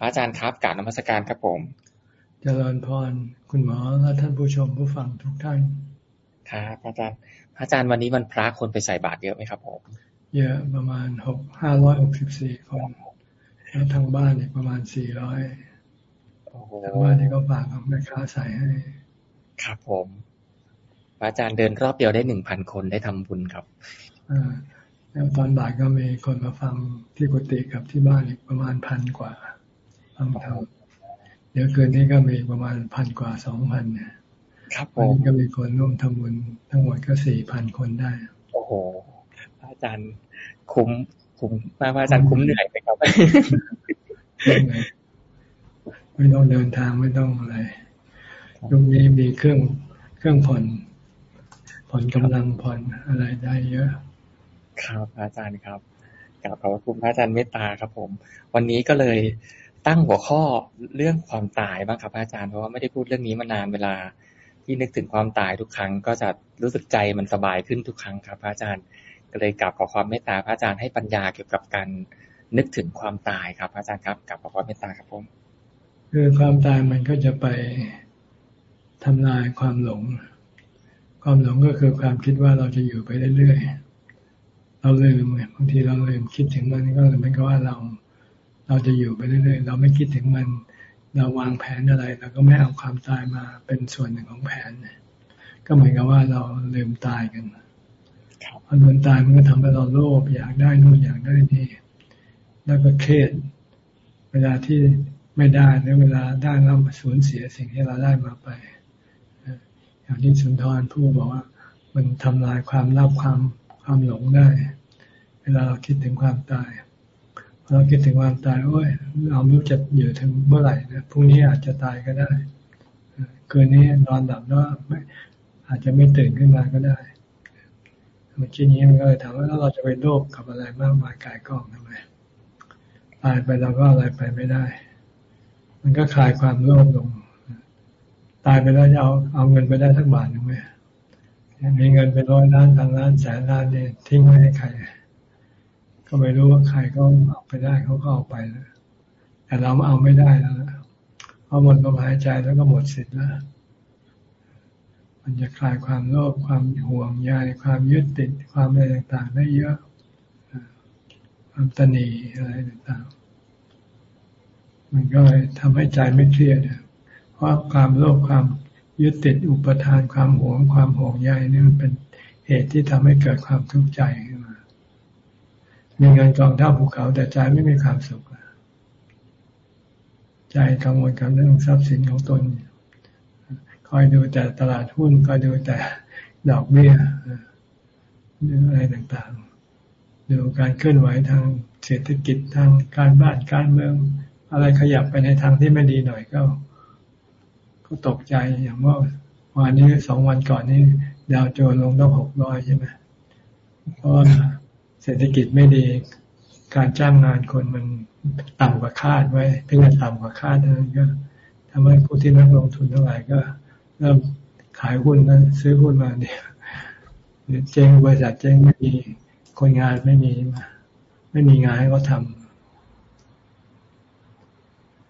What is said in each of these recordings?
พระอาจารย์ครับกราบนมัสการครับผมเจริญพร คุณหมอและท่านผู้ชมผู้ฟังทุกท่านครับอาจารย์พระอาจารย์วันนี้วันพระคนไปใส่บาตรเยอะไหมครับผมเยอะประมาณหกห้าร้อยหกสิบสี่คนแล้วทางบ้านอีกประมาณสี่ร้อยทางบ้านนี่ก็ฝากกับแม่ค้าใส่ให้ ครับผมพระอาจารย์เดินรอบเดียวได้หนึ่งพันคนได้ทำบุญครับอ่าแล้วตอนบ่ายก็มีคนมาฟังที่กุฏิกับที่บ้านอีกประมาณพันกว่า ฟังธรรมเดี๋ยวคืนนี้ก็มีประมาณพันกว่าสองพันเนี่ยครับผมก็มีคนร่วมทำบุญทั้งหมดก็สี่พันคนได้ โอ้โหอาจารย์คุ้มคุ้มมาอาจารย์คุ้มเหนื่อยไหมครับไม่ต้องเดินทางไม่ต้องอะไรยุคนี้มีเครื่องเครื่องผ่อน ผ่อนกำลังผ่อนอะไรได้เยอะ ครับอาจารย์ครับกลับขอบคุณพระอาจารย์เมตตาครับผม วันนี้ก็เลย ตั้งหัวข้อเรื่องความตายบ้างครับอาจารย์ เพราะว่าไม่ได้พูดเรื่องนี้มานานเวลา ที่นึกถึงความตายทุกครั้ง ก็จะรู้สึกใจมันสบายขึ้นทุกครั้งครับพระอาจารย์ ก็เลยกลับขอความเมตตาพระอาจารย์ให้ปัญญาเกี่ยวกับการนึกถึงความตายครับพระอาจารย์ครับกลับขอความเมตตาครับผมคือความตายมันก็จะไปทำลายความหลง ความหลงก็คือความคิดว่าเราจะอยู่ไปเรื่อยๆ เราลืมบางทีเราลืมคิดถึงมันก็เหมือนกับว่าเรา เราจะอยู่ไปเรื่อยๆ เราไม่คิดถึงมัน เราวางแผนอะไรเราก็ไม่เอาความตายมาเป็นส่วนหนึ่งของแผน ก็เหมือนกับว่าเราลืมตายกันพอลืมตายมันก็ทำให้เราโลภอยากได้นู่นอยากได้นี่ แล้วก็เครียด เวลาที่ไม่ได้หรือเวลาได้เราสูญเสียสิ่งที่เราได้มาไป อย่างที่สุนทรพูดบอกว่า มันทำลายความรับความความหลงได้ เวลาเราคิดถึงความตาย เราคิดถึงความตายโอ้ยเราไม่รู้จะอยู่ถึงเมื่อไหร่นะพรุ่งนี้อาจจะตายก็ได้คืนนี้นอนหลับแล้วไม่อาจจะไม่ตื่นขึ้นมาก็ได้มันคิดนี้มันก็เลยถามว่าเราจะไปโลภกับอะไรมากมายกายกองทำไมตายไปเราก็อะไรไปไม่ได้ มันก็คลายความโลภลง ตายไปแล้วจะเอาเอาเงินไปได้ทั้งบาทหนึ่งไหมมีเงินเป็นร้อยล้านทางล้านแสนล้านเนี่ยทิ้งไว้ให้ใคร ก็ไม่รู้ว่าใครก็เอาไปได้เขาก็เอาไปแล้วแต่เราเอาไม่ได้แล้วพอหมดลมหายใจแล้วก็หมดสิทธิ์แล้วมันจะคลายความโลภความห่วงใยความยึดติดความอะไรต่างๆ ได้เยอะ ความตนีอะไรต่างๆ มันก็เลยทำให้ใจไม่เครียดเพราะความโลภความยึดติดอุปทานความหวง ความห่วงใยนี่มันเป็นเหตุที่ทำให้เกิดความทุกข์ใจ มีเงินกองเท่าภูเขา แต่ใจไม่มีความสุขใจกังวลกับเรื่องทรัพย์สินของตน คอยดูแต่ตลาดหุ้นคอยดูแต่ดอกเบี้ยเรื่องอะไรต่างๆ ดูการเคลื่อนไหวทางเศรษฐกิจทางการบ้านการเมือง อะไรขยับไปในทางที่ไม่ดีหน่อยก็ ก็ตกใจอย่างว่าวันนี้สองวันก่อนนี้ ดาวโจนลงต้องหกร้อยใช่ไหมเพราะ เศรษฐกิจไม่ดี การจ้างงานคนมันต่ำกว่าคาดไว้เพียงต่ำกว่าคาดนั้นก็ทำให้ผู้ที่นักลงทุนทั้งหลายก็เริ่มขายหุ้นนั้นซื้อหุ้นมาเนี่ยเจ๊งบริษัทเจ๊งไม่มีคนงานไม่มีมาไม่มีงานให้เขาทำ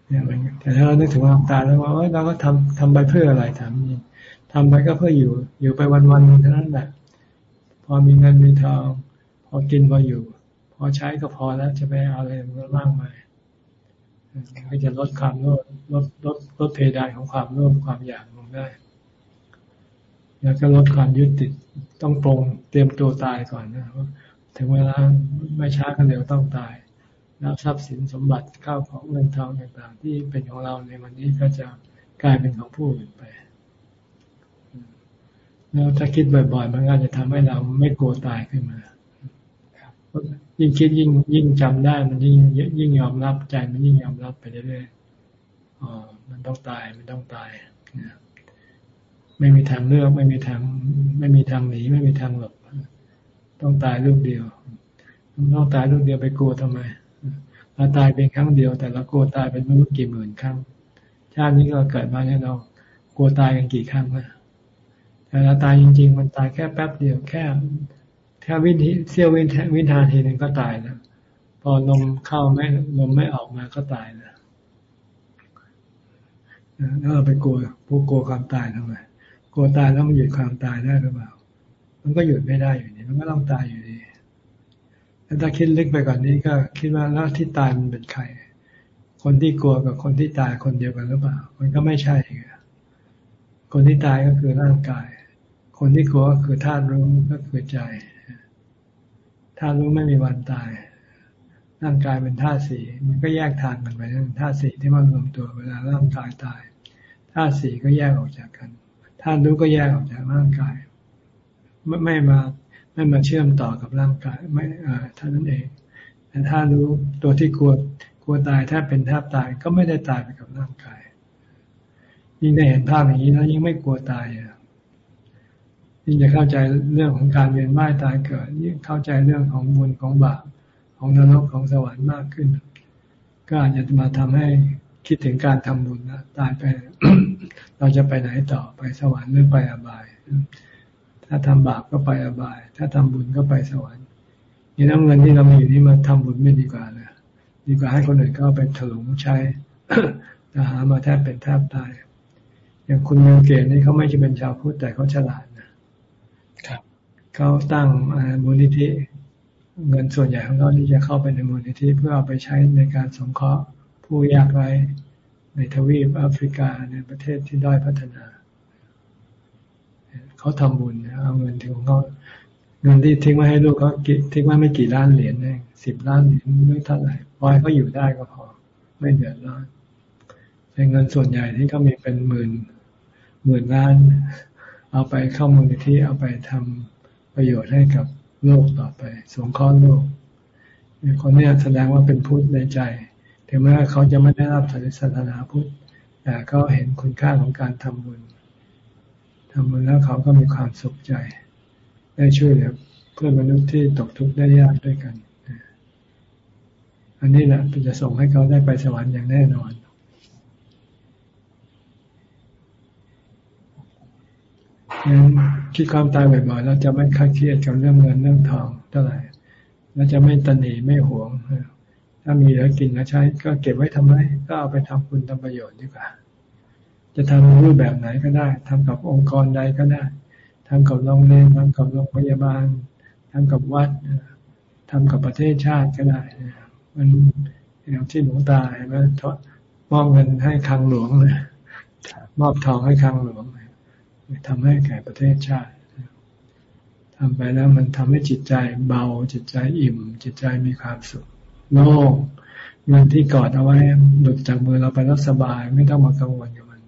เนี่ยมันแต่ถ้าเรานึกถึงความตายแล้วว่าเราก็ทำทำไปเพื่ออะไรทำทำไปก็เพื่ออยู่ อยู่ไปวันๆเท่านั้นแหละ พอมีเงินมีทอง พอกินพออยู่ พอใช้ก็พอแล้วจะไปเอาอะไรมันมากมายก็จะลดความโลภลดลดลดเพดานของความโลภความอยากลงได้ แล้วก็ลดความยึดติดต้องปรงเตรียมตัวตายก่อนนะถึงเวลาไม่ช้าก็เร็วต้องตายแล้วทรัพย์สินสมบัติข้าวของเงินทองต่างๆ ที่เป็นของเราในวันนี้ก็จะกลายเป็นของผู้อื่นไปแล้วถ้าคิดบ่อยๆ มันก็จะทำให้เราไม่กลัวตายขึ้นมา ยิ่งคิดยิ่งยิ่งจำได้ มันยิ่งยิ่งยอมรับใจมันยิ่งยอมรับไปเรื่อยๆอ๋อมันต้องตายมันต้องตายไม่มีทางเลือก ไม่มีทาง ไม่มีทางหนีไม่มีทางหลบต้องตายลูกเดียวต้องตายลูกเดียวไปกลัวทำไมเราตายเป็นครั้งเดียว แต่เรากลัวตายเป็นไม่รู้กี่หมื่นครั้งชาตินี้เราเกิดมาเนี่ยเรากลัวตายกันกี่ครั้งนะแต่เราตายจริง ๆ มันตายแค่แป๊บเดียวแค่ ค่วิธีเสี้ยววินวินาทีหนึ่งก็ตายแล้ว พอนมเข้าไม่นมไม่ออกมาก็ตายแล้วแล้วเราไปกลัวผู้กลัวความตายทำไมกลัวตายแล้วมันหยุดความตายได้หรือเปล่า มันก็หยุดไม่ได้อยู่ดีมันก็ต้องตายอยู่ดีแล้วถ้าคิดลึกไปก่อนนี้ก็คิดว่าแล้วที่ตายมันเป็นใคร คนที่กลัวกับคนที่ตายคนเดียวกันหรือเปล่า มันก็ไม่ใช่คนที่ตายก็คือร่างกาย คนที่กลัวก็คือธาตุรู้ก็คือใจ ธารู้ไม่มีวันตาย ร่างกายเป็นธาตุสี่มันก็แยกทางกันไปนั่นธาตุสี่ที่มันรวมตัวเวลาร่างกายตายธาตุสี่ก็แยกออกจากกันธาตุรู้ก็แยกออกจากร่างกาย ไม่ไม่มาไม่มาเชื่อมต่อกับร่างกาย ไม่อ่าท่านั้นเองแต่ถ้ารู้ตัวที่กลัวกลัวตายถ้าเป็นแทบตายก็ไม่ได้ตายไปกับร่างกายยิ่งได้เห็นภาพอย่างนี้แล้วยิ่งไม่กลัวตายอะ ยิ่งจะเข้าใจเรื่องของการเวียนว่ายตายเกิด ยิ่งเข้าใจเรื่องของบุญของบาปของนรกของสวรรค์มากขึ้น ก็อาจจะมาทำให้คิดถึงการทำบุญนะตายไป เราจะไปไหนต่อไปสวรรค์หรือไปอบาย ถ้าทำบาปก็ไปอบาย ถ้าทำบุญก็ไปสวรรค์นี่น้ำเงินที่เรามีอยู่นี้มาทำบุญไม่ดีกว่าเลยดีกว่าให้คนอื่นก็ไปถลุงใช้หามาแทบเป็นแทบตาย อย่างคุณมิวเกตนี่เขาไม่ใช่เป็นชาวพุทธแต่เขาฉลาด เขาตั้งมูลนิธิเงินส่วนใหญ่ของเขาที่จะเข้าไปในมูลนิธิเพื่อเอาไปใช้ในการสงเคราะห์ผู้ยากไร้ในทวีปแอฟริกาในประเทศที่ด้อยพัฒนา เขาทำบุญเอาเงินที่ของเขาเงินที่ทิ้งไว้ให้ลูกเขาทิ้งไว้ไม่กี่ล้านเหรียญเองสิบล้านเหรียญไม่เท่าไหร่พอให้เขาอยู่ได้ก็พอ ไม่เดือดร้อนแต่เงินส่วนใหญ่ที่เขามีเป็นหมื่นหมื่นล้าน เอาไปเข้ามูลนิธิเอาไปทำประโยชน์ให้กับโลกต่อไป สงเคราะห์โลกคนนี้แสดงว่าเป็นพุทธในใจถึงแม้เขาจะไม่ได้รับศาสนาพุทธแต่ก็เห็นคุณค่าของการทำบุญทำบุญแล้วเขาก็มีความสุขใจ ได้ช่วยเหลือเพื่อนมนุษย์ที่ตกทุกข์ได้ยากด้วยกัน อันนี้แหละจะส่งให้เขาได้ไปสวรรค์อย่างแน่นอน งั้นคิดความตายบ่อยๆเราจะไม่คาดเครียดกับเรื่องเงินเรื่องทองเท่าไหร่เราจะไม่ตันหนีไม่หวง ถ้ามีเหลือกินแล้วใช้ ก็เก็บไว้ทำไมก็เอาไปทำคุณทำประโยชน์ดีกว่า จะทำรูปแบบไหนก็ได้ทำกับองค์กรใดก็ได้ทำกับโรงเรียนทำกับโรงพยาบาลทำกับวัดทำกับประเทศชาติก็ได้ มันอย่างที่หลวงตาเห็นไหมมอบเงินให้คังหลวงเลยมอบทองให้คังหลวง ทำให้แก่ประเทศชาติทำไปแล้วมันทำให้จิตใจเบา จิตใจอิ่ม จิตใจมีความสุขโล่งเงินที่กอดเอาไว้หลุดจากมือเราไปแล้วสบาย ไม่ต้องมากังวลกับมัน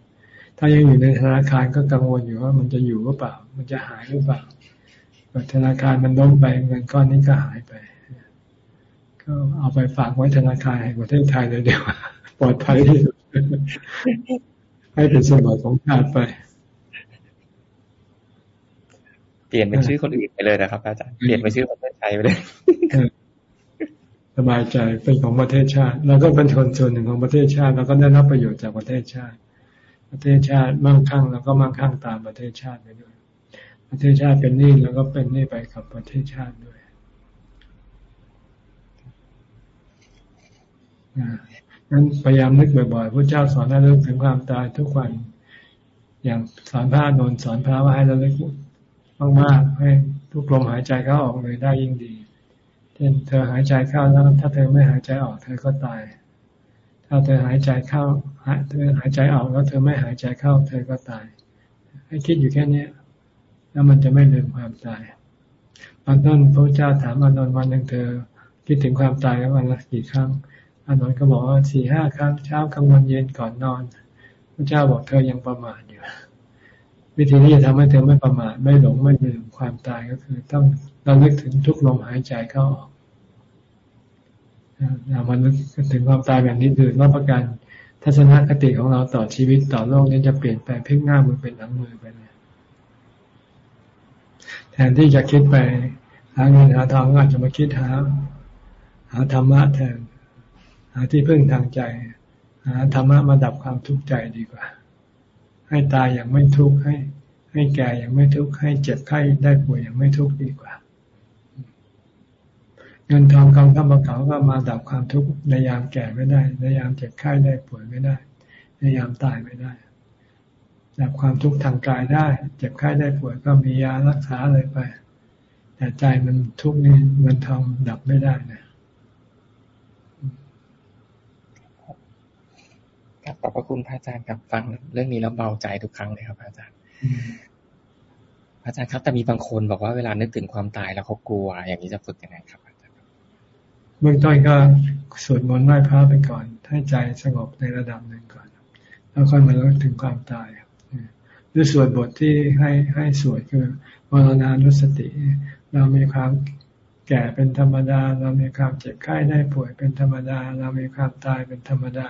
ถ้ายังอยู่ในธนาคารก็กังวลอยู่ว่ามันจะอยู่หรือเปล่า มันจะหายหรือเปล่าธนาคารมันล้มไปเงินก้อนนี้ก็หายไป ก็เอาไปฝากไว้ธนาคารแห่งประเทศไทยเลยเดียวปลอดภัยที่สุดให้เป็นสมบัติของชาติไป เปลี่ยนเป็นชื่อคนอื่นไปเลยนะครับ อาจารย์เปลี่ยนเป็นชื่อประเทศไทยไปเลยสบายใจเป็นของประเทศชาติเราก็เป็นคนส่วนหนึ่งของประเทศชาติเราก็ได้รับประโยชน์จากประเทศชาติ ประเทศชาติมั่งคั่งเราก็มั่งคั่งตามประเทศชาติไปด้วย ประเทศชาติเป็นหนี้เราก็เป็นหนี้ไปกับประเทศชาติด้วยนั้นพยายามนึกบ่อยๆพระเจ้าสอนให้เรื่องถึงความตายทุกวัน อย่างสอนพระนนสอนพระว่าให้เราเลิก มากๆให้ทุกลมหายใจเข้าออกเลยได้ยิ่งดี เช่นเธอหายใจเข้าแล้วถ้าเธอไม่หายใจออกเธอก็ตาย ถ้าเธอหายใจเข้าเธอหายใจออกแล้วเธอไม่หายใจเข้า เธอก็ตาย ให้คิดอยู่แค่นี้แล้วมันจะไม่ลืมความตายตอนต้นพระเจ้าถามอานนท์วันหนึ่งเธอ คิดถึงความตายวันละกี่ครั้งอานนท์ก็บอกว่าสี่ห้าครั้งเช้ากลางวันเย็นก่อนนอนพระเจ้าบอกเธอยังประมาท วิธีที่จะทำให้เธอไม่ประมาทไม่หลงไม่ลืมความตายก็คือ ต้องเราลึกถึงทุกลมหายใจเข้าออกเรามาลึกถึงความตายแบบนี้คือรับประกันทัศนคติของเราต่อชีวิตต่อโลกนี้จะเปลี่ยนแปลงพิกหน้ามือเป็นหลังมือไปเลยแทนที่จะคิดไปหาเงินหาทองก็อาจจะมาคิดหา หาธรรมะแทน หาที่พึ่งทางใจ หาธรรมะมาดับความทุกข์ใจดีกว่า ให้ตายอย่างไม่ทุกข์ให้ ให้แก่อย่างไม่ทุกข์ให้เจ็บไข้ได้ป่วยอย่างไม่ทุกข์ดีกว่า เงินทองกองทัพเขาก็มาดับความทุกข์ในยามแก่ไม่ได้ในยามเจ็บไข้ได้ป่วยไม่ได้ในยายามตายไม่ได้ดับความทุกข์ทางกายได้ เจ็บไข้ได้ป่วยก็มียารักษาเลยไป แต่ใจมันทุกข์นี่มันทำดับไม่ได้นะ ครับขอบพระคุณพระอาจารย์ครับฟังเรื่องนี้แล้วเบาใจทุกครั้งเลยครับพระอาจารย์พระอาจารย์ครับแต่มีบางคนบอกว่าเวลานึกถึงความตายแล้วเขากลัว อย่างนี้จะฝึกยังไงครับอาจารย์เบื้องต้นก็สวดมนต์ไหว้พระไปก่อนให้ใจสงบในระดับหนึ่งก่อน แล้วค่อยมาเลิกถึงความตายหรือสวดบทที่ให้ให้สวดคือวรณานุสติ เรามีความแก่เป็นธรรมดา เรามีความเจ็บไข้ได้ป่วยเป็นธรรมดา เรามีความตายเป็นธรรมดา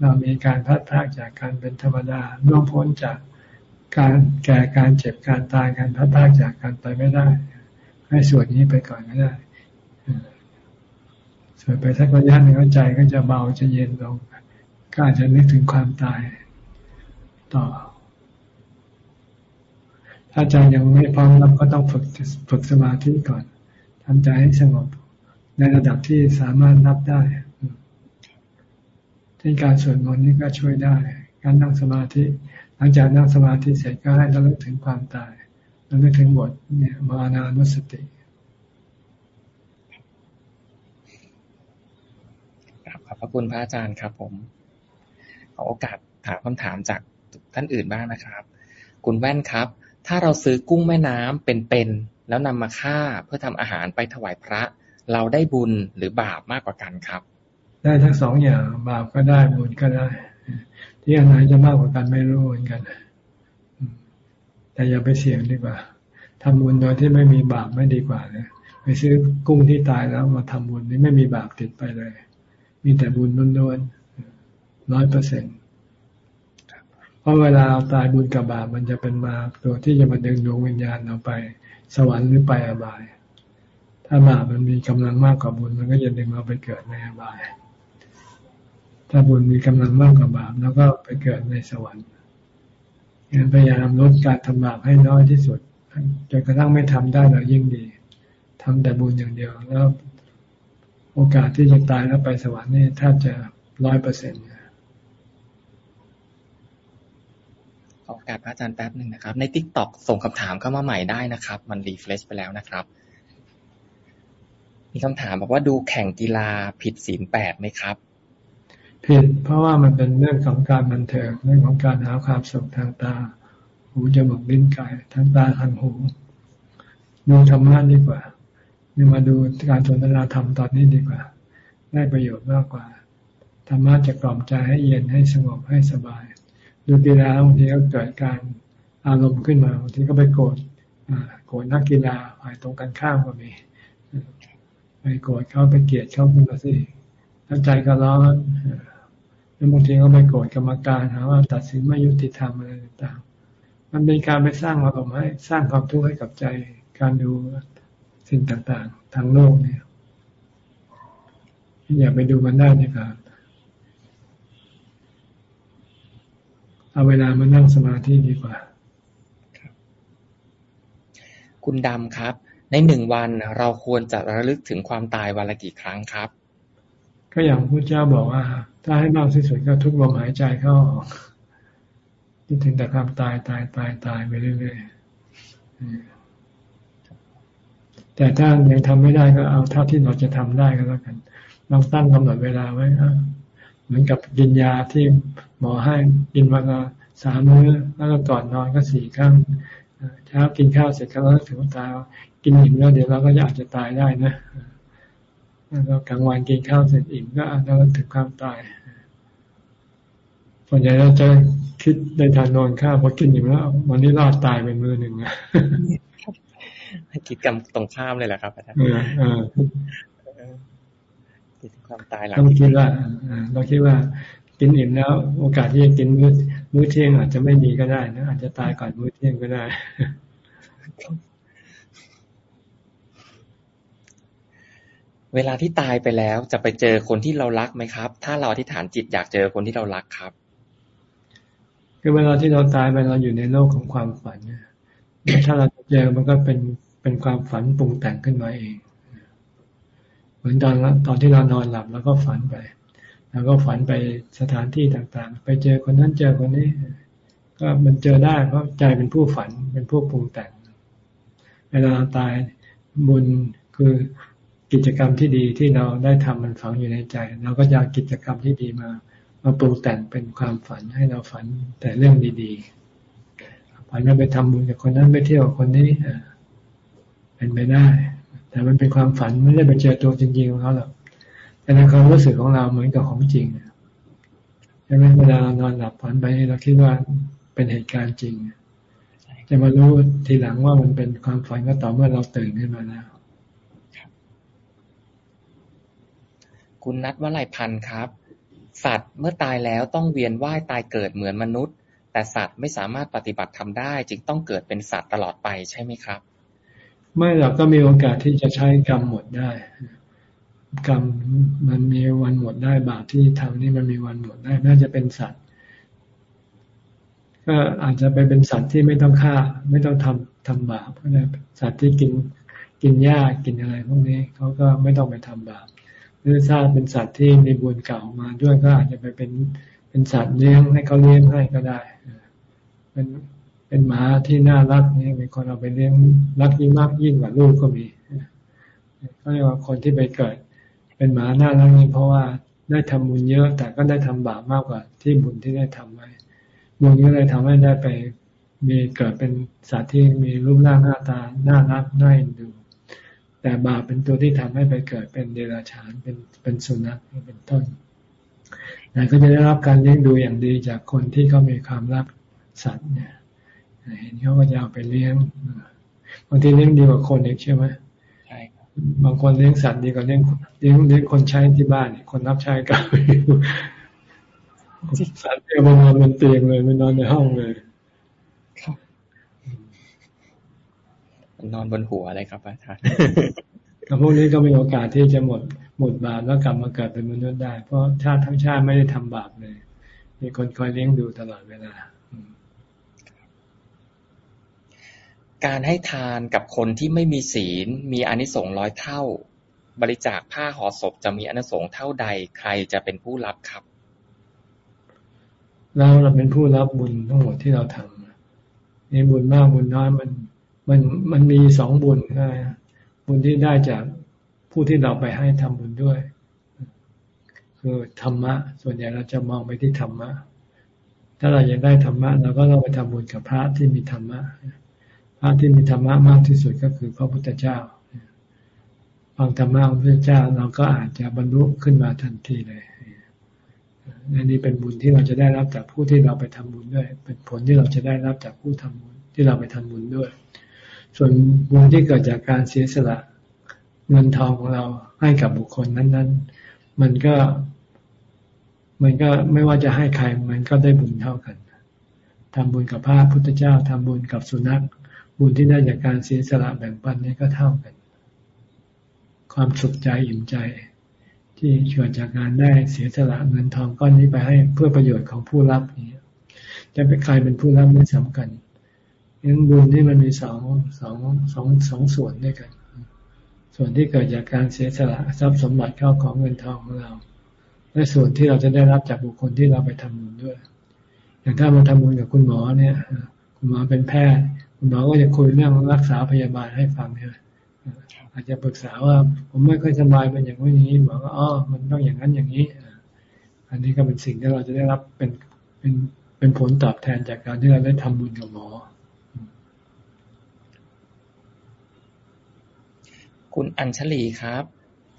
เรามีการพัดพากจากการเป็นธรรมดาล่วงพ้นจากการแก่การเจ็บการตายการพัดพากจากการไปไม่ได้ ให้สวดนี้ไปก่อนก็ได้สวดไปสักระยะหนึ่งใจก็จะเบาจะเย็นลงก็อาจจะนึกถึงความตายต่อ ถ้าใจยังไม่พร้อมเราก็ต้องฝึกฝึกสมาธิก่อนทำใจให้สงบในระดับที่สามารถนับได้ ที่การสวดมนต์นี่ก็ช่วยได้ การนั่งสมาธิ หลังจากนั่งสมาธิเสร็จก็ให้ระลึกถึงความตายระลึกถึงบทเนี่ยมานานุสติครับขอบพระคุณพระอาจารย์ครับผม ขอโอกาสถามคำถามจากท่านอื่นบ้างนะครับ คุณแว่นครับ ถ้าเราซื้อกุ้งแม่น้ำเป็นๆแล้วนำมาฆ่าเพื่อทำอาหารไปถวายพระ เราได้บุญหรือบาปมากกว่ากันครับ ได้ทั้งสองอย่างบาปก็ได้บุญก็ได้ ที่อันไหนจะมากกว่ากันไม่รู้เหมือนกัน แต่อย่าไปเสี่ยงดีกว่าทำบุญโดยที่ไม่มีบาปไม่ดีกว่าเลยไปซื้อกุ้งที่ตายแล้วมาทำบุญนี่ไม่มีบาปติดไปเลย มีแต่บุญล้วนๆร้อยเปอร์เซ็นต์เพราะเวลาเราตายบุญกับบาปมันจะเป็นมาตัวที่จะมาดึงดวงวิญญาณเราไป สวรรค์หรือไปอบาย ถ้าบาปมันมีกำลังมากกว่าบุญมันก็จะดึงเราไปเกิดในอบาย ถ้าบุญมีกำลังมากกว่าบาปแล้วก็ไปเกิดในสวรรค์งั้นพยายามลดการทำบาปให้น้อยที่สุดจนกระทั่งไม่ทำได้เรายิ่งดีทำแต่บุญอย่างเดียวแล้ว โอกาสที่จะตายแล้วไปสวรรค์นี่แทบจะร้อยเปอร์เซ็นต์ขอโอกาสพระอาจารย์แป๊บหนึ่งนะครับ ใน TikTok ส่งคำถามเข้ามาใหม่ได้นะครับ มัน refresh ไปแล้วนะครับ มีคำถามบอกว่าดูแข่งกีฬาผิดศีลแปดไหมครับ ผิดเพราะว่ามันเป็นเรื่องของการบันเทิงเรื่องของการหาความสุขทางตา หูจมูกลิ้นกายทางตาทางหูดูธรรมะดีกว่านี่มาดูการสนทนาธรรมตอนนี้ดีกว่า ได้ประโยชน์มากกว่าธรรมะจะกล่อมใจให้เย็นให้สงบให้สบาย ดูกีฬาบางทีก็เกิดการอารมณ์ขึ้นมาบางทีก็ไปโกรธโกรธนักกีฬาฝ่ายตรงกันข้ามก็มีไปโกรธเขาไปเกลียดเขาขึ้นมาสิแล้วใจก็ร้อน แล้วบางทีก็ไปโกรธกรรมการหาว่าตัดสินไม่ยุติธรรมอะไรต่างๆมันเป็นการไปสร้างอารมให้สร้างความทุกข์ให้กับใจการดูสิ่งต่างๆ ทางโลกเนี่ย อย่าไปดูมันได้ดีกว่าเอาเวลามานั่งสมาธิดีกว่าคุณดำครับ ในหนึ่งวันเราควรจะระลึกถึงความตายวันละกี่ครั้งครับ ก็อย่างพระเจ้าบอกว่า ถ้าให้มากที่สุดก็ทุกลมหายใจเข้าออกคิดถึงแต่ความตายตายตายตายไปเรื่อยๆแต่ถ้ายังทำไม่ได้ก็เอาเท่าที่เราจะทำได้ก็แล้วกันลองตั้งกำหนดเวลาไว้เหมือนกับกินยาที่หมอให้กินวันละสามมื้อแล้วก็ก่อนนอนก็สี่ครั้งเช้ากินข้าวเสร็จก็แล้วถึงตายกินอิ่มแล้วเดี๋ยวเราก็อาจจะตายได้นะ แล้วกลางวันกินข้าวเสร็จอิ่มก็อาจจะถึงความตายส่วนใหญ่เราจะคิดในทางนอนข้าวพอกินอิ่มแล้ววันนี้รอดตายเป็นมือหนึ่งนะให้คิดกรรมตรงข้ามเลยแหละครับอาจารย์คิดถึงความตายหลังต้องคิดว่าเราคิดว่ากินอิ่มแล้ว โอกาสที่จะกินมื้อมื้อเที่ยงอาจจะไม่มีก็ได้นะอาจจะตายก่อนมื้อเที่ยงก็ได้ เวลาที่ตายไปแล้วจะไปเจอคนที่เรารักไหมครับ ถ้าเราอธิษฐานจิตอยากเจอคนที่เรารักครับ คือเวลาที่เราตายไปเราอยู่ในโลกของความฝันเนี่ยถ้าเราเจอมันก็เป็นเป็นความฝันปรุงแต่งขึ้นมาเอง เหมือนตอนตอนที่เรานอนหลับแล้วก็ฝันไปเราก็ฝันไปสถานที่ต่างๆ ไปเจอคนนั้นเจอคนนี้ ก็มันเจอได้เพราะใจเป็นผู้ฝันเป็นผู้ปรุงแต่ง เวลาเราตายบุญคือ กิจกรรมที่ดีที่เราได้ทำมันฝังอยู่ในใจ เราก็จะกิจกรรมที่ดีมา มาปรุงแต่งเป็นความฝันให้เราฝันแต่เรื่องดีๆฝันว่าไปทำบุญกับคนนั้นไปเที่ยวคนนี้เป็นไปได้ แต่มันเป็นความฝันไม่ได้ไปเจอตัวจริงๆของเขาหรอกแต่ในความรู้สึกของเราเหมือนกับของจริงใช่ไหมเวลาเรานอนหลับฝันไปเราคิดว่าเป็นเหตุการณ์จริงจะมารู้ทีหลังว่ามันเป็นความฝันก็ต่อเมื่อเราตื่นขึ้นมาแล้ว คุณนัทวลัยพันธ์ครับ สัตว์เมื่อตายแล้วต้องเวียนว่ายตายเกิดเหมือนมนุษย์ แต่สัตว์ไม่สามารถปฏิบัติทำได้ จึงต้องเกิดเป็นสัตว์ตลอดไปใช่ไหมครับ ไม่เราก็มีโอกาสที่จะใช้กรรมหมดได้ กรรมมันมีวันหมดได้บาปที่ทำนี่มันมีวันหมดได้ น่าจะเป็นสัตว์ ก็อาจจะไปเป็นสัตว์ที่ไม่ต้องฆ่า ไม่ต้องทำทำบาปก็ได้สัตว์ที่กินกินหญ้ากินอะไรพวกนี้เขาก็ไม่ต้องไปทำบาป หรือถ้าเป็นสัตว์ที่มีบุญเก่ามาด้วยก็อาจจะไปเป็นเป็นสัตว์เลี้ยงให้เขาเลี้ยงให้ก็ได้เป็นเป็นหมาที่น่ารักนี่มีคนเอาไปเลี้ยงรักยิ่งมากยิ่งกว่าลูกก็มีก็เรียกว่าคนที่ไปเกิด เป็นหมาน่ารักนี่เพราะว่าได้ทำบุญเยอะแต่ก็ได้ทำบาปมากกว่าที่บุญที่ได้ทำไว้บุญก็เลยทำให้ได้ไปมีเกิดเป็นสัตว์ที่มีรูปร่างหน้าตาน่ารักน่าเอ็นดู แต่บาปเป็นตัวที่ทำให้ไปเกิดเป็นเดรัจฉานเป็นเป็นสุนัขเป็นต้นแต่ก็จะได้รับการเลี้ยงดูอย่างดีจากคนที่เขามีความรักสัตว์เนี่ยเห็นเขาก็จะเอาไปเลี้ยงบางทีเลี้ยงดีกว่าคนเองใช่ไหมใช่ครับบางคนเลี้ยงสัตว์ดีกว่าเลี้ยงเลี้ยงเลี้ยงคนใช้ที่บ้านคนรับใช้กันสัตว์เอามานอนบนเตียงเลยไม่นอนในห้องเลย นอนบนหัวอะไรครับอาจารย์กับพวกนี้ก็มีโอกาสที่จะหมดหมดบาปแล้วกลับมาเกิดเป็นมนุษย์ได้ เพราะชาติทั้งชาติไม่ได้ทำบาปเลย มีคนคอยเลี้ยงดูตลอดเวลาการให้ทานกับคนที่ไม่มีศีล มีอนิสงส์ร้อยเท่า บริจาคผ้าห่อศพจะมีอนิสงส์เท่าใด ใครจะเป็นผู้รับครับเราเราเป็นผู้รับบุญทั้งหมดที่เราทำนี่บุญมากบุญน้อยมัน มันมันมีสองบุญนะบุญที่ได้จากผู้ที่เราไปให้ทำบุญด้วยคือธรรมะ ส่วนใหญ่เราจะมองไปที่ธรรมะ ถ้าเราอยากได้ธรรมะเราก็ต้องไปทำบุญกับพระที่มีธรรมะ พระที่มีธรรมะมากที่สุดก็คือพระพุทธเจ้าฟังธรรมะของพระพุทธเจ้าเราก็อาจจะบรรลุขึ้นมาทันทีเลยอันนี้เป็นบุญที่เราจะได้รับจากผู้ที่เราไปทำบุญด้วย เป็นผลที่เราจะได้รับจากผู้ทำบุญที่เราไปทำบุญด้วย ส่วนบุญที่เกิดจากการเสียสละเงินทองของเราให้กับบุคคลนั้น ๆ มันก็ มันก็ไม่ว่าจะให้ใคร มันก็ได้บุญเท่ากันทำบุญกับพระพุทธเจ้าทำบุญกับสุนัข บุญที่ได้จากการเสียสละแบ่งปันนี้ก็เท่ากัน ความสุขใจอิ่มใจ ที่เกิดจากการได้เสียสละเงินทองก้อนนี้ไปให้เพื่อประโยชน์ของผู้รับนี้จะเป็นใครเป็นผู้รับไม่สำคัญ ยังบุญที่มันมีสองสองสองสองส่วนด้วยกัน ส่วนที่เกิดจากการเสียสละทรัพย์สมบัติเข้าของเงินทองของเรา และส่วนที่เราจะได้รับจากบุคคลที่เราไปทำบุญด้วย อย่างถ้ามาทำบุญกับคุณหมอเนี่ยคุณหมอเป็นแพทย์ คุณหมอก็จะคุยเรื่องรักษาพยาบาลให้ฟังเนี่ยอาจจะปรึกษาว่าผมไม่ค่อยสบายเป็นอย่างนี้หมอก็อ๋อมันต้องอย่างนั้นอย่างนี้ อันนี้ก็เป็นสิ่งที่เราจะได้รับเป็นเป็นเป็นผลตอบแทนจากการที่เราได้ทำบุญกับหมอ คุณอัญชลีครับ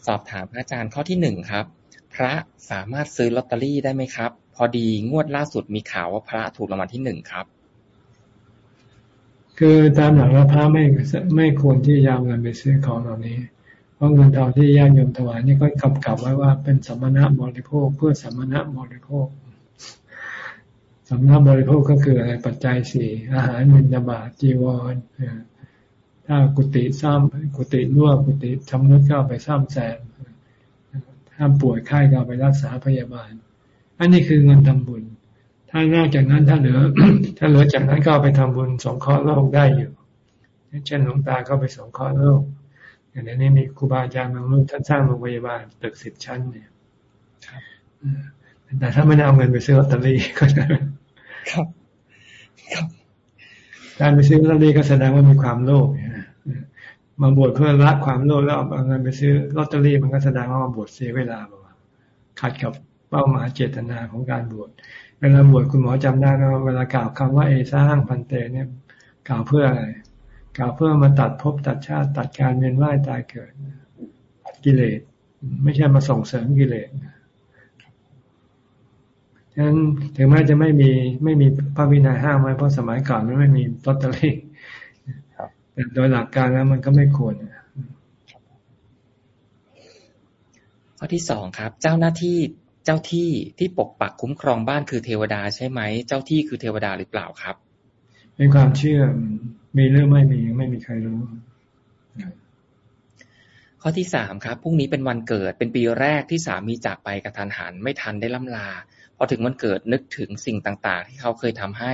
สอบถามพระอาจารย์ข้อที่หนึ่งครับ พระสามารถซื้อลอตเตอรี่ได้ไหมครับ พอดีงวดล่าสุดมีข่าวว่าพระถูกรางวัลที่หนึ่งครับ คือตามหลักแล้วพระไม่ไม่ควรที่จะเอาเงินไปซื้อของเหล่านี้ เพราะเงินทองที่ญาติโยมถวายนี่ก็กำกับไว้ว่าเป็นสมณะบริโภคเพื่อสมณะบริโภคสมณะบริโภคก็คืออะไรปัจจัยสี่อาหารมินบาจีวร ถ้ากุฏิซ่อมกุฏิรั่วกุฏิชำรุดก็ไปซ่อมแซมถ้าป่วยไข้ก็ไปรักษาพยาบาล อันนี้คือเงินทำบุญ ถ้านอกจากนั้นถ้าเหลือ ถ้าเหลือจากนั้นก็ไปทำบุญสงเคราะห์โลกได้อยู่เช่นหลวงตาก็ไปสงเคราะห์โลกอย่างนี้มีครูบาอาจารย์บางรุ่นท่านสร้างโรงพยาบาลตึกสิบชั้นเนี่ยแต่ถ้าไม่ได้เอาเงินไปซื้อลอตเตอรี่ก็จะครับ ครับ การไปซื้อลอตเตอรี่ก็แสดงว่ามีความโลภมาบวชเพื่อละความโลภแล้วเอาเงินไปซื้อลอตเตอรี่มันก็แสดงว่ามาบวชเสียเวลาบ่ขัดกับเป้าหมายเจตนาของการบวชเวลาบวชคุณหมอจำได้นะเวลากล่าวคำว่าเอสร้างพันเตเนี่ยกล่าวเพื่ออะไรกล่าวเพื่อมาตัดภพตัดชาติตัดการเวียนว่ายตายเกิดตัดกิเลสไม่ใช่มาส่งเสริมกิเลส ฉะนั้นถึงแม้จะไม่มีไม่มีพระวินัยห้ามไว้เพราะสมัยก่อนมันไม่มีลอตเตอรี่แต่โดยหลักการแล้วมันก็ไม่ควรข้อที่สองครับ เจ้าหน้าที่เจ้าที่ที่ปกปักคุ้มครองบ้านคือเทวดาใช่ไหม เจ้าที่คือเทวดาหรือเปล่าครับเป็นความเชื่อมีหรือไม่มีไม่มีใครรู้ข้อที่สามครับพรุ่งนี้เป็นวันเกิดเป็นปีแรกที่สามีจากไปกระทันหัน ไม่ทันได้ล่ำลา พอถึงวันเกิดนึกถึงสิ่งต่าง ๆ ที่เขาเคยทำให้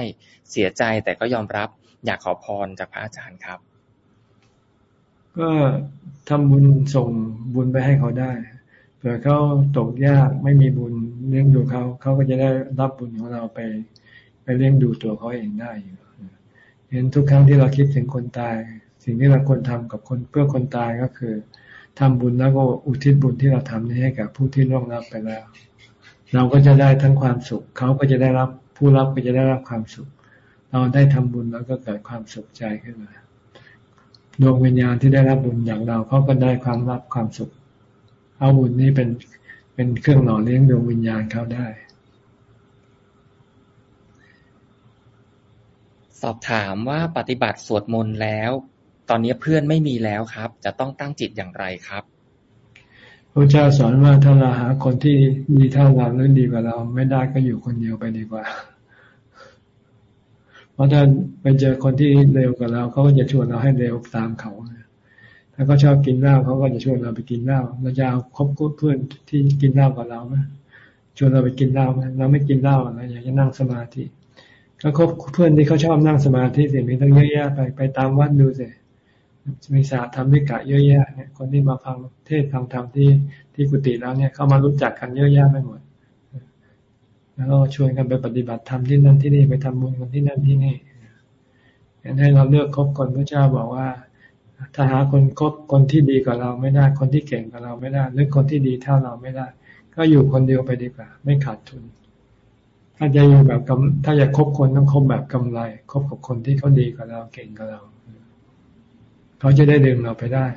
เสียใจแต่ก็ยอมรับ อยากขอพรจากพระอาจารย์ครับ ก็ทำบุญส่งบุญไปให้เขาได้เผื่อเขาตกยากไม่มีบุญเลี้ยงดูเขาเขาก็จะได้รับบุญของเราไป ไปเลี้ยงดูตัวเขาเองได้อยู่เห็นทุกครั้งที่เราคิดถึงคนตาย สิ่งที่เราควรทากับคนเพื่อคนตายก็คือทำบุญแล้วก็อุทิศบุญที่เราทำนี้ให้กับผู้ที่ร่วงรับไปแล้ว เราก็จะได้ทั้งความสุข เขาก็จะได้รับผู้รับก็จะได้รับความสุข เราได้ทำบุญแล้วก็เกิดความสุขใจขึ้นมาดวงวิญญาณที่ได้รับบุญอย่างเราเขาก็ได้ความรับความสุข เอาบุญนี้เป็นเป็นเครื่องหล่อเลี้ยงดวงวิญญาณเขาได้ สอบถามว่าปฏิบัติสวดมนต์แล้ว ตอนนี้เพื่อนไม่มีแล้วครับ จะต้องตั้งจิตอย่างไรครับ พระเจ้าสอนว่าถ้าเราหาคนที่ดีเท่าเราหรือดีกว่าเรา ไม่ได้ก็อยู่คนเดียวไปดีกว่า เพราะถ้าไปเจอคนที่เร็วกว่าเราเขาก็จะชวนเราให้เร็วตามเขาถ้าเขาชอบกินเหล้าเขาก็จะชวนเราไปกินเหล้าเราจะเอาคบเพื่อนที่กินเหล้ากับเราไหมชวนเราไปกินเหล้าไหมเราไม่กินเหล้าเราอยากจะนั่งสมาธิก็คบเพื่อนที่เขาชอบนั่งสมาธิเสียมีตั้งเยอะแยะไปไปตามวัดดูสิ มีศาสตร์ธรรมิกะเยอะแยะเนี่ยคนที่มาฟังเทศฟังธรรมที่ที่กุฏิแล้วเนี่ยเขามารู้จักกันเยอะแยะไปหมด แล้วก็ชวนกันไปปฏิบัติธรรมที่นั่นที่นี่ไปทำบุญกันที่นั่นที่นี่ให้เราเลือกคบคนพระเจ้าบอกว่า ถ้าหาคนคบคนที่ดีกว่าเราไม่ได้ คนที่เก่งกว่าเราไม่ได้หรือคนที่ดีเท่าเราไม่ได้ ก็อยู่คนเดียวไปดีกว่า ไม่ขาดทุน ถ้าจะอยู่แบบกำถ้าอยากคบคนต้องคบแบบกำไร คบกับคนที่เขาดีกว่าเราเก่งกว่าเรา เขาจะได้ดึงเราไปได้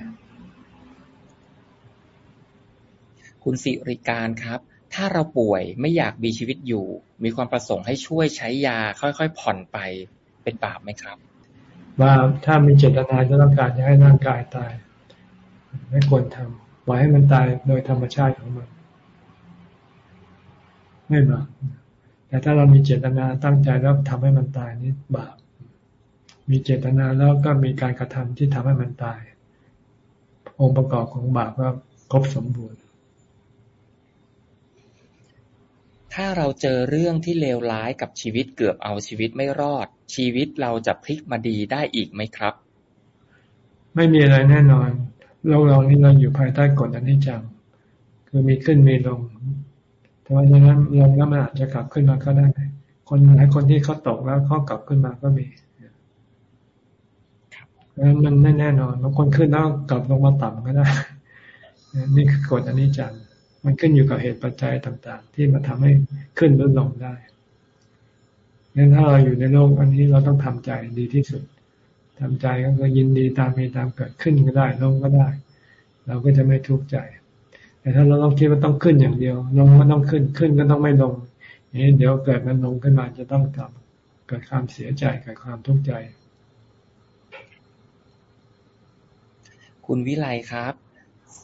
คุณสิริการครับ ถ้าเราป่วยไม่อยากมีชีวิตอยู่ มีความประสงค์ให้ช่วยใช้ยาค่อยๆผ่อนไปเป็นบาปไหมครับว่าถ้ามีเจตนาจะต้องการจะให้ร่างกายตาย ไม่ควรทำปล่อยให้มันตายโดยธรรมชาติของมันไม่บาปแต่ถ้าเรามีเจตนาตั้งใจแล้วทำให้มันตายนี่บาป มีเจตนาแล้วก็มีการกระทำที่ทำให้มันตาย องค์ประกอบของบาปก็ครบสมบูรณ์ ถ้าเราเจอเรื่องที่เลวร้ายกับชีวิตเกือบเอาชีวิตไม่รอด ชีวิตเราจะพลิกมาดีได้อีกไหมครับ ไม่มีอะไรแน่นอนโลกเรานี้เราอยู่ภายใต้กฎอนิจจังคือมีขึ้นมีลงแต่ว่าอย่างนั้นลงแล้วมันอาจจะกลับขึ้นมาก็ได้ คนหลายคนที่เขาตกแล้วเขากลับขึ้นมาก็มี เพราะฉะนั้นมันไม่แน่นอนบางคนขึ้นแล้วกลับลงมาต่ำก็ได้ นี่คือกฎอนิจจังมันขึ้นอยู่กับเหตุปัจจัยต่าง ๆ ที่มาทำให้ขึ้นหรือลงได้งั้นถ้าเราอยู่ในโลกอันนี้เราต้องทำใจดีที่สุดทำใจก็คือยินดีตามมีตามเกิดขึ้นก็ได้ลงก็ได้ เราก็จะไม่ทุกข์ใจ แต่ถ้าเราต้องคิดว่าต้องขึ้นอย่างเดียวลงก็ต้องขึ้นขึ้นก็ต้องไม่ลงนี่เดี๋ยวเกิดมันลงขึ้นมาจะต้องกลับเกิดความเสียใจเกิดความทุกข์ใจ คุณวิไลครับ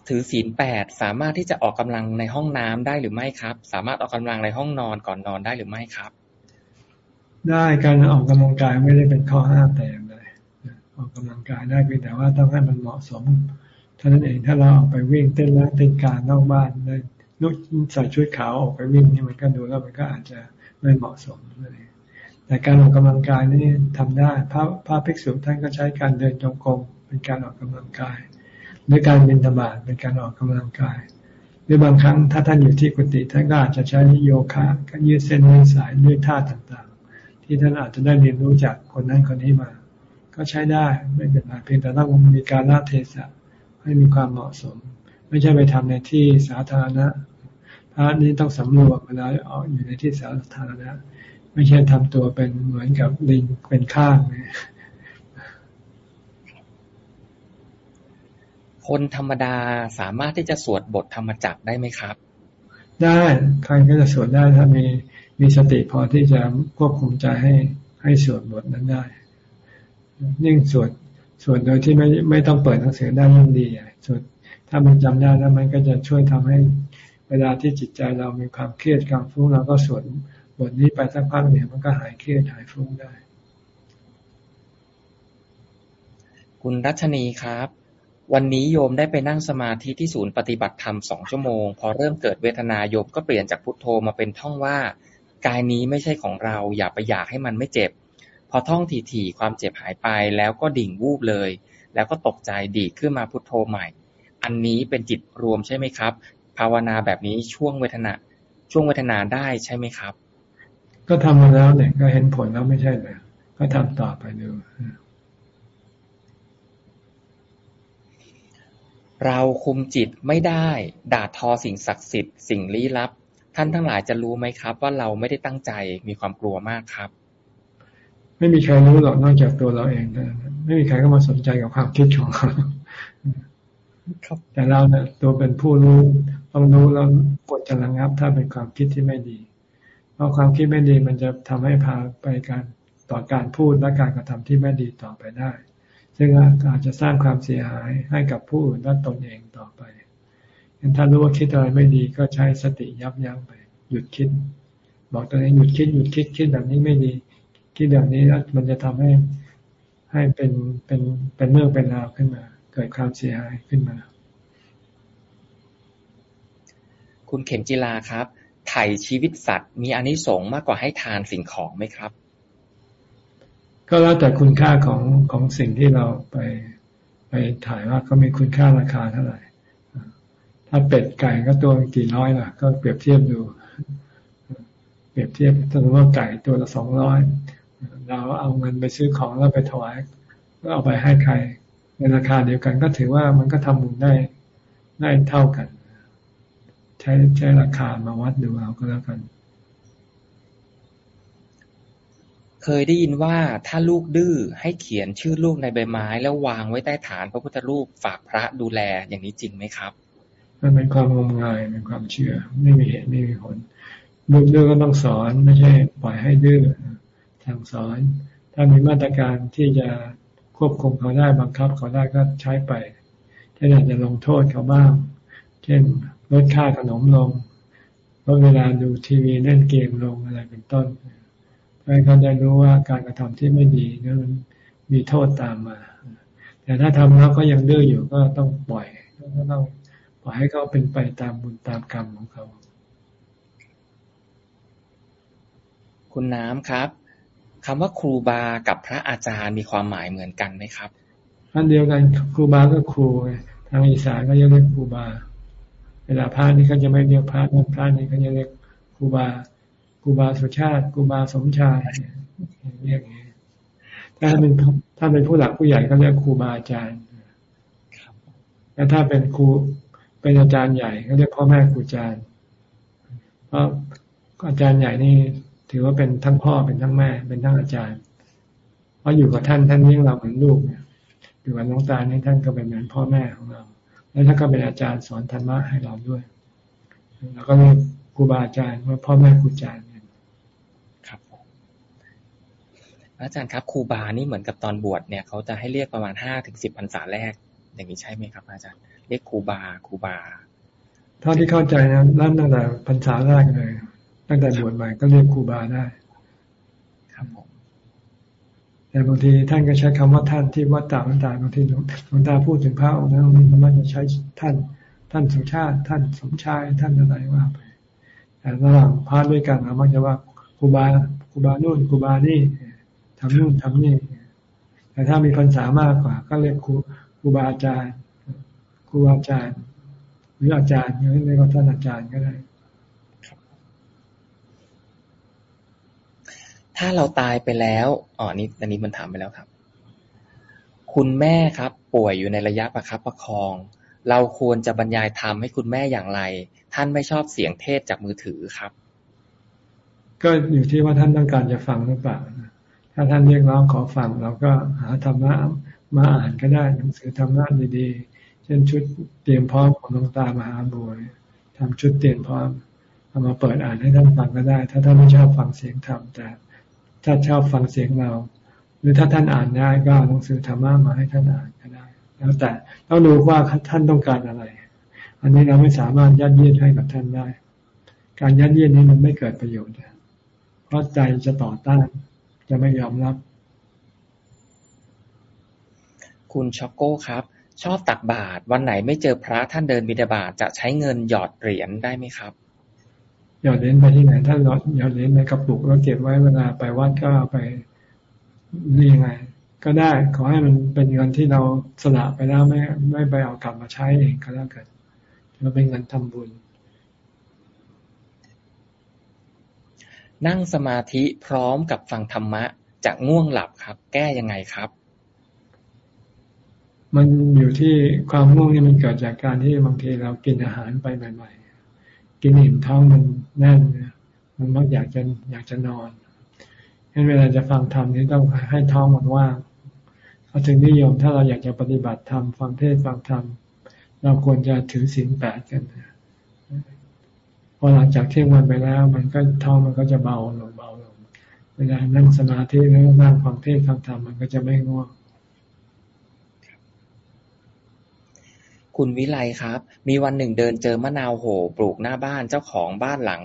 ถือศีลแปดสามารถที่จะออกกำลังในห้องน้ำได้หรือไม่ครับ สามารถออกกำลังในห้องนอนก่อนนอนได้หรือไม่ครับ ได้การออกกำลังกายไม่ได้เป็นข้อห้ามแต่อย่างใดออกกำลังกายได้เพียงแต่ว่าต้องให้มันเหมาะสมเท่านั้นเองถ้าเราออกไปวิ่งเต้นแล้วเต้นการนอกบ้านเลยนุกใส่ชุดขาวออกไปวิ่งนี่มันก็ดูแล้วมันก็อาจจะไม่เหมาะสมเลยแต่การออกกำลังกายนี่ทำได้พระพระภิกษุท่านก็ใช้การเดินจงกรมเป็นการออกกำลังกาย ด้วยการบินธบาตเป็นการออกกำลังกาย หรือบางครั้งถ้าท่านอยู่ที่กุฏิท่านก็อาจจะใช้โยคะก็ยืดเส้นยืดสายยืดท่าต่างๆ ที่ท่านอาจจะได้เรียนรู้จากคนนั้นคนนี้มา ก็ใช้ได้ไม่เป็นไรเพียงแต่ต้องมีการละเทศะให้มีความเหมาะสม ไม่ใช่ไปทำในที่สาธารณะพระนี้ต้องสำรวมเวลาออกอยู่ในที่สาธารณะไม่ใช่ทำตัวเป็นเหมือนกับลิงเป็นข้างเนี่ย คนธรรมดาสามารถที่จะสวดบทธรรมจักได้ไหมครับ ได้ใครก็จะสวดได้ถ้ามีมีสติพอที่จะควบคุมใจให้ให้สวดบทนั้นได้ยิ่งสวดสวดโดยที่ไม่ไม่ต้องเปิดหนังสือได้ยิ่งดีสวดถ้ามันจำได้แล้วมันก็จะช่วยทำให้เวลาที่จิตใจเรามีความเครียดความฟุ้งเราก็สวดบทนี้ไปสักพักเนี่ยมันก็หายเครียดหายฟุ้งได้ คุณรัชนีครับ วันนี้โยมได้ไปนั่งสมาธิที่ศูนย์ปฏิบัติธรรมสองชั่วโมง พอเริ่มเกิดเวทนาโยมก็เปลี่ยนจากพุทโธมาเป็นท่องว่า กายนี้ไม่ใช่ของเรา อย่าไปอยากให้มันไม่เจ็บ พอท่องถี่ๆความเจ็บหายไปแล้วก็ดิ่งวูบเลย แล้วก็ตกใจดีขึ้นมาพุทโธใหม่ อันนี้เป็นจิตรวมใช่ไหมครับ ภาวนาแบบนี้ช่วงเวทนาช่วงเวทนาได้ใช่ไหมครับ ก็ทำมาแล้วเนี่ยก็เห็นผลแล้วไม่ใช่เลยก็ทำต่อไปดู เราคุมจิตไม่ได้ ด่าทอสิ่งศักดิ์สิทธิ์ สิ่งลี้ลับ ท่านทั้งหลายจะรู้ไหมครับ ว่าเราไม่ได้ตั้งใจ มีความกลัวมากครับ ไม่มีใครรู้หรอกนอกจากตัวเราเองนะ ไม่มีใครก็มาสนใจกับความคิดของเราครับ แต่เราเนี่ยตัวเป็นผู้รู้ต้องรู้แล้วกดจะระงับ ถ้าเป็นความคิดที่ไม่ดี เพราะความคิดไม่ดีมันจะทำให้พาไปการต่อการพูดและการกระทำที่ไม่ดีต่อไปได้ ซึ่งอาจจะสร้างความเสียหายให้กับผู้อื่นและตนเองต่อไปงั้นถ้ารู้ว่าคิดอะไรไม่ดีก็ใช้สติยับยั้งไป หยุดคิด บอกตัวเองหยุดคิดหยุดคิดคิดแบบนี้ไม่ดี คิดแบบนี้แล้วมันจะทำให้ให้เป็นเป็นเป็นเรื่องเป็นราวขึ้นมา เกิดความเสียหายขึ้นมา คุณเข็มจิลาครับไถ่ชีวิตสัตว์มีอนิสงส์มากกว่าให้ทานสิ่งของไหมครับ ก็แล้วแต่คุณค่าของของสิ่งที่เราไปไปถ่ายว่าเขามีคุณค่าราคาเท่าไหร่ ถ้าเป็ดไก่ก็ตัวกี่ร้อยล่ะ ก็เปรียบเทียบดู เปรียบเทียบสมมติว่าไก่ตัวละสองร้อยเราเอาเงินไปซื้อของแล้วไปถวายก็เอาไปให้ใคร ในราคาเดียวกันก็ถือว่ามันก็ทำบุญได้ได้เท่ากัน ใช้ใช้ราคามาวัดดูเอาก็แล้วกัน เคยได้ยินว่าถ้าลูกดื้อ ให้เขียนชื่อลูกในใบไม้ แล้ววางไว้ใต้ฐานพระพุทธรูปฝากพระดูแลอย่างนี้จริงไหมครับมันเป็นความงมงายเป็นความเชื่อ ไม่มีเหตุไม่มีผลลูกดื้อก็ต้องสอนไม่ใช่ปล่อยให้ดื้อสั่งสอน ถ้ามีมาตรการที่จะควบคุมเขาได้บังคับเขาได้ก็ใช้ไปถ้าอากจะลงโทษเขาบ้าง เช่นลดค่าขนมลงลดเวลาดูทีวีเล่นเกมลงอะไรเป็นต้น ให้เขาได้รู้ว่าการกระทำที่ไม่ดีนั้นมีโทษตามมา แต่ถ้าทำแล้วก็ยังดื้ออยู่ก็ต้องปล่อยก็ต้องปล่อยให้เขาเป็นไปตามบุญตามกรรมของเขา คุณน้ำครับคำว่าครูบากับพระอาจารย์มีความหมายเหมือนกันไหมครับอันเดียวกันครูบาก็ครูทางอีสานก็จะเรียกครูบา เวลาพระนี่เขาจะไม่เรียกพระพระนี่เขาจะเรียกครูบา กูบาสุชาติกูบาสมชายเรียกอย่างนี้ถ้าเป็นถ้าเป็นผู้หลักผู้ใหญ่ก็เรียกครูบาอาจารย์แล้วถ้าเป็นครูเป็นอาจารย์ใหญ่ก็เรียกพ่อแม่ครูอาจารย์เพราะอาจารย์ใหญ่นี่ถือว่าเป็นทั้งพ่อเป็นทั้งแม่ เป็นทั้งอาจารย์ เพราะอยู่กับท่านท่านเลี้ยงเราเหมือนลูกเนี่ยอยู่กับน้องตานี่ท่านก็เป็นเหมือนพ่อแม่ของเรา แล้วท่านก็เป็นอาจารย์สอนธรรมะให้เราด้วย แล้วก็เรียกครูบาอาจารย์ว่าพ่อแม่ครูอาจารย์ อาจารย์ครับครูบานี่เหมือนกับตอนบวชเนี่ยเขาจะให้เรียกประมาณห้าถึงสิบพรรษาแรก อย่างนี้ใช่ไหมครับ อาจารย์เรียกครูบาครูบาเท่าที่เข้าใจนะเริ่มตั้งแต่พรรษาแรกเลย ตั้งแต่บวชใหม่ก็เรียกครูบาได้ ครับผมแต่บางทีท่านก็ใช้คำว่าท่านที่วัดต่างต่างบางทีหลวงตาพูดถึงพระองค์นั้นมันจะใช้ท่าน ท่านสุชาติ ท่านสมชายท่านอะไรว่าไปแต่ระหว่างพระด้วยกันเรามักจะว่าครูบาครูบานู่นครูบานี่ ทำนู่นทำนี่ แต่ถ้ามีพรรษามากกว่า ก็เรียกครูครูบาอาจารย์ครูอาจารย์รืออาจารย์เรียกว่าท่านอาจารย์ก็ได้ ถ้าเราตายไปแล้วอ๋อนี่อันนี้มันถามไปแล้วครับ คุณแม่ครับ ป่วยอยู่ในระยะประคับประคอง เราควรจะบรรยายธรรมให้คุณแม่อย่างไร ท่านไม่ชอบเสียงเทศจากมือถือครับ ก็อยู่ที่ว่าท่านต้องการจะฟังหรือเปล่า ถ้าท่านเรียกร้องขอฟังเราก็หาธรรมะมาอ่านก็ได้หนังสือธรรมะดีๆ เช่นชุดเตรียมพร้อมของหลวงตามหาบัวทำชุดเตรียมพร้อมเอามาเปิดอ่านให้ท่านฟังก็ได้ ถ้าท่านไม่ชอบฟังเสียงธรรมแต่ถ้าชอบฟังเสียงเรา หรือถ้าท่านอ่านได้ก็หนังสือธรรมะมาให้ท่านอ่านก็ได้ แล้วแต่ต้องดูว่าท่านต้องการอะไร อันนี้เราไม่สามารถยัดเยียดให้กับท่านได้ การยัดเยียดนี้มันไม่เกิดประโยชน์เพราะใจจะต่อต้าน จะไม่ยอมรับ คุณช็อกโก้ครับ ชอบตักบาตรวันไหนไม่เจอพระท่านเดินบิดาบาตจะใช้เงินหยอดเหรียญได้ไหมครับ หยอดเหรียญไปที่ไหนถ้าหยอดหยอดเหรียญในกระปุกแล้วเก็บไว้เวลาไปวัดก็เอาไปนี่ยังไง ก็ได้ ขอให้มันเป็นเงินที่เราสละไปแล้วไม่ไม่ไปเอากลับมาใช้เองก็แล้วกันมันเป็นเงินทำบุญ นั่งสมาธิพร้อมกับฟังธรรมะ จะง่วงหลับครับ แก้ยังไงครับ มันอยู่ที่ความง่วงนี่มันเกิดจากการที่บางทีเรากินอาหารไปใหม่ ๆ กินอิ่มท้องมันแน่นมันมักอยากจะอยากจะนอนฉะนั้นเวลาจะฟังธรรมนี่ต้องให้ท้องมันว่างเขาถึงนิยมถ้าเราอยากจะปฏิบัติธรรมฟังเทศฟังธรรมเราควรจะถือศีลแปดกัน พอหลังจากเที่ยงวันไปแล้ว มันก็ท้องมันก็จะเบาลงเบาลงเวลานั่งสมาธิแล้วนั่งฟังเทศฟังธรรมมันก็จะไม่ง่วงคุณวิไลครับ มีวันหนึ่งเดินเจอมะนาวโหปลูกหน้าบ้านเจ้าของบ้านหลัง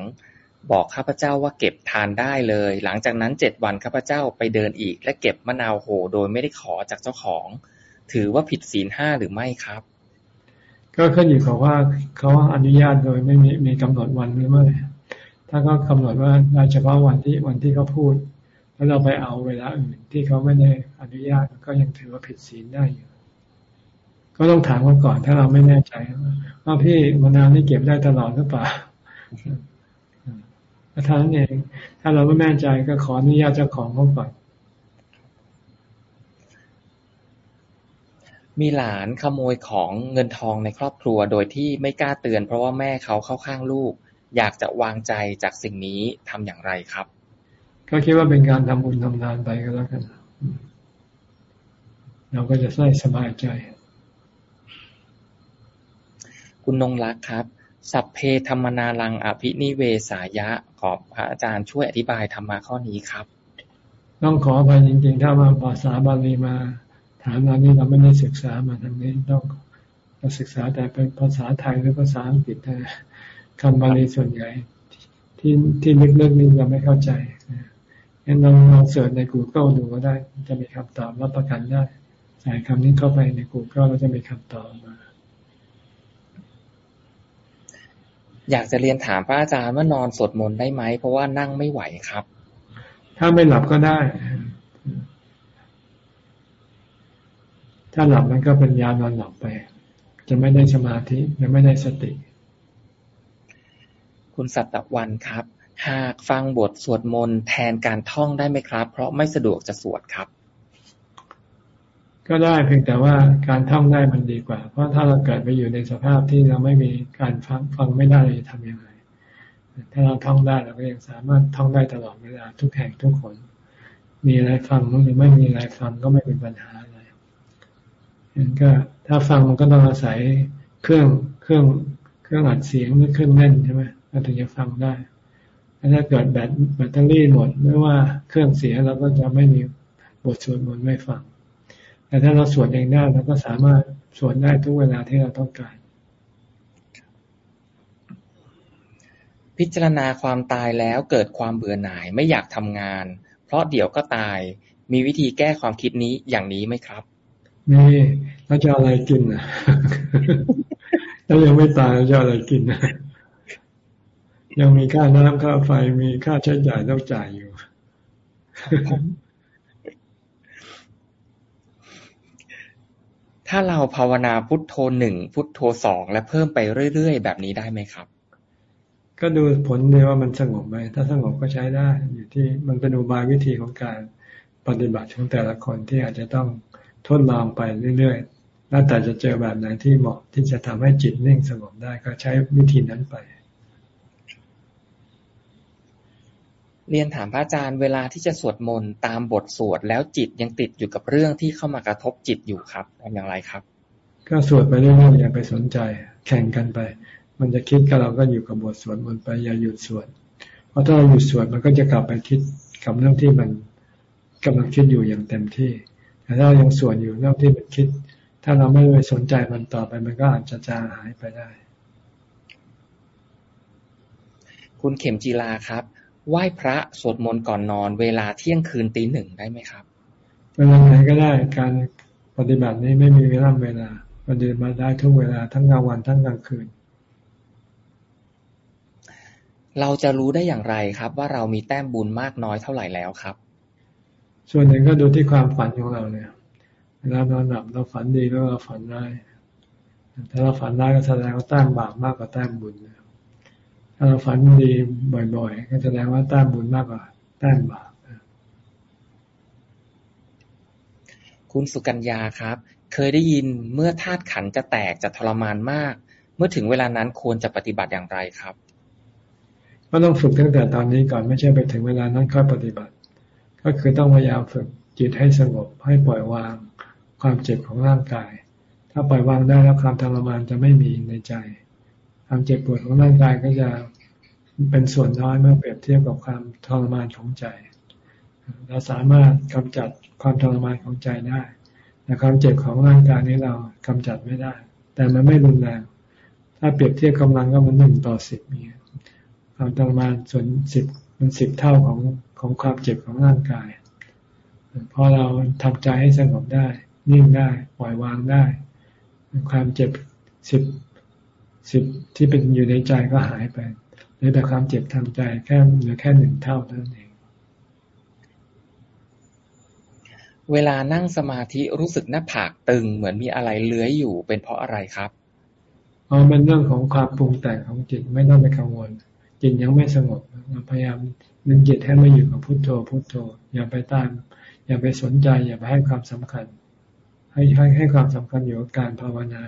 บอกข้าพเจ้าว่าเก็บทานได้เลย หลังจากนั้นเจ็ดวันข้าพเจ้าไปเดินอีก และเก็บมะนาวโหโดยไม่ได้ขอจากเจ้าของ ถือว่าผิดศีลห้าหรือไม่ครับ ก็ขึ้นอยู่กับว่าเขาอนุญาตโดยไม่มีมีกำหนดวันหรือไม่ถ้าเขากาหนดว่าได้เฉพาะวันที่วันที่เขาพูด แล้วเราไปเอาเวลาอื่นที่เขาไม่ได้อนุญาตก็ยังถือว่าผิดศีลได้อยู่ ก็ต้องถามกันก่อนถ้าเราไม่แน่ใจว่าพี่มะนาวนี่เก็บได้ตลอดหรือเปล่าถ้านั้นเอง ถ้าเราไม่แน่ใจก็ขออนุญาตเจ้าของเขาก่อน มีหลานขโมยของเงินทองในครอบครัว โดยที่ไม่กล้าเตือน เพราะว่าแม่เขาเข้าข้างลูก อยากจะวางใจจากสิ่งนี้ทำอย่างไรครับ ก็คิดว่าเป็นการทำบุญทำทานไปก็แล้วกัน เราก็จะได้สบายใจ คุณนงรักครับ สัพเพธรรมนาลังอภินิเวสายะ ขอพระอาจารย์ช่วยอธิบายธรรมะข้อนี้ครับ ต้องขออภัยจริงๆ ถ้ามาภาษาบาลีมา ถามเรานี่เราไม่ได้ศึกษามาทางนี้ต้องเราศึกษาแต่เป็นภาษาไทยหรือภาษาอังกฤษนะคำบาลีส่วนใหญ่ที่ที่ลึกๆนี่เราไม่เข้าใจงั้นเราลองเสิร์ชใน Google ดูก็ได้ จะมีคำตอบรับประกันได้ใส่คำนี้เข้าไปใน Google แล้วจะมีคำตอบมา อยากจะเรียนถามพระอาจารย์ว่านอนสวดมนต์ได้ไหม เพราะว่านั่งไม่ไหวครับ ถ้าไม่หลับก็ได้ ถ้าหลับมันก็เป็นยานอนหลับไป จะไม่ได้สมาธิจะไม่ได้สติ คุณสัตวันครับ หากฟังบทสวดมนต์แทนการท่องได้ไหมครับ เพราะไม่สะดวกจะสวดครับ ก็ได้เพียงแต่ว่าการท่องได้มันดีกว่า เพราะถ้าเราเกิดไปอยู่ในสภาพที่เราไม่มีการฟังฟังไม่ได้จะทำยังไงถ้าเราท่องได้เราก็ยังสามารถท่องได้ตลอดเวลาทุกแห่งทุกคน มีอะไรฟังหรือไม่มีอะไรฟังก็ไม่เป็นปัญหาอะไรงั้น ก็ถ้าฟังมันก็ต้องอาศัยเครื่องเครื่องเครื่องอัดเสียงหรือเครื่องเล่นใช่ไหมเราถึงจะฟังได้ถ้าเกิดแบตแบตเตอรี่หมดไม่ว่าเครื่องเสียเราก็จะไม่มีบทสวดมนต์ไม่ฟัง แต่ถ้าเราสวดเองได้เราก็สามารถสวดได้ทุกเวลาที่เราต้องการ พิจารณาความตายแล้วเกิดความเบื่อหน่ายไม่อยากทำงาน เพราะเดี๋ยวก็ตายมีวิธีแก้ความคิดนี้อย่างนี้ไหมครับ มีแล้วจะอะไรกินอะถ้ายังไม่ตายจะอะไรกินนะยังมีค่าน้ำค่าไฟมีค่าใช้จ่ายต้องจ่ายอยู่ถ้าเราภาวนาพุทโธหนึ่งพุทโธสองและเพิ่มไปเรื่อยๆ แบบนี้ได้ไหมครับ ก็ดูผลเลยว่ามันสงบไหมถ้าสงบก็ใช้ได้ อยู่ที่มันเป็นอุบายวิธีของการปฏิบัติของแต่ละคนที่อาจจะต้อง ทดลองไปเรื่อยๆ แล้วแต่จะเจอแบบไหนที่เหมาะที่จะทำให้จิตนิ่งสงบได้ก็ใช้วิธีนั้นไป เรียนถามพระอาจารย์เวลาที่จะสวดมนต์ตามบทสวดแล้วจิตยังติดอยู่กับเรื่องที่เข้ามากระทบจิตอยู่ครับทำอย่างไรครับ ก็สวดไปเรื่อยๆอย่าไปสนใจแข่งกันไป มันจะคิดกับเราก็อยู่กับบทสวดมนต์ไปอย่าหยุดสวดเพราะถ้าเราหยุดสวดมันก็จะกลับไปคิดกับเรื่องที่มันกำลังคิดอยู่อย่างเต็มที่ แต่ถ้าเรายังสวดอยู่เรื่องที่มันคิด ถ้าเราไม่ไปสนใจมันต่อไป มันก็อาจจะจางหายไปได้ คุณเข็มจีลาครับ ไหว้พระสวดมนต์ก่อนนอน เวลาเที่ยงคืนตีหนึ่งได้ไหมครับ เวลาไหนก็ได้การปฏิบัตินี้ไม่มีเวลาเวลาปฏิบัติได้ทุกเวลาทั้งกลางวันทั้งกลางคืนเราจะรู้ได้อย่างไรครับ ว่าเรามีแต้มบุญมากน้อยเท่าไหร่แล้วครับ ส่วนหนึ่งก็ดูที่ความฝันของเราเนี่ยเวลานอนหลับเราฝันดีแล้วเราฝันร้ายถ้าเราฝันร้ายก็แสดงว่าแต้มบาปมากกว่าแต้มบุญถ้าเราฝันดีบ่อย ๆ ก็แสดงว่าแต้มบุญมากกว่าแต้มบาปคุณสุกัญญาครับ เคยได้ยินเมื่อธาตุขันธ์จะแตกจะทรมานมาก เมื่อถึงเวลานั้นควรจะปฏิบัติอย่างไรครับ ก็ต้องฝึกตั้งแต่ตอนนี้ก่อนไม่ใช่ไปถึงเวลานั้นค่อยปฏิบัติ ก็คือต้องพยายามฝึกจิตให้สงบให้ปล่อยวางความเจ็บของร่างกาย ถ้าปล่อยวางได้แล้วความทรมานจะไม่มีในใจ ความเจ็บปวดของร่างกายก็จะเป็นส่วนน้อยเมื่อเปรียบเทียบกับความทรมานของใจ เราสามารถกำจัดความทรมานของใจได้แต่ความเจ็บของร่างกายนี้เรากำจัดไม่ได้ แต่มันไม่รุนแรง ถ้าเปรียบเทียบกำลังก็มันหนึ่งต่อสิบเนี่ยความทรมานส่วนสิบมันสิบเท่าของ ของความเจ็บของร่างกายพอเราทำใจให้สงบได้ นิ่งได้ปล่อยวางได้ ความเจ็บสิบสิบที่เป็นอยู่ในใจก็หายไปเหลือแต่ความเจ็บทางใจแค่เหลือแค่หนึ่งเท่าเท่านั้นเอง เวลานั่งสมาธิรู้สึกหน้าผากตึงเหมือนมีอะไรเลื้อยอยู่เป็นเพราะอะไรครับอ๋อเป็นเรื่องของความปรุงแต่งของจิตไม่ต้องไปกังวลจิตยังไม่สงบเราพยายาม ดึงจิตให้มาอยู่กับพุทโธพุทโธ อย่าไปตาม อย่าไปสนใจ อย่าไปให้ความสำคัญ ให้ให้ให้ความสำคัญอยู่กับการภาวนา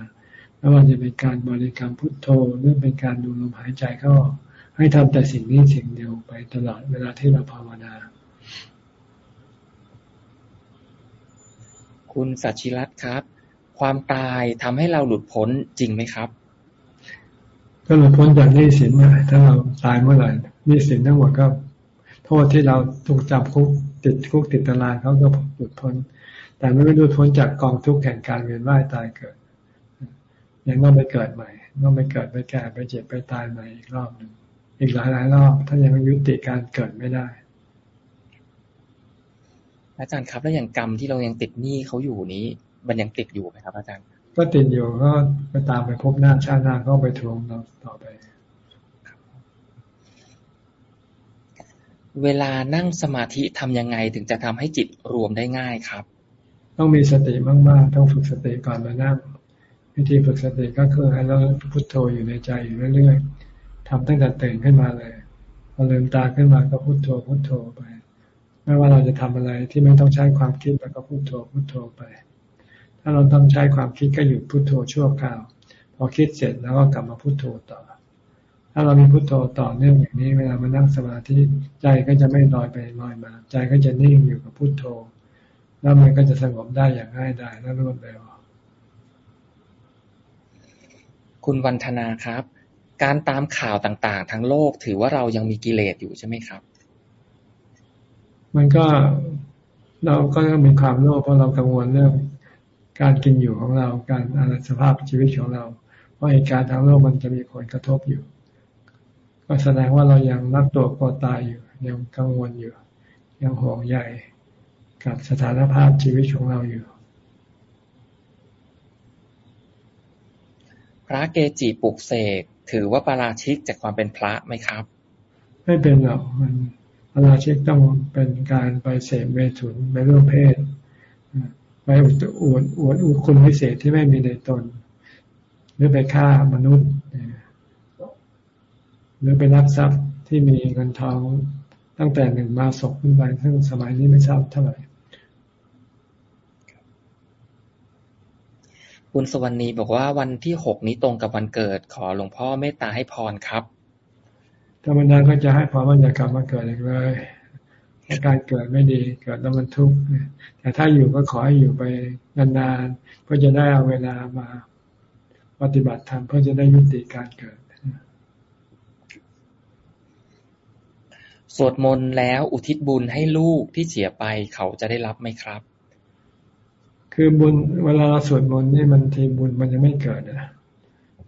ไม่ว่าจะเป็นการบริกรรมพุทโธหรือเป็นการดูลมหายใจเข้าให้ทำแต่สิ่งนี้สิ่งเดียวไปตลอดเวลาที่เราภาวนาคุณสัชิรัตน์ครับ ความตายทำให้เราหลุดพ้นจริงไหมครับ ก็หลุดพ้นจากหนี้สินเมื่อไหร่ถ้าเราตายเมื่อไหร่หนี้สินทั้งหมดก็ โทษที่เราถูกจับคุกติดคุกติดตารางเขาก็หลุดพ้น แต่ไม่ได้หลุดพ้นจากกองทุกข์แห่งการเวียนว่ายตายเกิดยังต้องไปเกิดใหม่ต้องไปเกิดไปแก่ไปเจ็บไปตายใหม่อีกรอบหนึ่งอีกหลายหลายรอบถ้ายังยุติการเกิดไม่ได้ อาจารย์ครับแล้วอย่างกรรมที่เรายังติดหนี้เขาอยู่นี้ มันยังติดอยู่ไหมครับ อาจารย์ ก็ติดอยู่ก็ไปตามไปพบหน้าชาติหน้าก็ไปทวงเราต่อไป เวลานั่งสมาธิทำยังไงถึงจะทำให้จิตรวมได้ง่ายครับ ต้องมีสติมากๆ ต้องฝึกสติก่อนมานั่ง วิธีฝึกสติก็คือให้เราพุโทโธอยู่ในใจอยู่เรื่อยๆทำตั้งแต่ตื่นขึ้นมาเลยพอลืมตาขึ้นมาก็พุโทโธพุโทโธไป ไม่ว่าเราจะทำอะไรที่ไม่ต้องใช้ความคิดแล้วก็พุโทโธพุโทโธไป ถ้าเราต้องใช้ความคิดก็หยุดพุโทโธชั่วคราว พอคิดเสร็จแล้วก็กลับมาพุโทโธต่อ ถ้าเรามีพุโทโธต่อเนื่องอย่างนี้เวลามานั่งสมาธิใจก็จะไม่ลอยไปลอยมา ใจก็จะนิ่งอยู่กับพุโทโธ แล้วมันก็จะสงบได้อย่างง่ายดายและรวดเร็วคุณวันธนาครับ การตามข่าวต่างๆ ทั้งโลกถือว่าเรายังมีกิเลสอยู่ใช่ไหมครับ มันก็เราก็ต้องมีความโลภเพราะเรากังวลเรื่องการกินอยู่ของเราการอะไรสภาพชีวิตของเรา เพราะเหตุการณ์ทางโลกมันจะมีผลกระทบอยู่ ก็แสดงว่าเรายังรักตัวกลัวตายอยู่ ยังกังวลอยู่ ยังห่วงใยกับสถานภาพชีวิตของเราอยู่ พระเกจิปลุกเสกถือว่าปาราชิกจากความเป็นพระไหมครับ ไม่เป็นหรอกมันพระราชิกต้องเป็นการไปเสพเมถุนไปร่วมเพศไปอวดอวดอุคุณพิเศษที่ไม่มีในตน หรือไปฆ่ามนุษย์ หรือไปรักทรัพย์ที่มีเงินทองตั้งแต่หนึ่งมาศกขึ้นไปซึ่งสมัยนี้ไม่ทราบเท่าไหร่คุณสวรรณีบอกว่าวันที่หกนี้ตรงกับวันเกิด ขอหลวงพ่อเมตตาให้พรครับธรรมดาก็จะให้พรว่าอย่ากลับมาเกิดอีกเลยการเกิดไม่ดีเกิดแล้วมันทุกข์แต่ถ้าอยู่ก็ขอให้อยู่ไปนานๆเพื่อจะได้เอาเวลามาปฏิบัติธรรมเพื่อจะได้ยุติการเกิด สวดมนต์แล้วอุทิศบุญให้ลูกที่เสียไปเขาจะได้รับไหมครับ คือบุญเวลาเราสวดมนต์นี่มันทีบุญมันยังไม่เกิดนะ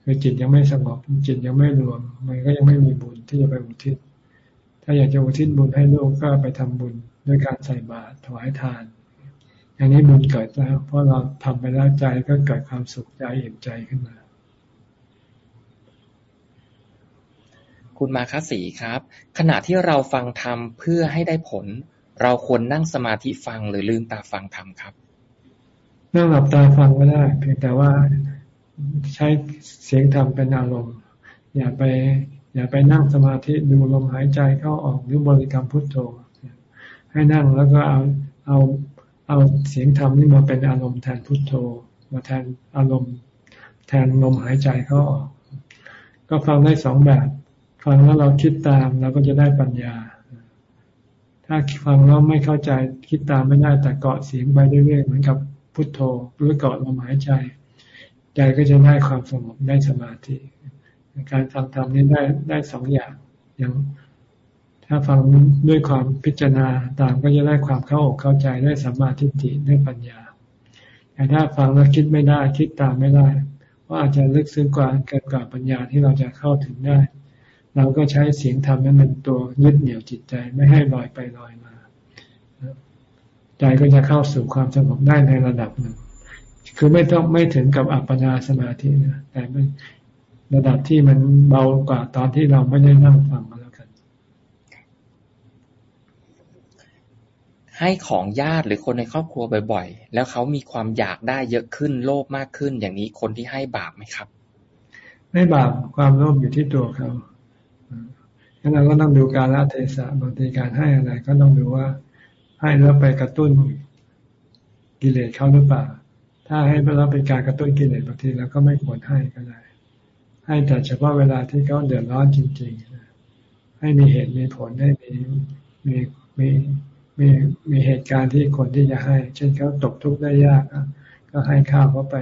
คือจิตยังไม่สงบจิตยังไม่รวม มันก็ยังไม่มีบุญที่จะไปอุทิศ ถ้าอยากจะอุทิศบุญให้ลูกก็ไปทำบุญด้วยการใส่บาตรถวายทานอย่างนี้บุญเกิดแล้ว เพราะเราทำไปแล้วใจก็เกิดความสุขใจอิ่มใจขึ้นมา คุณมาคสีครับ ขณะที่เราฟังธรรมเพื่อให้ได้ผล เราควรนั่งสมาธิฟังหรือลืมตาฟังธรรมครับ นั่งหลับตาฟังก็ได้ เพียงแต่ว่าใช้เสียงธรรมเป็นอารมณ์ อย่าไป อย่าไปนั่งสมาธิดูลมหายใจเข้าออกหรือบริกรรมพุทโธ ให้นั่งแล้วก็เอาเอาเอาเสียงธรรมนี่มาเป็นอารมณ์แทนพุทโธ มาแทนอารมณ์ แทนลมหายใจเข้าออก ก็ฟังได้สองแบบ ฟังแล้วเราคิดตามเราก็จะได้ปัญญา ถ้าฟังแล้วไม่เข้าใจคิดตามไม่ได้แต่เกาะเสียงไปเรื่อยๆเหมือนกับพุทโธหรือเกาะลมหายใจ ใจก็จะได้ความสงบได้สมาธิ การฟังธรรมนี้ได้ได้สองอย่างอย่างถ้าฟังด้วยความพิจารณาตามก็จะได้ความเข้าอกเข้าใจได้สัมมาทิฏฐิได้ปัญญา แต่ถ้าฟังแล้วคิดไม่ได้คิดตามไม่ได้ว่าอาจจะลึกซึ้งกว่าเกิดกว่าปัญญาที่เราจะเข้าถึงได้ เราก็ใช้เสียงธรรมนั้นเป็นตัวยึดเหนี่ยวจิตใจไม่ให้ลอยไปลอยมา ใจก็จะเข้าสู่ความสงบได้ในระดับหนึ่ง คือไม่ต้องไม่ถึงกับอัปปนาสมาธินะแต่มันระดับที่มันเบากว่าตอนที่เราไม่ได้นั่งฟังมาแล้วกัน ให้ของญาติหรือคนในครอบครัวบ่อย ๆ แล้วเขามีความอยากได้เยอะขึ้นโลภมากขึ้นอย่างนี้คนที่ให้บาปไหมครับ ไม่บาปความโลภอยู่ที่ตัวเขา งั้นเราก็ต้องดูการละเทศะบางทีการให้อะไรก็ต้องดูว่าให้แล้วไปกระตุ้นกิเลสเขาหรือเปล่า ถ้าให้แล้วเป็นการกระตุ้นกิเลสบางทีเราก็ไม่ควรให้ก็ได้ ให้แต่เฉพาะเวลาที่เขาเดือดร้อนจริง ๆ ให้มีเหตุมีผลให้มีมีมีมีมีเหตุการณ์ที่คนที่จะให้ เช่นเขาตกทุกข์ได้ยากก็ให้ข้าวเขาไป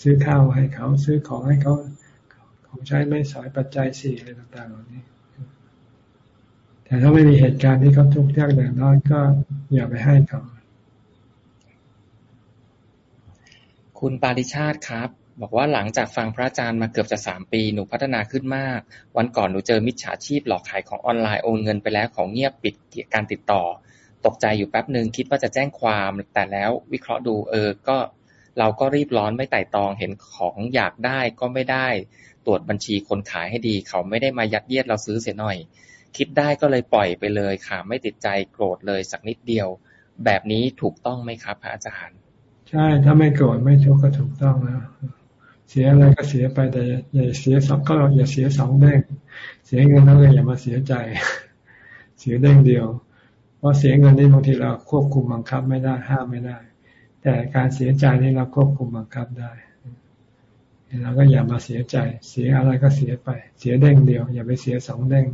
ซื้อข้าวให้เขาซื้อของให้เขาของใช้ไม่สอยปัจจัยสี่อะไรต่างๆเหล่านี้ แต่ถ้าไม่มีเหตุการณ์ที่เขาทุกข์ยากเดือดร้อนก็อย่าไปให้เขาคุณปาริชาติครับ บอกว่าหลังจากฟังพระอาจารย์มาเกือบจะสามปีหนูพัฒนาขึ้นมาก วันก่อนหนูเจอมิจฉาชีพหลอกขายของออนไลน์โอนเงินไปแล้วของเงียบปิดเการติดต่อ ตกใจอยู่แป๊บหนึ่งคิดว่าจะแจ้งความ แต่แล้ววิเคราะห์ดูเออก็เราก็รีบร้อนไม่ไต่ตองเห็นของอยากได้ก็ไม่ได้ ตรวจบัญชีคนขายให้ดี เขาไม่ได้มายัดเยียดเราซื้อเสียหน่อย คิดได้ก็เลยปล่อยไปเลยค่ะ ไม่ติดใจโกรธเลยสักนิดเดียว แบบนี้ถูกต้องไหมครับ พระอาจารย์ ใช่ถ้าไม่โกรธไม่ทุกข์ก็ถูกต้องแล้วเสียอะไรก็เสียไปแต่อย่าเสียสองก็อย่าเสียสองเด้งเสียเงินแล้วเลยอย่ามาเสียใจ เสียเด้งเดียว เพราะเสียเงินนี่บางทีเราควบคุมบังคับไม่ได้ห้ามไม่ได้ แต่การเสียใจนี่เราควบคุมบังคับได้เราก็อย่ามาเสียใจ เสียอะไรก็เสียไป เสียเด้งเดียว อย่าไปเสียสองเด้ง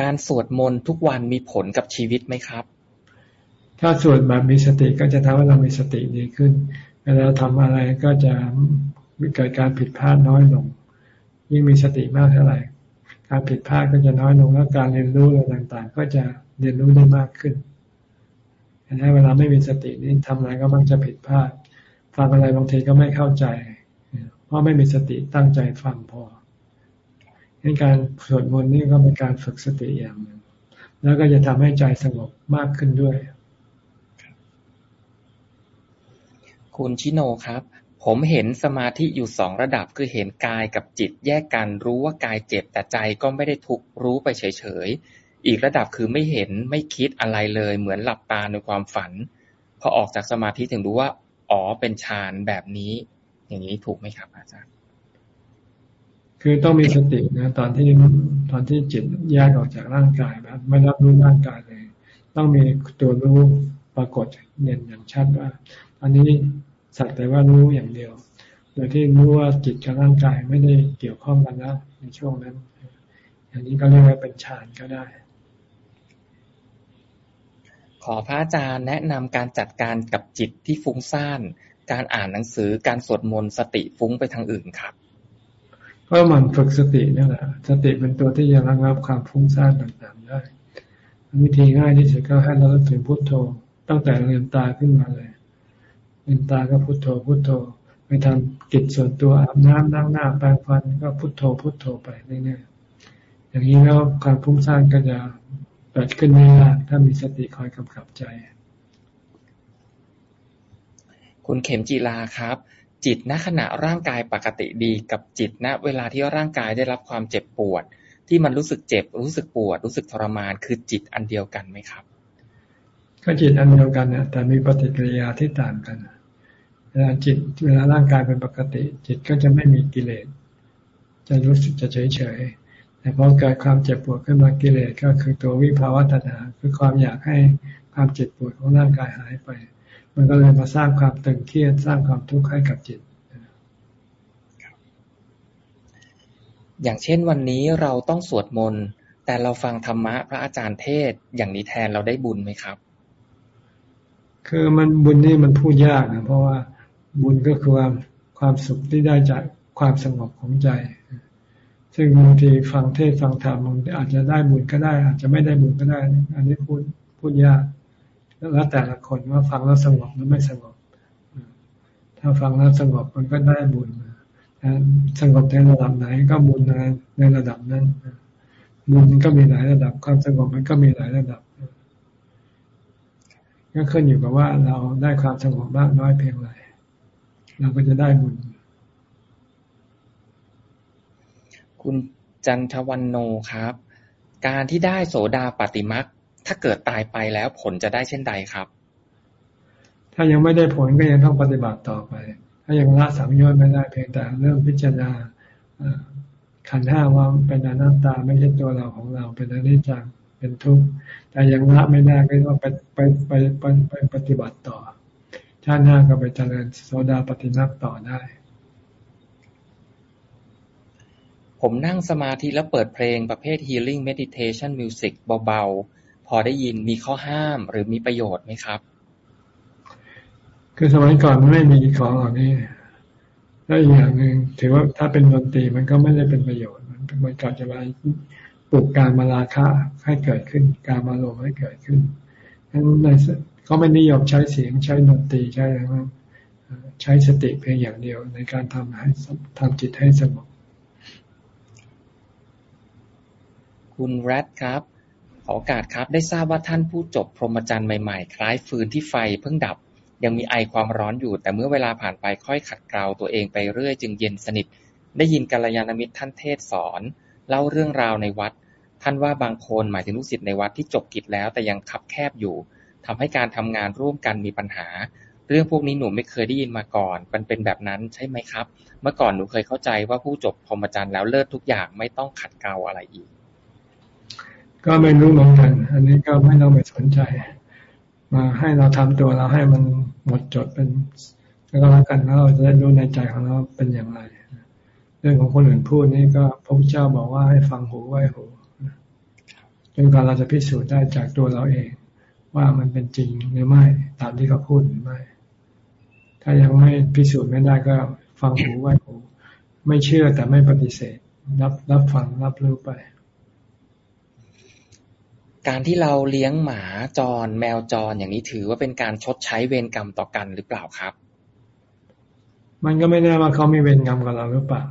การสวดมนต์ทุกวันมีผลกับชีวิตไหมครับ ถ้าสวดแบบมีสติก็จะทำให้เรามีสติดีขึ้นเวลาเราทำอะไรก็จะเกิดการผิดพลาดน้อยลง ยิ่งมีสติมากเท่าไหร่ การผิดพลาดก็จะน้อยลงแล้วการเรียนรู้อะไรต่างๆ ก็จะเรียนรู้ได้มากขึ้นแต่เวลาไม่มีสตินี่ทำอะไรก็มักจะผิดพลาดฟังอะไรบางทีก็ไม่เข้าใจ เพราะไม่มีสติตั้งใจฟังพอ ในการสวดมนต์นี่ก็เป็นการฝึกสติอย่างหนึ่ง แล้วก็จะทำให้ใจสงบมากขึ้นด้วย คุณชิโนครับ ผมเห็นสมาธิอยู่สองระดับคือเห็นกายกับจิตแยกกันรู้ว่ากายเจ็บแต่ใจก็ไม่ได้ทุกรู้ไปเฉยๆ อีกระดับคือไม่เห็นไม่คิดอะไรเลย เหมือนหลับตาในความฝัน พอออกจากสมาธิถึงรู้ว่า อ๋อเป็นฌานแบบนี้ อย่างนี้ถูกไหมครับอาจารย์ คือต้องมีสตินะตอนที่ตอนที่จิตแยกออกจากร่างกายแบบไม่รับรู้ร่างกายเลย ต้องมีตัวรู้ปรากฏเด่นอย่างชัดว่า อันนี้สักแต่ว่ารู้อย่างเดียวโดยที่รู้ว่าจิตกับร่างกายไม่ได้เกี่ยวข้องกันนะในช่วงนั้น อย่างนี้ก็เรียกว่าเป็นฌานก็ได้ ขอพระอาจารย์แนะนำการจัดการกับจิตที่ฟุ้งซ่าน การอ่านหนังสือการสวดมนต์สติฟุ้งไปทางอื่นครับ ก็มันฝึกสตินี่แหละ สติเป็นตัวที่จะระงับความฟุ้งซ่านต่างๆได้ วิธีง่ายที่สุดก็ให้เราถึงพุทโธ ตั้งแต่เลืมตาขึ้นมาเลยเลืมตาก็พุโทโธพุโทโธไปทำกิจส่วนตัวอาบน้ำล้างหน้าแปรงฟันก็พุโทโธพุโทโธไปเรื่อยๆอย่างนี้แล้วความพุ่งสร้างก็จะเกิดขึ้นไม่ยากถ้ามีสติคอยกำกับใจ คุณเข็มจีลาครับ จิต ณ ขณะร่างกายปกติดี กับจิต ณ เวลาที่ร่างกายได้รับความเจ็บปวด ที่มันรู้สึกเจ็บ รู้สึกปวด รู้สึกทรมาน คือจิตอันเดียวกันไหมครับ ก็จิตอันเดียวกันเนี่ยแต่มีปฏิกิริยาที่ต่างกันเวลาจิต เวลาร่างกายเป็นปกติ จิตก็จะไม่มีกิเลส จะรู้สึกจะเฉยเฉยแต่พอเกิดความเจ็บปวดขึ้นมากิเลสก็คือตัววิภาวะตัณหาคือความอยากให้ความเจ็บปวดของร่างกายหายไป มันก็เลยมาสร้างความตึงเครียดสร้างความทุกข์ให้กับจิตอย่างเช่นวันนี้เราต้องสวดมนต์แต่เราฟังธรรมะพระอาจารย์เทศอย่างนี้แทนเราได้บุญไหมครับ คือมันบุญนี่มันพูดยากนะเพราะว่าบุญก็คือความความสุขที่ได้จากความสงบของใจ ซึ่งบางทีฟังเทศฟังธรรมมันอาจจะได้บุญก็ได้ อาจจะไม่ได้บุญก็ได้ อันนี้พูดพูดยาก แล้วแต่ละคนว่าฟังแล้วสงบหรือไม่สงบ ถ้าฟังแล้วสงบมันก็ได้บุญสงบในระดับไหนก็บุญในระดับนั้นบุญก็มีหลายระดับความสงบมันก็มีหลายระดับก็ขึ้นอยู่กับว่าเราได้ความสงบมากน้อยเพียงไรเราก็จะได้บุญคุณจันทวันโนครับ การที่ได้โสดาปฏิมัก ถ้าเกิดตายไปแล้วผลจะได้เช่นใดครับ ถ้ายังไม่ได้ผลก็ยังต้องปฏิบัติต่อไป ถ้ายังละสังโยชน์ไม่ได้เพียงแต่เริ่มพิจารณาขันห้าว่าเป็นอนัตตาไม่ใช่ตัวเราของเราเป็นอนิจจังเป็นทุกข์แต่ยังละไม่ได้ก็ต้องไปไปไปไปไปปฏิบัติต่อ ชาติหน้าก็ไปเจริญโสดาปฏินักต่อได้ ผมนั่งสมาธิแล้วเปิดเพลงประเภท healing meditation music เบาๆ พอได้ยินมีข้อห้ามหรือมีประโยชน์ไหมครับ คือสมัยก่อนมันไม่มีของเหล่านี้แล้วอีกอย่างหนึ่งถือว่าถ้าเป็นดนตรีมันก็ไม่ได้เป็นประโยชน์ มันมันกลับจะมาปลุกการมาราคะให้เกิดขึ้น การมาโลมให้เกิดขึ้นนั้นในเขาไม่นิยมใช้เสียงใช้ดนตรีใช้อะไรมาใช้สติเพียงอย่างเดียวในการทำให้ทำจิตให้สงบคุณแรดครับขอ โอกาสครับ ได้ทราบว่าท่านผู้จบพรหมจรรย์ใหม่ๆ คล้ายฟืนที่ไฟเพิ่งดับ ยังมีไอความร้อนอยู่ แต่เมื่อเวลาผ่านไปค่อยขัดเกลาตัวเองไปเรื่อยจึงเย็นสนิท ได้ยินกัลยาณมิตรท่านเทศสอน เล่าเรื่องราวในวัด ท่านว่าบางคนหมายถึงลูกศิษย์ในวัดที่จบกิจแล้วแต่ยังคับแคบอยู่ทำให้การทำงานร่วมกันมีปัญหา เรื่องพวกนี้หนูไม่เคยได้ยินมาก่อน มันเป็นแบบนั้นใช่ไหมครับ เมื่อก่อนหนูเคยเข้าใจว่าผู้จบพรหมจรรย์แล้วเลิศทุกอย่างไม่ต้องขัดเกลาอะไรอีก ก็ไม่รู้เหมือนกัน อันนี้ก็ไม่ต้องไปสนใจ มาให้เราทำตัวเราให้มันหมดจดเป็นแล้วก็แล้วกันแล้วเราจะได้รู้ในใจของเราเป็นอย่างไร เรื่องของคนอื่นพูดนี่ก็พระพุทธเจ้าบอกว่าให้ฟังหูไว้หูจนกว่าเราจะพิสูจน์ได้จากตัวเราเอง ว่ามันเป็นจริงหรือไม่ตามที่เขาพูดหรือไม่ ถ้ายังไม่พิสูจน์ไม่ได้ก็ฟังหูไว้หู ไม่เชื่อแต่ไม่ปฏิเสธ รับรับฟังรับรู้ไป การที่เราเลี้ยงหมาจรแมวจรอย่างนี้ถือว่าเป็นการชดใช้เวรกรรมต่อกันหรือเปล่าครับ มันก็ไม่แน่ว่าเขามีเวรกรรมกับเราหรือเปล่า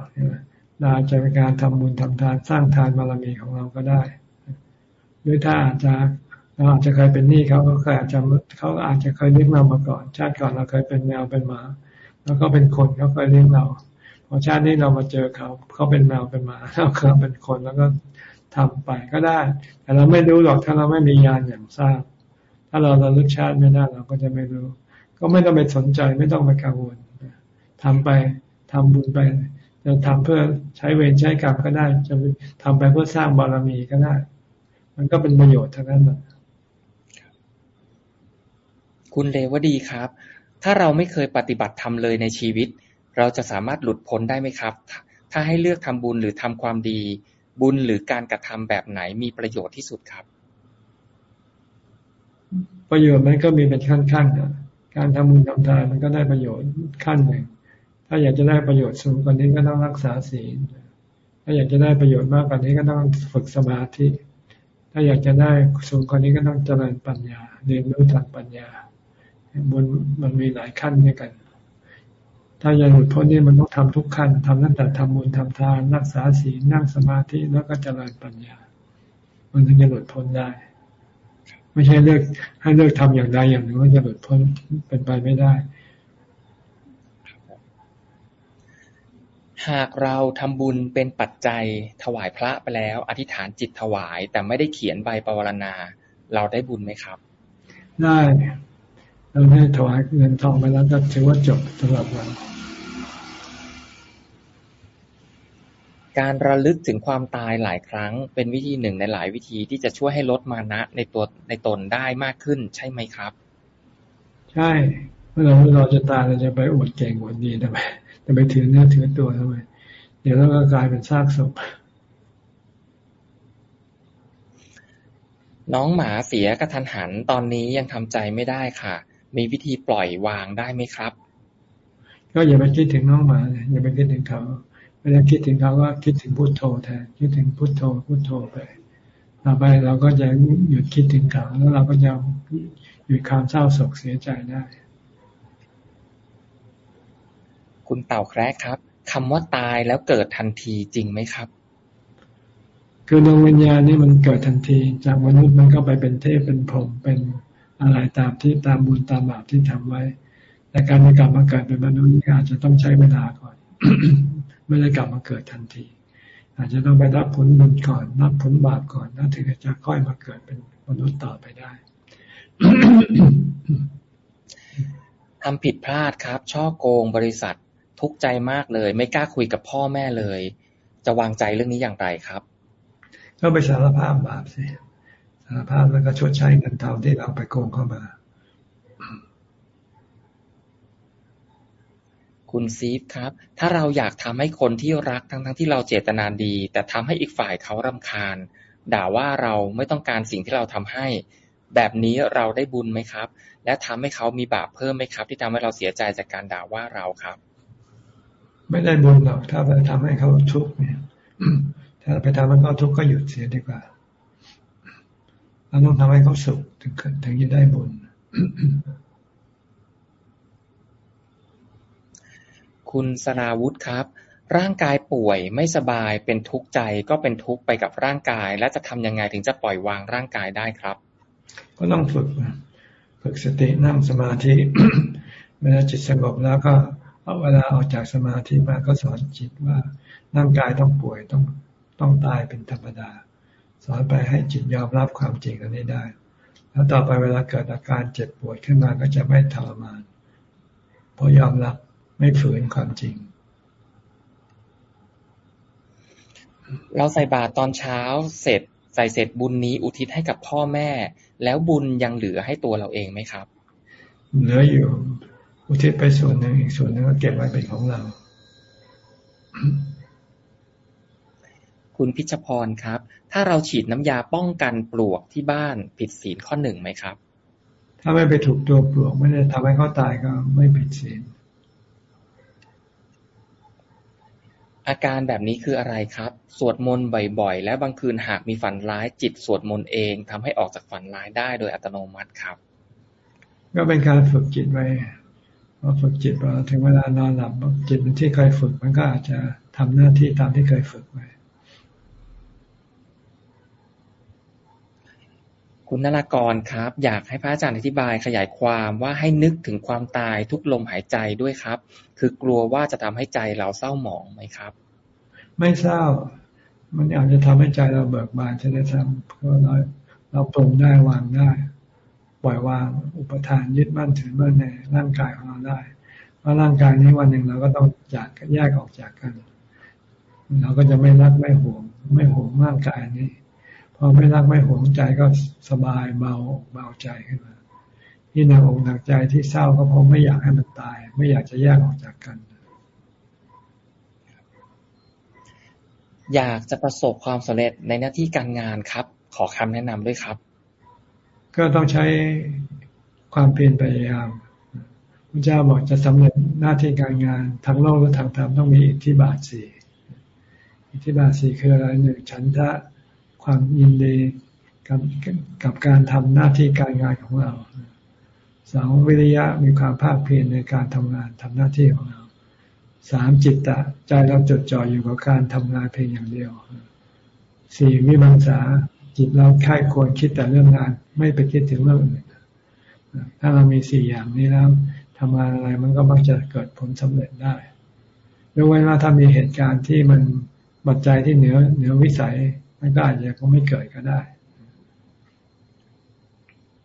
เราจะเป็นการทำบุญทำทานสร้างทานบารมีของเราก็ได้ หรือถ้าอาจจะเราอาจจะเคยเป็นหนี้เขาก็เคยอาจจะเขาอาจจะเคยเลี้ยงเรามาก่อน ชาติก่อนเราเคยเป็นแมวเป็นหมา แล้วก็เป็นคนเขาเคยเลี้ยงเราพอชาตินี้เรามาเจอเขาเขาเป็นแมวเป็นหมาเราเคยเป็นคนแล้วก็ ททำไปก็ได้ แต่เราไม่รู้หรอกถ้าเราไม่มีญาณอย่างทราบ ถ้าเราเราลึกชาติไม่ได้เราก็จะไม่รู้ ก็ไม่ต้องไปสนใจไม่ต้องไปกังวลทำไปทำบุญไปจะทำเพื่อใช้เวรใช้กรรมก็ได้ จะทำไปเพื่อสร้างบารมีก็ได้ มันก็เป็นประโยชน์ทั้งนั้นแหละคุณเลวดีครับ ถ้าเราไม่เคยปฏิบัติธรรมเลยในชีวิต เราจะสามารถหลุดพ้นได้ไหมครับ ถ้าให้เลือกทำบุญหรือทำความดี บุญหรือการกระทำแบบไหนมีประโยชน์ที่สุดครับ ประโยชน์มันก็มีเป็นขั้นๆการทำบุญทำทานมันก็ได้ประโยชน์ขั้นหนึ่ง ถ้าอยากจะได้ประโยชน์สูงกว่านี้ก็ต้องรักษาศีล ถ้าอยากจะได้ประโยชน์มากกว่านี้ก็ต้องฝึกสมาธิ ถ้าอยากจะได้สูงกว่านี้ก็ต้องเจริญปัญญา เรียนรู้ทางปัญญาบนมันมีหลายขั้นด้วยกัน ถ้าอยากหลุดพ้นนี่มันต้องทำทุกขั้นทำตั้งแต่ทำบุญทำทานรักษาศีลนั่งสมาธิแล้วก็เจริญปัญญา มันถึงจะหลุดพ้นได้ ไม่ใช่เลือกให้เลือกทำอย่างใดอย่างหนึ่งว่าจะหลุดพ้นเป็นไปไม่ได้ หากเราทำบุญเป็นปัจจัยถวายพระไปแล้ว อธิษฐานจิตถวาย แต่ไม่ได้เขียนใบปวารณา เราได้บุญไหมครับ ได้ เราได้ถวายเงินทองไปแล้วก็ถือว่าจบสำหรับเราการระลึกถึงความตายหลายครั้ง เป็นวิธีหนึ่งในหลายวิธีที่จะช่วยให้ลดมานะในตัวในตนได้มากขึ้นใช่ไหมครับ ใช่เมื่อเราเราจะตายเราจะไปอวดเก่งอวดดีทำไมจะไปถือเนื้อถือตัวทำไมเดี๋ยวเราก็กลายเป็นซากศพน้องหมาเสียกระทันหันตอนนี้ยังทำใจไม่ได้ค่ะ มีวิธีปล่อยวางได้ไหมครับ ก็อย่าไปคิดถึงน้องหมาอย่าไปคิดถึงเขาเวลาคิดถึงเขาก็คิดถึงพุทโธแทนคิดถึงพุทโธพุทโธไปต่อไปเราก็จะหยุดคิดถึงเขาแล้วเราก็จะหยุดความเศร้าโศกเสียใจได้ คุณเต่าแคร์ครับคำว่าตายแล้วเกิดทันทีจริงไหมครับ คือดวงวิญญาณนี่มันเกิดทันที จากมนุษย์มันก็ไปเป็นเทพเป็นพรหมเป็น อะไรตามที่ตามบุญตามบาปที่ทำไว้ แต่การจะกลับมาเกิดเป็นมนุษย์อาจจะต้องใช้เวลาก่อน ไม่ได้กลับมาเกิดทันที อาจจะต้องไปรับผลบุญก่อน รับผลบาปก่อนแล้วถึงจะค่อยมาเกิดเป็นมนุษย์ต่อไปได้ทำผิดพลาดครับ ช่อโกงบริษัททุกข์ใจมากเลย ไม่กล้าคุยกับพ่อแม่เลย จะวางใจเรื่องนี้อย่างไรครับ ก็ไปสารภาพบาปสิ สารภาพแล้วก็ชดใช้เงินเท่าที่เราไปโกงเข้ามา คุณซีฟครับ ถ้าเราอยากทำให้คนที่รักทั้งทั้งที่เราเจตนาดี แต่ทำให้อีกฝ่ายเขารำคาญ ด่าว่าเราไม่ต้องการสิ่งที่เราทำให้ แบบนี้เราได้บุญไหมครับ และทำให้เขามีบาปเพิ่มไหมครับ ที่ทำให้เราเสียใจจากการด่าว่าเราครับ ไม่ได้บุญหรอกถ้าไปทำให้เขาทุกข์เนี่ย ถ้าไปทำให้เขาทุกข์ก็หยุดเสียดีกว่า เราต้องทำให้เขาสุขถึงถึงจะได้บุญคุณสราวุธครับ ร่างกายป่วยไม่สบายเป็นทุกข์ใจก็เป็นทุกข์ไปกับร่างกาย และจะทำยังไงถึงจะปล่อยวางร่างกายได้ครับ ก็ต้องฝึกฝึกสตินั่งสมาธิเวลาจิตสงบแล้วก็เวลาออกจากสมาธิมาก็สอนจิตว่าร่างกายต้องป่วยต้องต้องตายเป็นธรรมดา สอนไปให้จิตยอมรับความจริงอันนี้ได้ แล้วต่อไปเวลาเกิดอาการเจ็บปวดขึ้นมาก็จะไม่ทรมาน เพราะยอมรับไม่ฝืนความจริง เราใส่บาตรตอนเช้าเสร็จใส่เสร็จบุญนี้อุทิศให้กับพ่อแม่ แล้วบุญยังเหลือให้ตัวเราเองไหมครับ เหลืออยู่ อุทิศไปส่วนหนึ่งอีกส่วนหนึ่งก็เก็บไว้เป็นของเรา คุณพิชพรครับ ถ้าเราฉีดน้ำยาป้องกันปลวกที่บ้านผิดศีลข้อหนึ่งไหมครับ ถ้าไม่ไปถูกตัวปลวกไม่ได้ทำให้เขาตายก็ไม่ผิดศีลอาการแบบนี้คืออะไรครับ สวดมนต์บ่อยๆ และบางคืนหากมีฝันร้ายจิตสวดมนต์เองทำให้ออกจากฝันร้ายได้โดยอัตโนมัติครับ ก็เป็นการฝึกจิตไว้พอฝึกจิตพอถึงเวลานอนหลับจิตที่เคยฝึกมันก็อาจจะทำหน้าที่ตามที่เคยฝึกไว้ คุณนรากรครับ อยากให้พระอาจารย์อธิบายขยายความว่าให้นึกถึงความตายทุกลมหายใจด้วยครับ คือกลัวว่าจะทำให้ใจเราเศร้าหมองไหมครับ ไม่เศร้า มันอาจจะทำให้ใจเราเบิกบานใช่ไหมครับเพราะเราเราปรงได้วางได้ ปล่อยวางอุปทานยึดมั่นถือมั่นในร่างกายของเราได้เพราร่างกายนี้วันหนึ่งเราก็ต้องจากแยกออกจากกัน เราก็จะไม่รักไม่หวง ไม่หวงร่างกายนี้ พอไม่รักไม่หวงใจก็สบายเบาเบาใจขึ้นมา ที่หนักอกหนักใจที่เศร้าก็เพราะไม่อยากให้มันตาย ไม่อยากจะแยกออกจากกัน อยากจะประสบความสำเร็จในหน้าที่การงานครับ ขอคำแนะนำด้วยครับ ก็ต้องใช้ความเพียรพยายามพระเจ้าบอกจะสำเร็จหน้าที่การงานทั้งโลกและทางธรรมต้องมีอิทธิบาทสี่อิทธิบาทสี่คืออะไรหนึ่งฉันทะ ความยินดีกับกับการทำหน้าที่การงานของเราสองวิริยะมีความภาคเพียรในการทำงานทำหน้าที่ของเราสามจิตตะใจเราจดจ่ออยู่กับการทำงานเพียงอย่างเดียวสี่วิมังสาจิตเราค่ายควรคิดแต่เรื่องงาน ไม่ไปคิดถึงเรื่องอื่นถ้าเรามีสี่อย่างนี้แล้วทำงานอะไรมันก็มักจะเกิดผลสำเร็จได้ยกเว้นว่าถ้ามีเหตุการณ์ที่มันปัจจัยที่เหนือเหนือวิสัย มันก็อาจจะก็ไม่เกิดก็ได้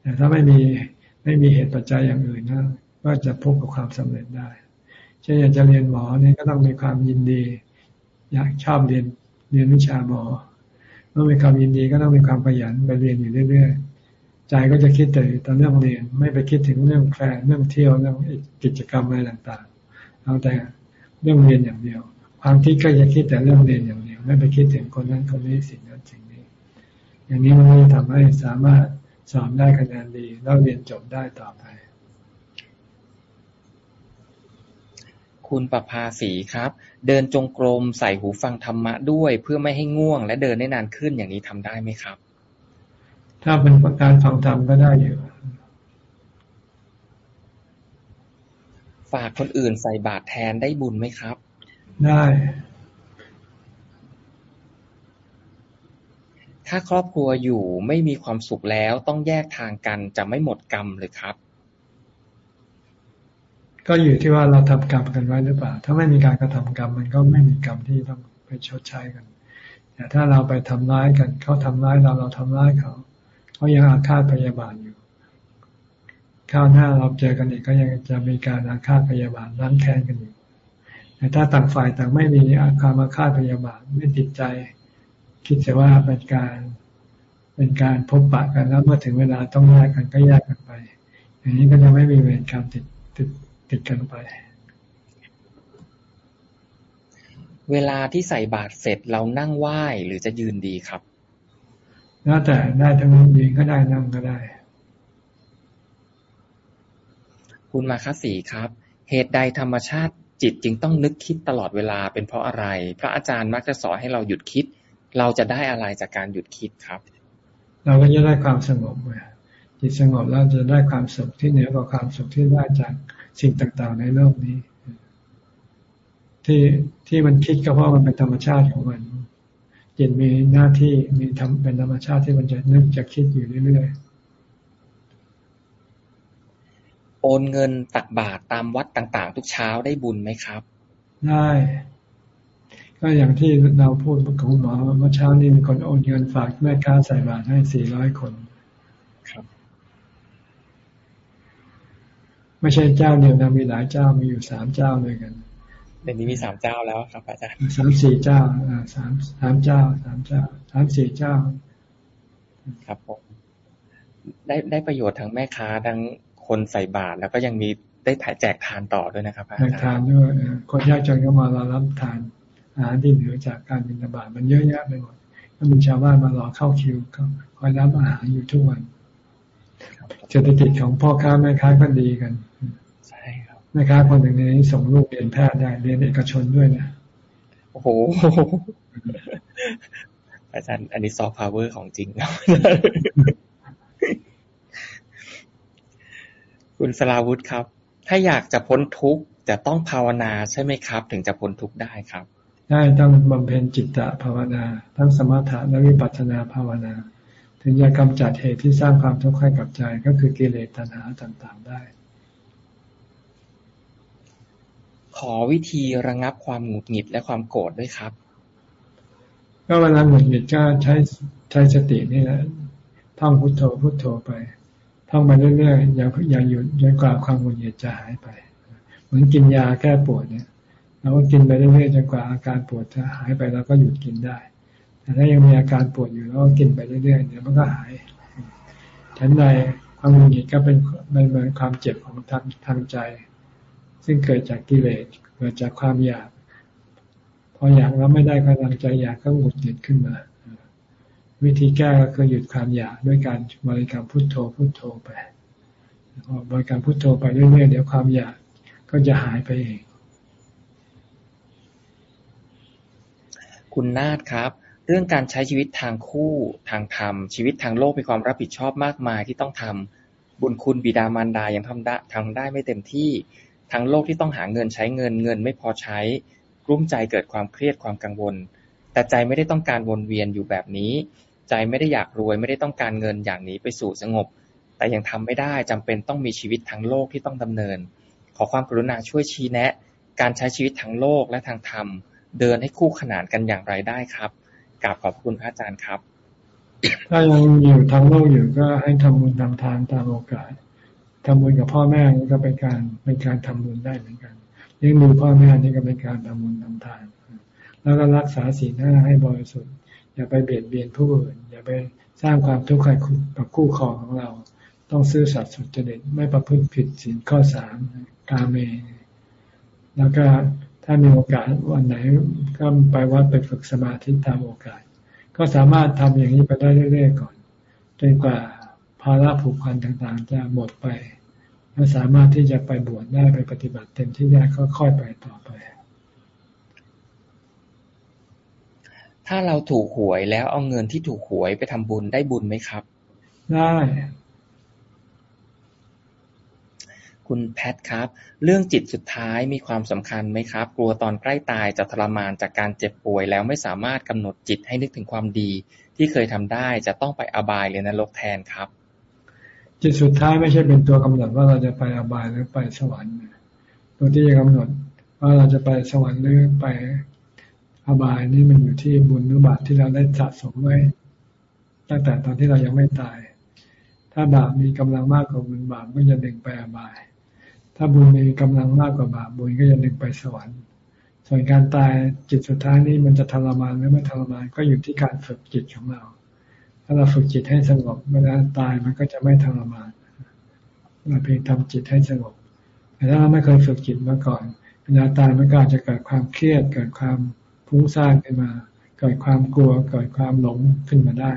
แต่ถ้าไม่มีไม่มีเหตุปัจจัยอย่างอื่นนะก็จะพบกับความสำเร็จได้ เช่นอยากจะเรียนหมอเนี่ยก็ต้องมีความยินดี อยากชอบเรียนเรียนวิชาหมอ เมื่อมีความยินดีก็ต้องมีความขยันไปเรียนอยู่เรื่อยๆ ใจก็จะคิดแต่ตอนเรื่องเรียน ไม่ไปคิดถึงเรื่องแฟนเรื่องเที่ยวเรื่องกิจกรรมอะไรต่างๆ เอาแต่เรื่องเรียนอย่างเดียว ความคิดก็จะคิดแต่เรื่องเรียนอย่าง ไม่ไปคิดถึงคนนั้นคนนี้สิ่งนั้นสิ่งนี้ อย่างนี้มันจะทำให้สามารถสอบได้คะแนนดีแล้วเรียนจบได้ต่อไป คุณประภาสีครับ เดินจงกรมใส่หูฟังธรรมะด้วย เพื่อไม่ให้ง่วง และเดินได้นานขึ้นอย่างนี้ทำได้ไหมครับ ถ้าเป็นการฟังธรรมก็ได้อยู่ฝากคนอื่นใส่บาตรแทนได้บุญไหมครับ ได้ ถ้าครอบครัวอยู่ไม่มีความสุขแล้ว ต้องแยกทางกันจะไม่หมดกรรมหรือครับ ก็อยู่ที่ว่าเราทำกรรมกันไว้หรือเปล่า ถ้าไม่มีการกระทำกรรมมันก็ไม่มีกรรมที่ต้องไปชดใช้กันแต่ถ้าเราไปทำร้ายกัน เขาทำร้ายเราเราทำร้ายเขา เขายังอาฆาตพยาบาทอยู่ข้าวหน้าเราเจอกันอีกก็ยังจะมีการอาฆาตพยาบาทล้างแค้นกันอยู่แต่ถ้าต่างฝ่ายต่างไม่มีอาการอาฆาตพยาบาทไม่ติดใจ คิดแต่ว่าเป็นการเป็นการพบปะกันแล้วเมื่อถึงเวลาต้องแยกกันก็แยกกันไป อย่างนี้ก็จะไม่มีเวรกรรมติดติดติดกันไป เวลาที่ใส่บาตรเสร็จเรานั่งไหว้หรือจะยืนดีครับแล้วแต่ได้ทั้งยืนก็ได้นั่งก็ได้ คุณมาคสีครับ เหตุใดธรรมชาติจิตจึงต้องนึกคิดตลอดเวลาเป็นเพราะอะไร พระอาจารย์มักจะสอนให้เราหยุดคิด เราจะได้อะไรจากการหยุดคิดครับ เราก็จะได้ความสงบเลยจิตสงบแล้วจะได้ความสุขที่เหนือกว่าความสุขที่ได้จากสิ่งต่างๆ ในโลกนี้ ที่ที่มันคิดก็เพราะมันเป็นธรรมชาติของมันจิตมีหน้าที่มีทำเป็นธรรมชาติที่มันจะนึกจะคิดอยู่เรื่อยๆโอนเงินตักบาตรตามวัดต่าง ๆ ทุกเช้าได้บุญไหมครับ ได้ ก็อย่างที่เราพูดของหมอเมื่อเช้านี้มีคนโอนเงินฝากแม่ค้าใส่บาตรให้สี่ร้อยคนครับไม่ใช่เจ้าเดียวนะมีหลายเจ้ามีอยู่สามเจ้าเลยกันเดี๋ยวนี้มีสามเจ้าแล้วครับ อาจารย์สามสี่เจ้าอ่าสามสามเจ้าสามเจ้าสามสี่เจ้า ครับผมได้ได้ประโยชน์ทั้งแม่ค้าทั้งคนใส่บาตรแล้วก็ยังมีได้ถ่ายแจกทานต่อด้วยนะครับอาจารย์แจกทานด้วยคนยากจนก็มารอรับทาน อาหารที่เหลือจากการบิณฑบาตมันเยอะแยะไปหมดก็มีชาวบ้านมารอเข้าคิวคอยรับอาหารอยู่ทุกวันเศรษฐกิจของพ่อค้าแม่ค้าก็ดีกันใช่ครับแม่ค้าคนหนึ่งในนี้ส่งลูกเรียนแพทย์ได้เรียนเอกชนด้วยนะโอ้โหอาจารย์อันนี้ซอฟต์พาวเวอร์ของจริงครับคุณสลาวุธครับ ถ้าอยากจะพ้นทุกข์จะต้องภาวนาใช่ไหมครับ ถึงจะพ้นทุกข์ได้ครับ ได้ต้องบำเพ็ญจิตตภาวนา ทั้งสมถะและวิปัสสนาภาวนา ถึงจะกำจัดเหตุที่สร้างความทุกข์ให้กับใจก็คือกิเลสตัณหาต่างๆได้ ขอวิธีระงับความหงุดหงิดและความโกรธด้วยครับก็ก็เวลาหงุดหงิดก็ใช้ใช้สตินี่แหละท่องพุทโธพุทโธไปท่องไปเรื่อยๆอย่าอย่าหยุดจนกว่าความหงุดหงิดจะหายไป เหมือนกินยาแก้ปวดเนี่ย เราก็กินไปเรื่อยๆจนกว่าอาการปวดจะหายไปเราก็หยุดกินได้ แต่ถ้ายังมีอาการปวดอยู่เราก็กินไปเรื่อยๆเดี๋ยวมันก็หาย ฉันใดความหงุดหงิดก็เป็นเป็นเหมือนความเจ็บของทางทางใจ ซึ่งเกิดจากกิเลสเกิดจากความอยาก พออยากแล้วไม่ได้กำลังใจอยากก็หงุดหงิดขึ้นมา วิธีแก้ก็คือหยุดความอยากด้วยการบริกรรมพุทโธพุทโธไปบริกรรมพุทโธไปเรื่อยๆเดี๋ยวความอยากก็จะหายไปเอง คุณนาฏครับ เรื่องการใช้ชีวิตทางคู่ ทางธรรม ชีวิตทางโลกมีความรับผิดชอบมากมายที่ต้องทำบุญคุณบิดามารดายังทำได้ทำได้ไม่เต็มที่ ทางโลกที่ต้องหาเงินใช้เงินเงินไม่พอใช้ กลุ้มใจเกิดความเครียดความกังวล แต่ใจไม่ได้ต้องการวนเวียนอยู่แบบนี้ ใจไม่ได้อยากรวยไม่ได้ต้องการเงินอย่างนี้ไปสู่สงบ แต่ยังทำไม่ได้จำเป็นต้องมีชีวิตทางโลกที่ต้องดำเนิน ขอความกรุณาช่วยชี้แนะ การใช้ชีวิตทางโลกและทางธรรม เดินให้คู่ขนานกันอย่างไรได้ครับกราบขอบคุณพระอาจารย์ครับ ถ้ายังอยู่ทางโลกอยู่ก็ให้ทำบุญทำทานตามโอกาสทำบุญกับพ่อแม่ก็เป็นการเป็นการทำบุญได้เหมือนกันเลี้ยงดูพ่อแม่นี่ก็เป็นการทำบุญทำทาน แล้วก็รักษาศีลห้าให้บริสุทธิ์อย่าไปเบียดเบียนผู้อื่นอย่าไปสร้างความทุกข์ให้กับคู่ครองของเรา ต้องซื่อสัตย์สุจริตไม่ประพฤติผิดศีลข้อสามกาเมแล้วก็ ถ้ามีโอกาสวันไหนก็ไปวัดไปฝึกสมาธิตามโอกาส ก็สามารถทำอย่างนี้ไปได้เรื่อยๆก่อนจนกว่าภาระผูกพันต่างๆ จะหมดไปและสามารถที่จะไปบวชได้ไปปฏิบัติเต็มที่ได้ก็ค่อยไปต่อไป ถ้าเราถูกหวยแล้วเอาเงินที่ถูกหวยไปทำบุญได้บุญไหมครับ ได้ คุณแพทครับ เรื่องจิตสุดท้ายมีความสำคัญไหมครับ กลัวตอนใกล้ตายจะทรมานจากการเจ็บป่วย แล้วไม่สามารถกำหนดจิตให้นึกถึงความดี ที่เคยทำได้จะต้องไปอบายหรือนรกแทนครับ จิตสุดท้ายไม่ใช่เป็นตัวกำหนดว่าเราจะไปอบายหรือไปสวรรค์ ตัวที่จะกำหนดว่าเราจะไปสวรรค์หรือไปอบายนี่มันอยู่ที่บุญหรือบาปที่เราได้สะสมไว้ ตั้งแต่ตอนที่เรายังไม่ตาย ถ้าบาปมีกำลังมากกว่าบุญบาปก็จะดึงไปอบาย ถ้าบุญมีกำลังมากกว่าบาปบุญก็จะดึงไปสวรรค์ ส่วนการตายจิตสุดท้ายนี่มันจะทรมานหรือไม่ทรมานก็อยู่ที่การฝึกจิตของเรา ถ้าเราฝึกจิตให้สงบเวลาตายมันก็จะไม่ทรมานเราเพียงทำจิตให้สงบ แต่ถ้าเราไม่เคยฝึกจิตมาก่อนเวลาตายมันก็อาจจะเกิดความเครียด เกิดความฟุ้งซ่านขึ้นมา เกิดความกลัว เกิดความหลงขึ้นมาได้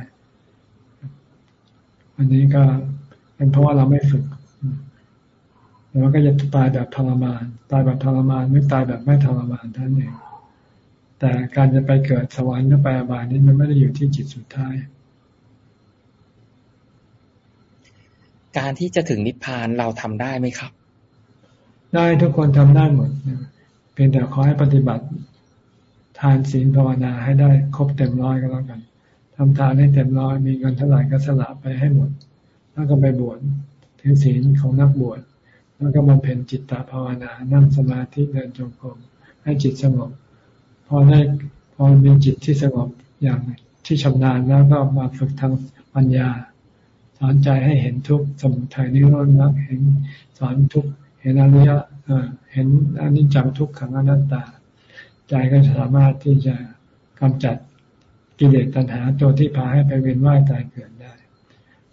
อันนี้ก็เป็นเพราะว่าเราไม่ฝึก แล้วก็จะตายแบบทรมาน ตายแบบทรมานไม่ตายแบบไม่ทรมานท่านเองแต่การจะไปเกิดสวรรค์หรือไปอบายนี้มันไม่ได้อยู่ที่จิตสุดท้าย การที่จะถึงนิพพานเราทำได้ไหมครับ ได้ทุกคนทำได้หมดเพียงแต่ขอให้ปฏิบัติทานศีลภาวนาให้ได้ครบเต็มร้อยก็แล้วกันทำทานให้เต็มร้อยมีเงินเท่าไหร่ก็สละไปให้หมด แล้วก็ไปบวชถือศีลของนักบวช แล้วก็มาเพ็ญจิตตภาวนา นั่งสมาธิเดินจงกรมให้จิตสงบ พอได้พอมีจิตที่สงบอย่างที่ชำนาญแล้วก็มาฝึกทางปัญญา สอนใจให้เห็นทุกสมุทัยนิโรธมรรคเห็นสอนทุกเห็นอริยเห็นอนิจจังทุกขังอนัตตา ใจก็สามารถที่จะกำจัดกิเลสตัณหาตัวที่พาให้ไปเวียนว่ายตายเกิดได้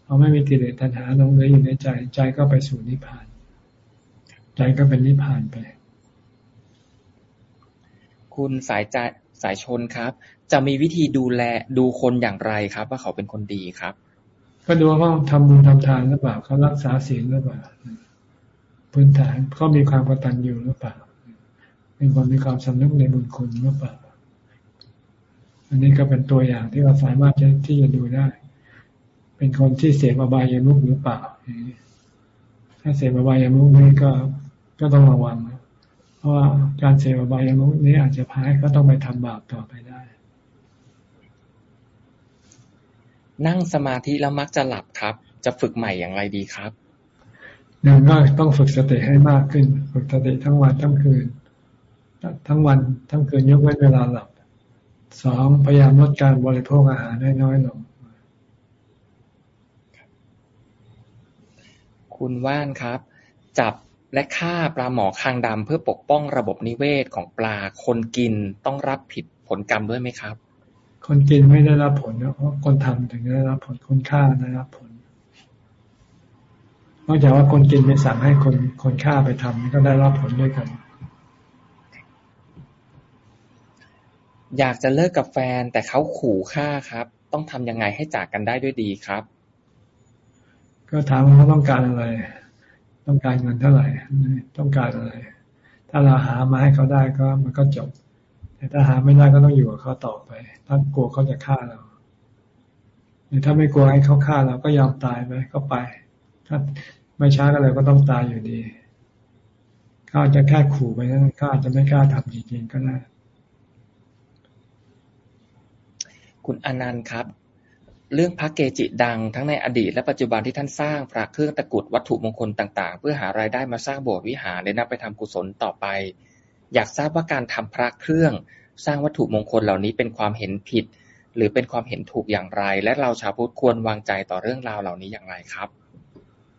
พอไม่มีกิเลสตัณหาลงเหลืออยู่ในใจใจก็ไปสู่นิพพาน ใจก็เป็นนิพพานไป คุณสายใจสายชนครับ จะมีวิธีดูแลดูคนอย่างไรครับ ว่าเขาเป็นคนดีครับ ก็ดูว่าเขาทำบุญทำทานหรือเปล่าเขารักษาศีลหรือเปล่าพื้นฐานเขามีความกตัญญูหรือเปล่าเป็นคนมีความสำนึกในบุญคุณหรือเปล่า อันนี้ก็เป็นตัวอย่างที่เราสามารถที่จะดูได้ เป็นคนที่เสพอบายามุกหรือเปล่าถ้าเสพอบายามุกนี้ก็ ก็ต้องระวังเพราะว่าการเสพอบายามุกนี้อาจจะพาให้เขาต้องไปทำบาปต่อไปได้ นั่งสมาธิแล้วมักจะหลับครับ จะฝึกใหม่อย่างไรดีครับหนึ่งก็ต้องฝึกสติให้มากขึ้น ฝึกสติทั้งวันทั้งคืน ทั้งวันทั้งคืนยกเว้นเวลาหลับสองพยายามลดการบริโภคอาหารให้น้อยลงคุณว่านครับ จับ และฆ่าปลาหมอคางดำเพื่อปกป้องระบบนิเวศของปลา คนกินต้องรับผิดผลกรรมด้วยไหมครับ คนกินไม่ได้รับผลเพราะคนทำถึงได้รับผลคนฆ่าได้รับผล นอกจากว่าคนกินไปสั่งให้คนคนฆ่าไปทำก็ได้รับผลด้วยกัน อยากจะเลิกกับแฟนแต่เขาขู่ฆ่าครับ ต้องทำยังไงให้จากกันได้ด้วยดีครับ ก็ถามว่าเขาต้องการอะไร ต้องการเงินเท่าไหร่ ต้องการอะไร ถ้าเราหามาให้เขาได้ก็มันก็จบ แต่ถ้าหาไม่ได้ก็ต้องอยู่กับเขาต่อไป ถ้ากลัวเขาจะฆ่าเรา หรือถ้าไม่กลัวให้เขาฆ่าเราก็ยอมตายไปก็ไป ถ้าไม่ช้าก็เลยก็ต้องตายอยู่ดีเขาอาจจะแค่ขู่ไปนั้นเขาอาจจะไม่กล้าทำจริงๆก็ได้คุณอนันต์ครับ เรื่องพระเกจิดัง ทั้งในอดีตและปัจจุบันที่ท่านสร้างพระเครื่องตะกรุดวัตถุมงคลต่างๆ เพื่อหารายได้มาสร้างโบสถ์วิหารและนำไปทำกุศลต่อไป อยากทราบว่าการทำพระเครื่องสร้างวัตถุมงคลเหล่านี้เป็นความเห็นผิด หรือเป็นความเห็นถูกอย่างไร และเราชาวพุทธควรวางใจต่อเรื่องราวเหล่านี้อย่างไรครับ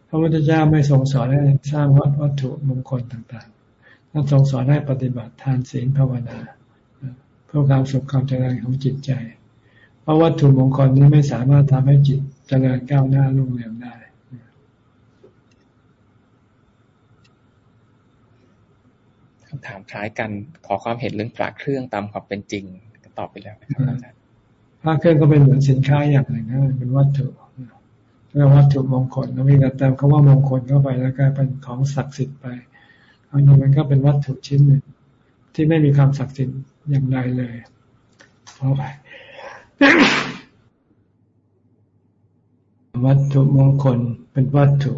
พระพุทธเจ้าไม่ทรงสอนให้สร้างวัตถุมงคลต่างๆท่านทรงสอนให้ปฏิบัติทานศีลภาวนา เพื่อความสุขความเจริญของจิตใจ เพราะวัตถุมงคลนี้ไม่สามารถทำให้จิตเจริญก้าวหน้ารุ่งเรืองได้คำถามคล้ายกันขอความเห็นเรื่องพระเครื่องตามความเป็นจริงตอบไปแล้วนะครับอาจารย์พระเครื่องก็เป็นเหมือนสินค้าอย่างหนึ่งนะเป็นวัตถุเรียกวัตถุมงคลแล้วมีการเติมคำว่ามงคลเข้าไปแล้วกลายเป็นของศักดิ์สิทธิ์ไปอันนี้มันก็เป็นวัตถุชิ้นหนึ่งที่ไม่มีความศักดิ์สิทธิ์อย่างใดเลยเพราะไป วัตถุมงคลเป็นวัตถุ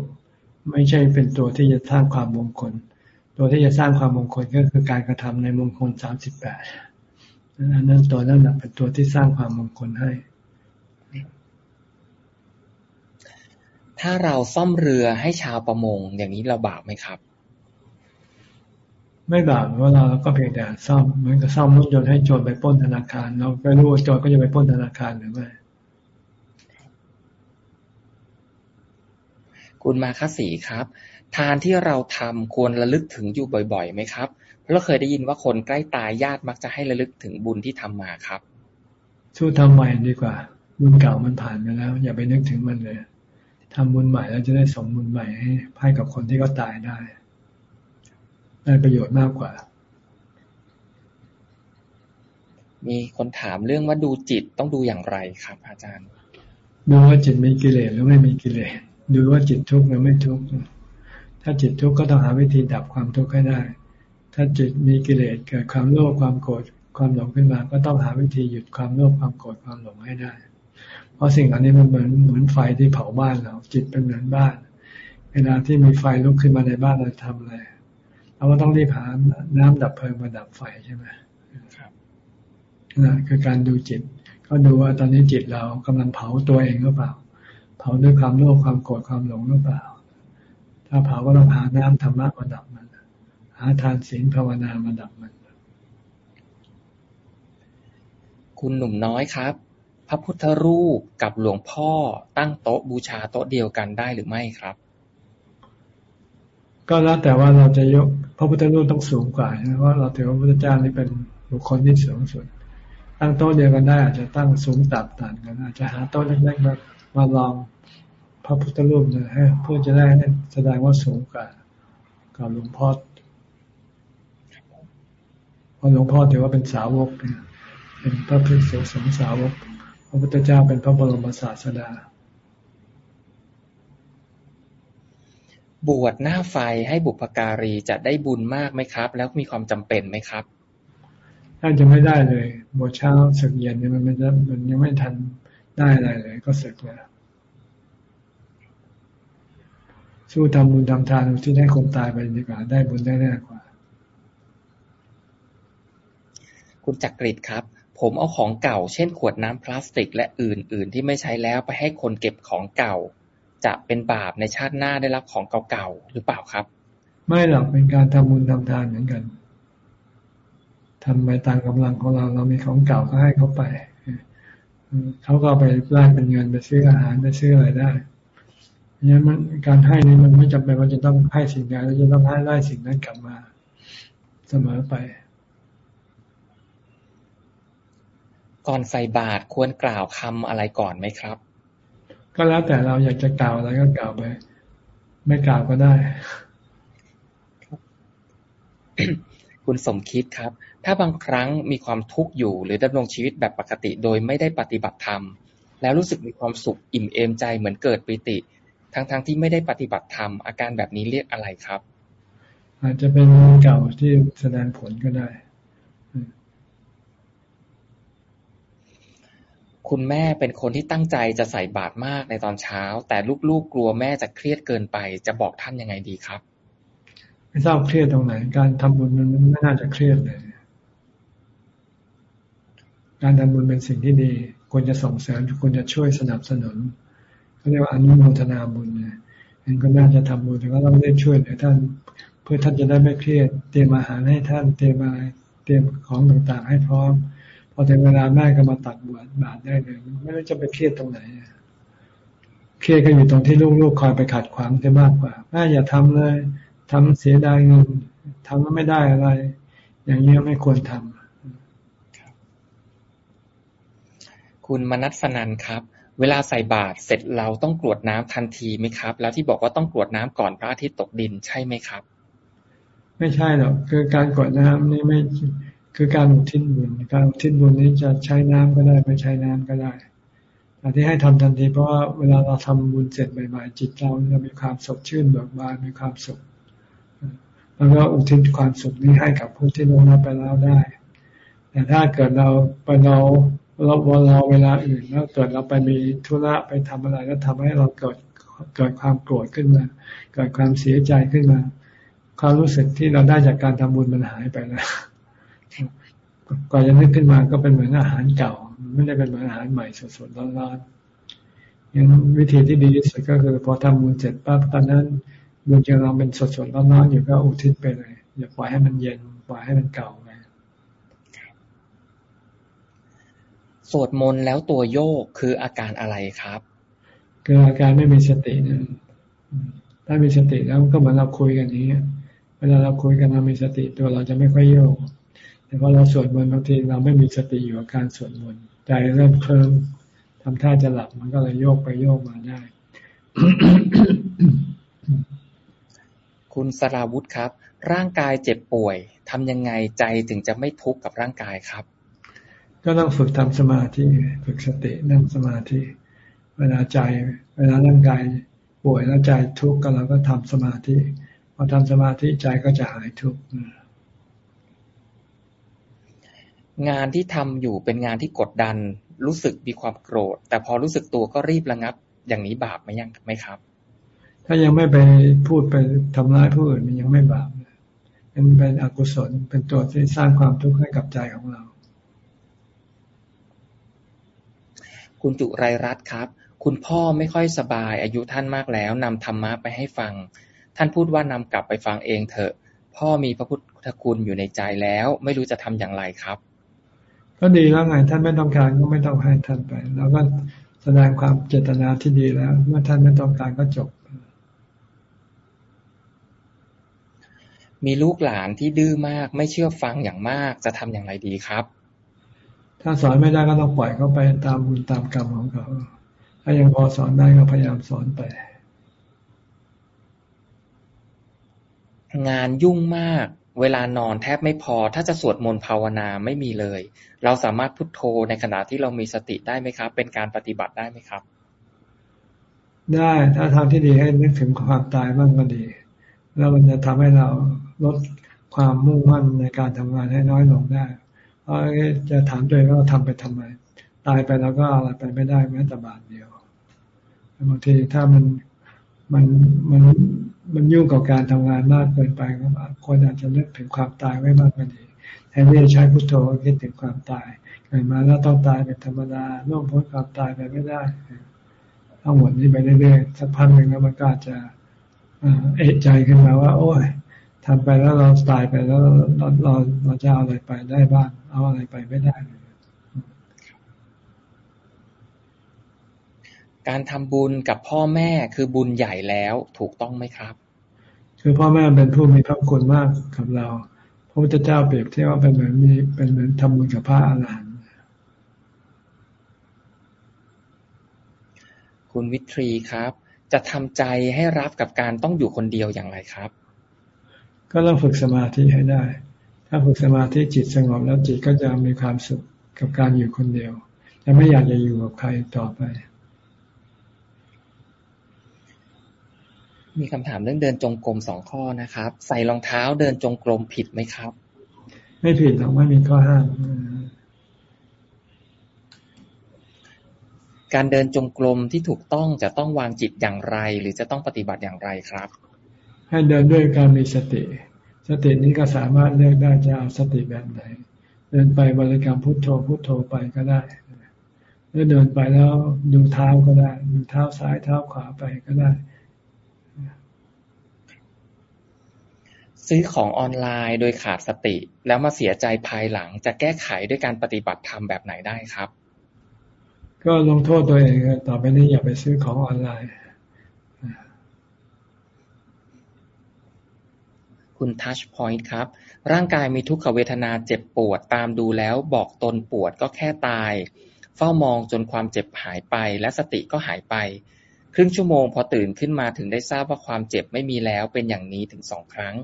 ไม่ใช่เป็นตัวที่จะสร้างความมงคล ตัวที่จะสร้างความมงคลก็คือการกระทำในมงคลสามสิบแปดอันนั้นตัวนั้นเป็นตัวที่สร้างความมงคลให้ ถ้าเราซ่อมเรือให้ชาวประมง อย่างนี้เราบาปไหมครับ ไม่บาปเพราะเราก็เพียงแต่ซ่อมเหมือนกับซ่อมรถยนต์ให้โจรไปปล้นธนาคาร เราไม่รู้ว่าโจรก็จะไปปล้นธนาคารหรือไม่คุณมาค่าสีครับ ทานที่เราทำควรระลึกถึงอยู่บ่อยๆไหมครับเพราะเราเคยได้ยินว่าคนใกล้ตายญาติมักจะให้ระลึกถึงบุญที่ทำมาครับสู้ทำใหม่ดีกว่า บุญเก่ามันผ่านไปแล้ว อย่าไปนึกถึงมันเลยทำบุญใหม่แล้วจะได้สมบุญใหม่ให้ให้กับคนที่เขาตายได้ ได้ประโยชน์มากกว่า มีคนถามเรื่องว่าดูจิตต้องดูอย่างไรครับ อาจารย์ ดูว่าจิตมีกิเลสหรือไม่มีกิเลสดูว่าจิตทุกข์หรือไม่ทุกข์ถ้าจิตทุกข์ก็ต้องหาวิธีดับความทุกข์ให้ได้ ถ้าจิตมีกิเลสเกิดความโลภความโกรธความหลงขึ้นมา ก็ต้องหาวิธีหยุดความโลภความโกรธความหลงให้ได้ เพราะสิ่งอันนี้มันเหมือนเหมือนไฟที่เผาบ้านเรา จิตเป็นเหมือนบ้าน เวลาที่มีไฟลุกขึ้นมาในบ้านเราทำอะไร เราก็ต้องรีบหาน้ำดับเพลิงมาดับไฟใช่ไหมครับนั่นคือการดูจิต ก็ดูว่าตอนนี้จิตเรากำลังเผาตัวเองหรือเปล่า เผาด้วยความโลภความโกรธความหลงหรือเปล่า ถ้าเผาก็ต้องหาน้ำธรรมะมาดับมัน หาทานศีลภาวนามาดับมัน คุณหนุ่มน้อยครับ พระพุทธรูปกับหลวงพ่อตั้งโต๊ะบูชาโต๊ะเดียวกันได้หรือไม่ครับ ก็แล้วแต่ว่าเราจะยกพระพุทธรูปต้องสูงกว่าเพราะเราถือว่าพระพุทธเจ้านี่เป็นบุคคลที่สูงสุด ตั้งโต๊ะเดียวกันได้อาจจะตั้งสูงต่ำต่างกันอาจจะหาโต๊ะเล็กๆมามาลองพระพุทธรูปเนี่ยให้เพื่อจะได้แสดงว่าสูงกว่ากับหลวงพ่อเพราะหลวงพ่อถือว่าเป็นสาวกเป็นพระภิกษุสงฆ์สาวก พระพุทธเจ้าเป็นพระบรมศาสดา บวชหน้าไฟให้บุพการีจะได้บุญมากไหมครับ แล้วมีความจำเป็นไหมครับถ้าจะไม่ได้เลย บวชเช้าสึกเย็นเนี่ยมันมันจะมันยังไม่ทันได้อะไรเลย ก็สึกแล้วสู้ทำบุญทำทานที่ได้คนตายไปดีกว่า ได้บุญได้แน่กว่า คุณจักริดครับ ผมเอาของเก่า เช่น ขวดน้ำพลาสติก และอื่น ๆ ที่ไม่ใช้แล้วไปให้คนเก็บของเก่า จะเป็นบาปในชาติหน้าได้รับของเก่าๆหรือเปล่าครับ ไม่หรอกเป็นการทำบุญทำทานเหมือนกันทำไปตามกำลังของเราเรามีของเก่าก็ให้เขาไปเขาก็ไปแลกเป็นเงินไปซื้ออาหารไปซื้ออะไรได้เนี่ยมันการให้นี่มันไม่จำเป็นว่าจะต้องให้สิ่งใดแล้วจะต้องให้ได้สิ่งนั้นกลับมา เสมอไป ก่อนใส่บาตรควรกล่าวคำอะไรก่อนไหมครับ ก็แล้วแต่เราอยากจะกล่าวอะไรก็กล่าวไป ไม่กล่าวก็ได้ คุณสมคิดครับ ถ้าบางครั้งมีความทุกข์อยู่ หรือดำรงชีวิตแบบปกติโดยไม่ได้ปฏิบัติธรรม แล้วรู้สึกมีความสุขอิ่มเอมใจเหมือนเกิดปิติ ทั้งๆทที่ไม่ได้ปฏิบัติธรรมอาการแบบนี้เรียกอะไรครับ อาจจะเป็นเก่าที่แสดงผลก็ได้ คุณแม่เป็นคนที่ตั้งใจจะใส่บาตรมากในตอนเช้า แต่ลูกๆกลัวแม่จะเครียดเกินไป จะบอกท่านยังไงดีครับไม่ทราบเครียดตรงไหน การทำบุญมันไม่น่าจะเครียดเลย การทำบุญเป็นสิ่งที่ดี ควรจะส่งเสริมควรจะช่วยสนับสนุนเขาเรียกว่าอนุโมทนาบุญเนี่ยเห็นก็น่าจะทำบุญแต่ก็ต้องได้ช่วยเหลือท่าน เพื่อท่านจะได้ไม่เครียด เตรียมอาหารให้ท่าน เตรียมอะไร เตรียมของต่างๆ ให้พร้อม พอถึงเวลาแม่ก็มาตักบวชบาตรได้เลย ไม่รู้จะไปเครียดตรงไหนเครียดก็อยู่ตรงที่ลูกๆคอยไปขัดขวางจะมากกว่าแม่อย่าทำเลยทำเสียดายเงินทำแล้วไม่ได้อะไร อย่างนี้ไม่ควรทำคุณมนัสนันครับ เวลาใส่บาตรเสร็จเราต้องกรวดน้ำทันทีไหมครับ แล้วที่บอกว่าต้องกรวดน้ำก่อนพระอาทิตย์ตกดินใช่ไหมครับ ไม่ใช่หรอกคือการกรวดน้ำนี่ไม่ คือการอุทิศบุญการอุทิศบุญนี้จะใช้น้ำก็ได้ไม่ใช้น้ำก็ได้แต่ที่ให้ทำทันทีเพราะว่าเวลาเราทำบุญเสร็จใหม่ๆจิตเราจะมีความสดชื่นเบิกบานมีความสุขแล้วก็อุทิศความสุขนี้ให้กับผู้ที่ลงรับไปแล้วได้ แต่ถ้าเกิดเราไปเราเราเราเวลาอื่นแล้วเกิดเราไปมีธุระไปทำอะไรแล้วทำให้เราเกิดเกิดความโกรธขึ้นมา เกิดความเสียใจขึ้นมา ความรู้สึกที่เราได้จากการทำบุญมันหายไปแล้ว ก่อนจะนึกขึ้นมาก็เป็นเหมือนอาหารเก่า ไม่ได้เป็นเหมือนอาหารใหม่สดๆร้อนๆยังวิธีที่ดีที่สุดก็คือพอทำบุญเสร็จปั๊บตอนนั้นบุญจะเราเป็นสดๆร้อนๆอยู่ก็อุทิศไปเลยอย่าปล่อยให้มันเย็นปล่อยให้มันเก่าสวดมนต์แล้วตัวโยกคืออาการอะไรครับ คืออาการไม่มีสตินั่นถ้ามีสติแล้วก็เหมือนเราคุยกันนี้เวลาเราคุยกันเรามีสติตัวเราจะไม่ค่อยโยก แต่พอเราสวดมนต์บางทีเราไม่มีสติอยู่กับการสวดมนต์ใจเริ่มเคลิ้มทำท่าจะหลับมันก็เลยโยกไปโยกมาได้ คุณสราวุธครับ ร่างกายเจ็บป่วยทำยังไงใจถึงจะไม่ทุกข์กับร่างกายครับ ก็ต้องฝึกทำสมาธิฝึกสตินั่งสมาธิ เวลาใจ เวลาร่างกายป่วยแล้วใจทุกข์ก็เราก็ทำสมาธิพอทำสมาธิใจก็จะหายทุกข์ งานที่ทำอยู่เป็นงานที่กดดัน รู้สึกมีความโกรธ แต่พอรู้สึกตัวก็รีบระงับ อย่างนี้บาปไหมยังไหมครับ ถ้ายังไม่ไปพูดไปทำร้ายผู้อื่นมันยังไม่บาปเป็นเป็นอกุศลเป็นตัวที่สร้างความทุกข์ให้กับใจของเรา คุณจุไรรัตน์ครับ คุณพ่อไม่ค่อยสบาย อายุท่านมากแล้วนำธรรมะไปให้ฟัง ท่านพูดว่านำกลับไปฟังเองเถอะ พ่อมีพระพุทธคุณอยู่ในใจแล้ว ไม่รู้จะทำอย่างไรครับ ก็ดีแล้วไง ท่านไม่ต้องการก็ไม่ต้องให้ท่านไป แล้วก็แสดงความเจตนาที่ดีแล้ว เมื่อท่านไม่ต้องการก็จบ มีลูกหลานที่ดื้อมาก ไม่เชื่อฟังอย่างมาก จะทำอย่างไรดีครับ ถ้าสอนไม่ได้ก็ต้องปล่อยเขาไปตามบุญตามกรรมของเขา ถ้ายังพอสอนได้ก็พยายามสอนไป งานยุ่งมาก เวลานอนแทบไม่พอ ถ้าจะสวดมนต์ภาวนาไม่มีเลย เราสามารถพุโทโธในขณะที่เรามีสติได้ไหมครับ เป็นการปฏิบัติได้ไหมครับ ได้ถ้าทางที่ดีให้นึกถึงความตายบ้างก็ดี แล้วมันจะทำให้เราลดความมุ่งมั่นในการทำงานให้น้อยลงได้ เพราะจะถามตัวเองว่าทำไปทำไม ตายไปแล้วก็อะไรไปไม่ได้แม้แต่บาทเดียวบางทีถ้ามันมันมัน มันยุ่งกับการทำงานมากเกินไปก็คนอาจจะนึกถึงความตายไว้มากกว่านี้แทนที่จะใช้พุทโธคิดถึงความตายเกิดมาแล้วต้องตายเป็นธรรมดาล่วงพ้นความตายไปไม่ได้ทั้งหมดนี้ไปเรื่อยๆสักพักหนึ่งแล้วมันก็จะเอะใจขึ้นมาว่า โอ้ยทำไปแล้วเราตายไปแล้วเราเราเราจะเอาอะไรไปได้บ้างเอาอะไรไปไม่ได้ การทำบุญกับพ่อแม่คือบุญใหญ่แล้ว ถูกต้องไหมครับ คือพ่อแม่เป็นผู้มีพระคุณมากกับเราพระพุทธเจ้าเปรียบเทียบว่าเป็นเหมือนมีเป็นเหมือนทำบุญกับพระอรหันต์คุณวิทรีครับ จะทำใจให้รับกับการต้องอยู่คนเดียวอย่างไรครับ ก็ต้องฝึกสมาธิให้ได้ ถ้าฝึกสมาธิจิตสงบแล้วจิตก็จะมีความสุขกับการอยู่คนเดียวจะไม่อยากจะอยู่กับใครต่อไป มีคำถามเรื่องเดินจงกรมสองข้อนะครับ ใส่รองเท้าเดินจงกรมผิดไหมครับ ไม่ผิดหรอกไม่มีข้อห้ามการเดินจงกรมที่ถูกต้องจะต้องวางจิตอย่างไร หรือจะต้องปฏิบัติอย่างไรครับ ให้เดินด้วยการมีสติ สตินี้ก็สามารถเลือกได้จะเอาสติแบบไหน เดินไปบริกรรมพุทโธพุทโธไปก็ได้หรือเดินไปแล้วดูเท้าก็ได้ ดูเท้าซ้ายเท้าขวาไปก็ได้ ซื้อของออนไลน์โดยขาดสติ แล้วมาเสียใจภายหลัง จะแก้ไขด้วยการปฏิบัติธรรมแบบไหนได้ครับ ก็ลงโทษตัวเองต่อไปนี้อย่าไปซื้อของออนไลน์ คุณทัชพอยต์ครับ ร่างกายมีทุกขเวทนาเจ็บปวดตามดูแล้วบอกตนปวดก็แค่ตาย เฝ้ามองจนความเจ็บหายไปและสติก็หายไปครึ่งชั่วโมงพอตื่นขึ้นมาถึงได้ทราบว่าความเจ็บไม่มีแล้วเป็นอย่างนี้ถึงสองครั้ง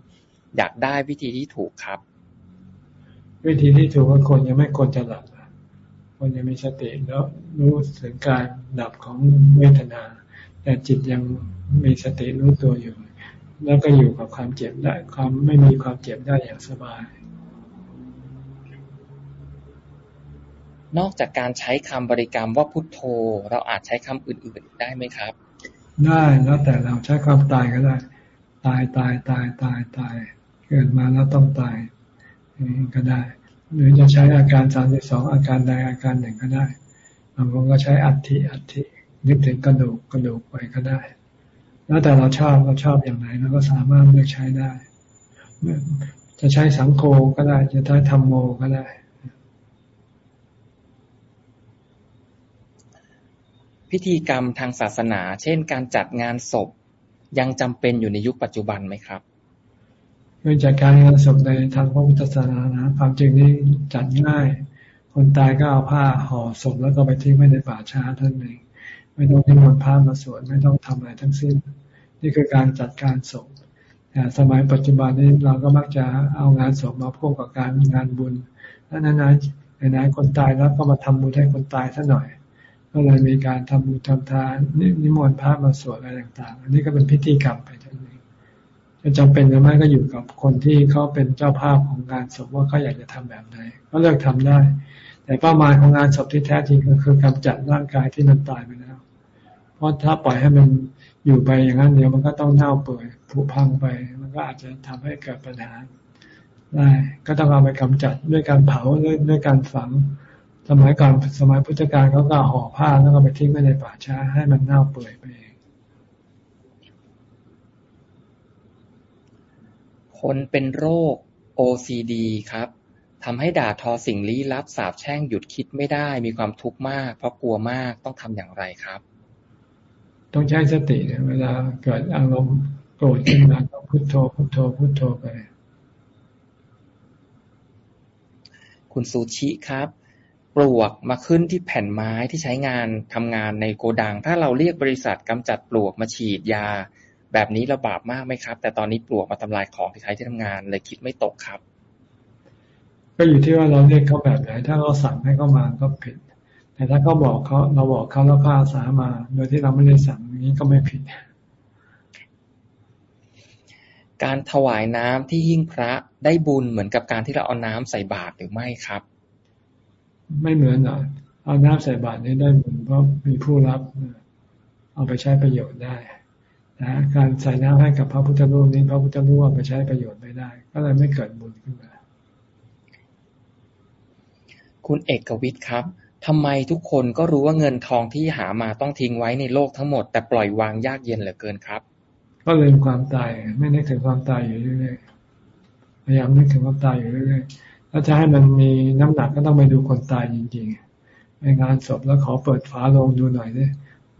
อยากได้วิธีที่ถูกครับ วิธีที่ถูกก็คนยังไม่ควรจะหลับคนยังมีสติแล้วรู้ถึงการดับของเวทนา แต่จิตยังมีสติรู้ตัวอยู่ แล้วก็อยู่กับความเจ็บได้ ความไม่มีความเจ็บได้อย่างสบาย นอกจากการใช้คำบริกรรมว่าพุทโธ เราอาจใช้คำอื่นๆได้ไหมครับ ได้แล้วแต่เราใช้ความตายก็ได้ ตายตายตายตายตาย เกิดมาแล้วต้องตายก็ได้ หรือจะใช้อาการสามสิบสองอาการใดอาการหนึ่งก็ได้บางคนก็ใช้อัฐิอัฐินึกถึงกระดูกกระดูกไปก็ได้ แล้วแต่เราชอบเราชอบอย่างไหนเราก็สามารถเลือกใช้ได้ จะใช้สังโฆก็ได้ จะใช้ธรรมโมก็ได้พิธีกรรมทางศาสนา เช่น การจัดงานศพยังจำเป็นอยู่ในยุคปัจจุบันไหมครับ เรื่องจัดการงานศพในทางพระพุทธศาสนาความจริงนี่จัดง่าย คนตายก็เอาผ้าห่อศพแล้วก็ไปทิ้งไว้ในป่าช้าท่านเองไม่ต้องนิมนต์พระมาสวดไม่ต้องทำอะไรทั้งสิ้น นี่คือการจัดการศพแต่สมัยปัจจุบันนี้เราก็มักจะเอางานศพมาพ่วงกับการงานบุญนั้นนั้นไหนๆคนตายแล้วก็มาทำบุญให้คนตายซะหน่อยก็เลยมีการทำบุญทำทานนิมนต์พระมาสวดอะไรต่างๆ อันนี้ก็เป็นพิธีกรรมไป จะจำเป็นหรือไม่ก็อยู่กับคนที่เขาเป็นเจ้าภาพของงานศพว่าเขาอยากจะทำแบบไหนก็เลือกทำได้ แต่เป้าหมายของงานศพที่แท้จริงก็คือกำจัดร่างกายที่มันตายไปแล้ว เพราะถ้าปล่อยให้มันอยู่ไปอย่างนั้นเดี๋ยวมันก็ต้องเน่าเปื่อยผุพังไป มันก็อาจจะทำให้เกิดปัญหาได้ ก็ต้องเอาไปกำจัดด้วยการเผาด้วยด้วยการฝัง สมัยก่อนสมัยพุทธกาลเขาก็ห่อผ้าแล้วก็ไปทิ้งไว้ในป่าช้าให้มันเน่าเปื่อยไป คนเป็นโรค OCD ครับ ทำให้ด่าทอสิ่งลี้ลับ สาบแช่งหยุดคิดไม่ได้ มีความทุกข์มาก เพราะกลัวมาก ต้องทำอย่างไรครับ ต้องใช้สติเวลาเกิดอารมณ์โกรธขึ้นมาก็พุโทโธ พุโทโธ พุโทโธไป คุณซูชิครับปลวกมาขึ้นที่แผ่นไม้ที่ใช้งานทำงานในโกดัง ถ้าเราเรียกบริษัทกำจัดปลวกมาฉีดยา แบบนี้เราบาปมากไหมครับ แต่ตอนนี้ปลวกมาทำลายของที่ใช้ที่ทำงาน เลยคิดไม่ตกครับ ก็อยู่ที่ว่าเราเรียกเขาแบบไหนถ้าเราสั่งให้เขามาก็ผิด แต่ถ้าเขาบอกเขาเราบอกเขาแล้วพาสามา โดยที่เราไม่ได้สั่งอย่างนี้ก็ไม่ผิด การถวายน้ำที่หิ้งพระได้บุญเหมือนกับการที่เราเอาน้ำใส่บาตรหรือไม่ครับ ไม่เหมือนหรอกเอาน้ำใส่บาตรนี้ได้บุญเพราะมีผู้รับ เอาไปใช้ประโยชน์ได้ นะการใส่น้ำให้กับพระพุทธรูปนี้พระพุทธรูปไปใช้ประโยชน์ไม่ได้ ก็เลยไม่เกิดบุญขึ้นมา คุณเอกวิทย์ครับทำไมทุกคนก็รู้ว่าเงินทองที่หามาต้องทิ้งไว้ในโลกทั้งหมด แต่ปล่อยวางยากเย็นเหลือเกินครับ ก็ลืมความตายไม่นึกถึงความตายอยู่เรื่อยพยายามนึกถึงความตายอยู่เรื่อยๆถ้าจะให้มันมีน้ำหนักก็ต้องไปดูคนตายจริงๆในงานศพแล้วขอเปิดฝาโลงดูหน่อยนี่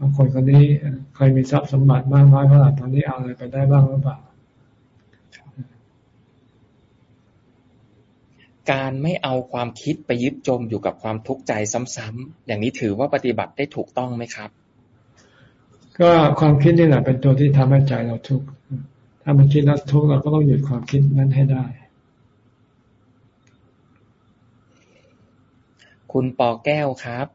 บางคนคนนี้เคยมีทรัพย์สมบัติมากน้อยเท่าไหร่ตอนนี้เอาอะไรไปได้บ้างหรือเปล่าการไม่เอาความคิดไปยึดจมอยู่กับความทุกข์ใจซ้ำๆอย่างนี้ถือว่าปฏิบัติได้ถูกต้องไหมครับ ก็ความคิดนี่แหละเป็นตัวที่ทำให้ใจเราทุกข์ถ้ามันคิดแล้วทุกข์เราก็ต้องหยุดความคิดนั้นให้ได้ คุณปอแก้วครับ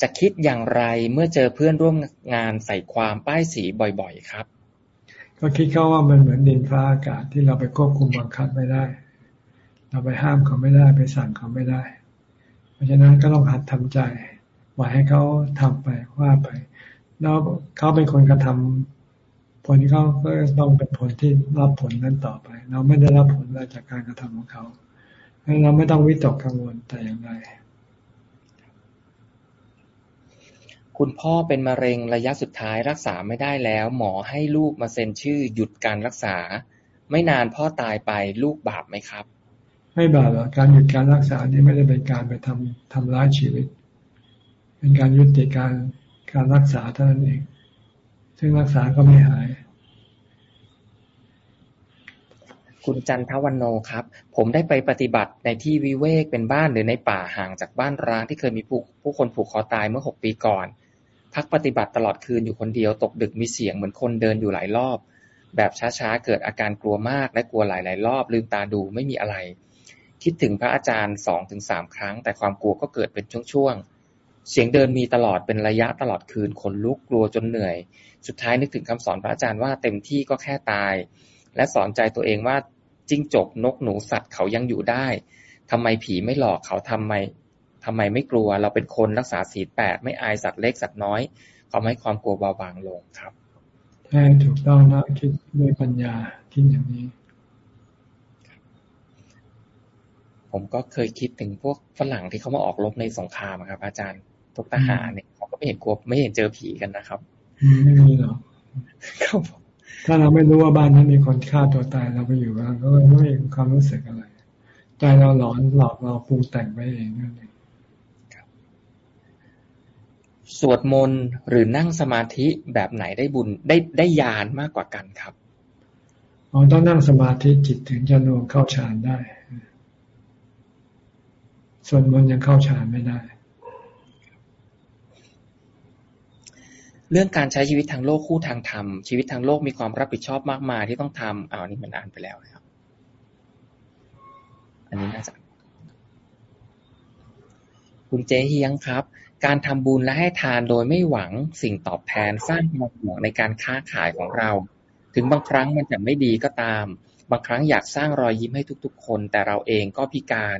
จะคิดอย่างไรเมื่อเจอเพื่อนร่วมงานใส่ความป้ายสีบ่อยๆ ครับ ก็คิดเขาว่ามันเหมือนดินฟ้าอากาศที่เราไปควบคุมบังคับไม่ได้ เราไปห้ามเขาไม่ได้ไปสั่งเขาไม่ได้ เพราะฉะนั้นก็ต้องหัดทำใจปล่อยให้เขาทำไปว่าไป แล้วเขาเป็นคนกระทำผลเขาก็ต้องเป็นผลที่รับผลนั้นต่อไป เราไม่ได้รับผลอะไรจากการกระทำของเขาเราไม่ต้องวิตกกังวลแต่อย่างใด คุณพ่อเป็นมะเร็งระยะสุดท้าย รักษาไม่ได้แล้ว หมอให้ลูกมาเซ็นชื่อหยุดการรักษา ไม่นานพ่อตายไปลูกบาปไหมครับ ไม่บาปหรอกการหยุดการรักษานี่ไม่ได้เป็นการไปทำทำร้ายชีวิต เป็นการยุติการการรักษาเท่านั้นเอง ซึ่งรักษาก็ไม่หายคุณจันทวันโนครับ ผมได้ไปปฏิบัติในที่วิเวกเป็นบ้านหรือในป่าห่างจากบ้านร้างที่เคยมีผู้ผู้คนผูกคอตายเมื่อหกปีก่อน พักปฏิบัติตลอดคืนอยู่คนเดียว ตกดึกมีเสียงเหมือนคนเดินอยู่หลายรอบ แบบช้าๆ เกิดอาการกลัวมากและกลัวหลายๆ รอบ ลืมตาดูไม่มีอะไร คิดถึงพระอาจารย์สองถึงสามครั้ง แต่ความกลัวก็เกิดเป็นช่วงๆ เสียงเดินมีตลอดเป็นระยะตลอดคืนขนลุกกลัวจนเหนื่อย สุดท้ายนึกถึงคำสอนพระอาจารย์ว่าเต็มที่ก็แค่ตาย และสอนใจตัวเองว่าจิ้งจกนกหนูสัตว์เขายังอยู่ได้ทำไมผีไม่หลอกเขาทำไม ทำไมไม่กลัว เราเป็นคนรักษาศีลแปดไม่อายสัตว์เล็กสัตว์น้อยทำให้ความกลัวเบาบางลงครับใช่ถูกต้องนะคิดด้วยปัญญาคิดอย่างนี้ ผมก็เคยคิดถึงพวกฝรั่งที่เขามาออกรบในสงครามครับ อาจารย์พวกทหารเนี่ยเขาก็ไม่เห็นกลัวไม่เห็นเจอผีกันนะครับไม่มีหรอกถ้าเราไม่รู้ว่าบ้านนั้นมีคนฆ่าตัวตายเราไปอยู่กันก็ไม่มีความรู้สึกอะไร ใจเราหลอนหลอกเราปรุงแต่งไปเองนั่นเอง สวดมนต์หรือนั่งสมาธิแบบไหนได้บุญได้ได้ยานมากกว่ากันครับเราต้องนั่งสมาธิจิตถึงจะรวมเข้าฌานได้ ส่วนมนยังเข้าฌานไม่ได้ เรื่องการใช้ชีวิตทางโลกคู่ทางธรรม ชีวิตทางโลกมีความรับผิดชอบมากมายที่ต้องทำอ้าวนี่มันอ่านไปแล้วนะครับ อันนี้น่าจะคุณเจเฮียงครับ การทำบุญและให้ทานโดยไม่หวังสิ่งตอบแทนสร้างความหวังในการค้าขายของเรา ถึงบางครั้งมันจะไม่ดีก็ตาม บางครั้งอยากสร้างรอยยิ้มให้ทุกๆ คน แต่เราเองก็พิการ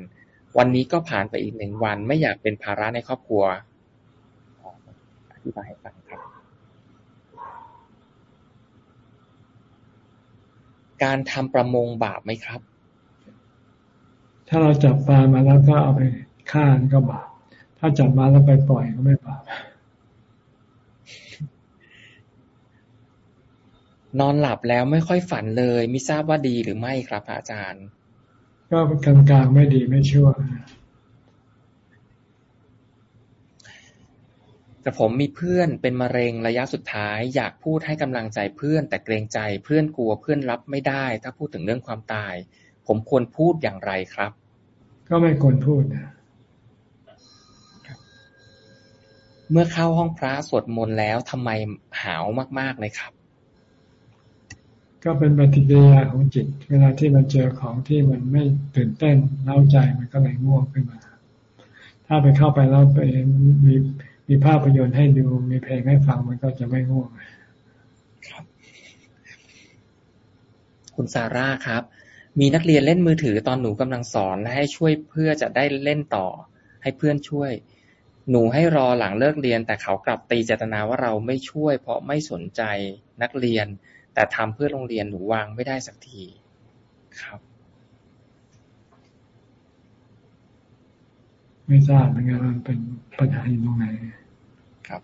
วันนี้ก็ผ่านไปอีกหนึ่งวัน ไม่อยากเป็นภาระในครอบครัวอธิบายให้ฟังครับ การทำประมงบาปไหมครับ ถ้าเราจับปลามาแล้วก็เอาไปฆ่าก็บาป ถ้าจับมาแล้วไปปล่อยก็ไม่บาปนอนหลับแล้วไม่ค่อยฝันเลยไม่ทราบว่าดีหรือไม่ครับอาจารย์ ก็กลางๆไม่ดีไม่ชั่วแต่ผมมีเพื่อนเป็นมะเร็งระยะสุดท้าย อยากพูดให้กำลังใจเพื่อน แต่เกรงใจเพื่อนกลัวเพื่อนรับไม่ได้ ถ้าพูดถึงเรื่องความตาย ผมควรพูดอย่างไรครับ ก็ไม่ควรพูดนะ เมื่อเข้าห้องพระสวดมนต์แล้วทำไมหาวมากๆเลยครับก็เป็นปฏิกิริยาของจิต เวลาที่มันเจอของที่มันไม่ตื่นเต้นเล่าใจมันก็เลยง่วงขึ้นมา ถ้าไปเข้าไปแล้วไปมีมีภาพยนตร์ให้ดูมีเพลงให้ฟังมันก็จะไม่ง่วงครับ คุณซาร่าครับ มีนักเรียนเล่นมือถือตอนหนูกำลังสอนและให้ช่วยเพื่อจะได้เล่นต่อ ให้เพื่อนช่วย หนูให้รอหลังเลิกเรียน แต่เขากลับตีเจตนาว่าเราไม่ช่วย เพราะไม่สนใจนักเรียน แต่ทำเพื่อโรงเรียนหนูวางไม่ได้สักทีครับ ไม่ทราบเหมือนกันว่าเป็นปัญหาอยู่ตรงไหนครับ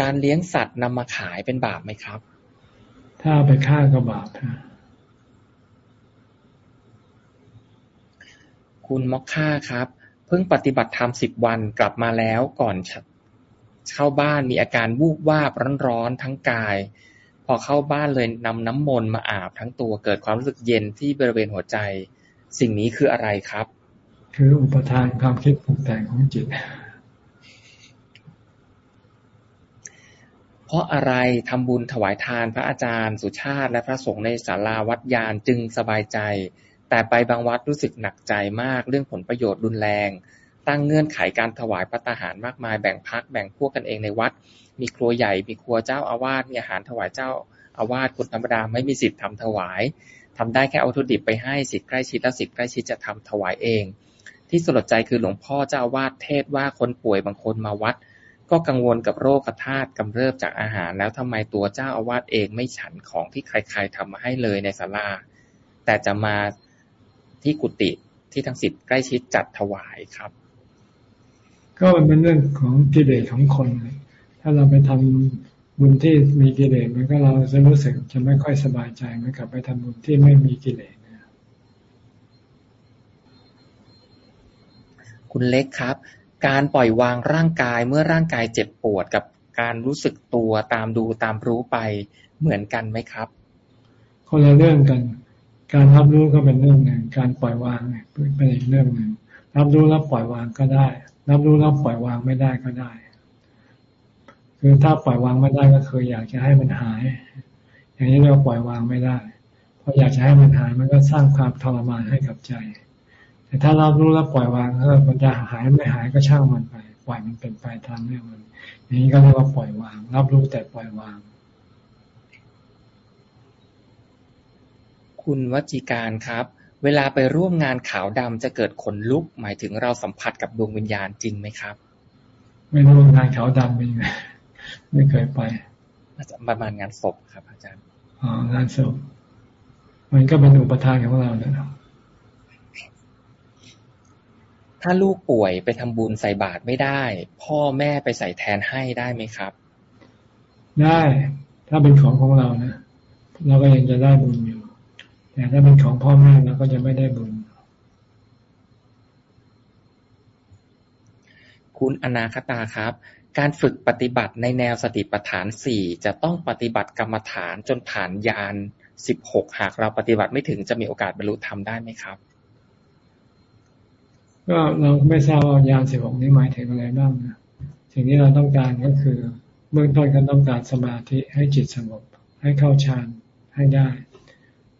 การเลี้ยงสัตว์นำมาขายเป็นบาปไหมครับ ถ้าไปฆ่าก็บาปค่ะคุณมอกค่าครับ เพิ่งปฏิบัติธรรมสิบวัน กลับมาแล้ว ก่อนเข้าบ้านมีอาการวูบวาบร้อนๆทั้งกาย พอเข้าบ้านเลยนำน้ำมนต์มาอาบทั้งตัวเกิดความรู้สึกเย็นที่บริเวณหัวใจ สิ่งนี้คืออะไรครับ คืออุปทานความคิดปรุงแต่งของจิต เพราะอะไรทำบุญถวายทานพระอาจารย์ สุชาติ และพระสงฆ์ในศาลาวัดยานจึงสบายใจ แต่ไปบางวัดรู้สึกหนักใจมากเรื่องผลประโยชน์รุนแรง ตั้งเงื่อนไขการถวายพระตาหารมากมายแบ่งพักแบ่งพวกกันเองในวัด มีครัวใหญ่มีครัวเจ้าอาวาสมีอาหารถวายเจ้าอาวาสคนธรรมดาไม่มีสิทธิ์ทำถวายทำได้แค่เอาทุดิบไปให้สิทธิ์ใกล้ชิดและสิทธิ์ใกล้ชิดจะทำถวายเอง ที่สลดใจคือหลวงพ่อเจ้าอาวาสเทศว่าคนป่วยบางคนมาวัด ก็กังวลกับโรคธาตุกำเริบจากอาหาร แล้วทำไมตัวเจ้าอาวาสเองไม่ฉันของที่ใครๆทำมาให้เลยในศาลาแต่จะมา ที่กุฏิที่ทั้งสิทธิ์ใกล้ชิดจัดถวายครับ ก็มันเป็นเรื่องของกิเลสของคน ถ้าเราไปทำบุญที่มีกิเลสมันก็เราจะรู้สึกจะไม่ค่อยสบายใจเหมือนกับไปทำบุญที่ไม่มีกิเลสคุณเล็กครับ การปล่อยวางร่างกายเมื่อร่างกายเจ็บปวดกับการรู้สึกตัวตามดูตามรู้ไปเหมือนกันไหมครับ คนละเรื่องกัน การรับรู้ก็เป็นเรื่องหนึ่ง การปล่อยวางเป็นอีกเรื่องหนึ่ง รับรู้แล้วปล่อยวางก็ได้ รับรู้แล้วปล่อยวางไม่ได้ก็ได้ คือถ้าปล่อยวางไม่ได้ก็คือ อยากจะให้มันหาย อย่างนี้เราปล่อยวางไม่ได้เพราะอยากจะให้มันหายมันก็สร้างความทรมานให้กับใจ แต่ถ้าเรารู้แล้วปล่อยวางเออมันจะหายไม่หายก็ช่างมันไป ปล่อยมันเป็นไปตามเรื่องมันอย่างนี้ก็เรียกว่าปล่อยวาง รับรู้แต่ปล่อยวาง คุณวจิการครับ เวลาไปร่วมงานขาวดำจะเกิดขนลุก หมายถึงเราสัมผัสกับดวงวิญญาณจริงไหมครับ ไม่ร่วมงานขาวดำเป็นไงไม่เคยไปอาจจะประมาณงานศพครับ อาจารย์อ๋องานศพมันก็เป็นอุปทานของเราเนี่ยถ้าลูกป่วยไปทำบุญใส่บาตรไม่ได้ พ่อแม่ไปใส่แทนให้ได้ไหมครับ ได้ ถ้าเป็นของของเรานะเราก็ยังจะได้บุญอยู่ แต่ถ้าเป็นของพ่อแม่เราก็จะไม่ได้บุญ คุณอนาคตาครับ การฝึกปฏิบัติในแนวสติปัฏฐานสี่จะต้องปฏิบัติกรรมฐานจนผ่านยานสิบหกหากเราปฏิบัติไม่ถึงจะมีโอกาสบรรลุธรรมได้ไหมครับ ก็เราไม่ทราบว่ายานสิบหกนี้หมายถึงอะไรบ้างนะสิ่งที่เราต้องการก็คือ เบื้องต้นก็ต้องการสมาธิให้จิตสงบให้เข้าฌานให้ได้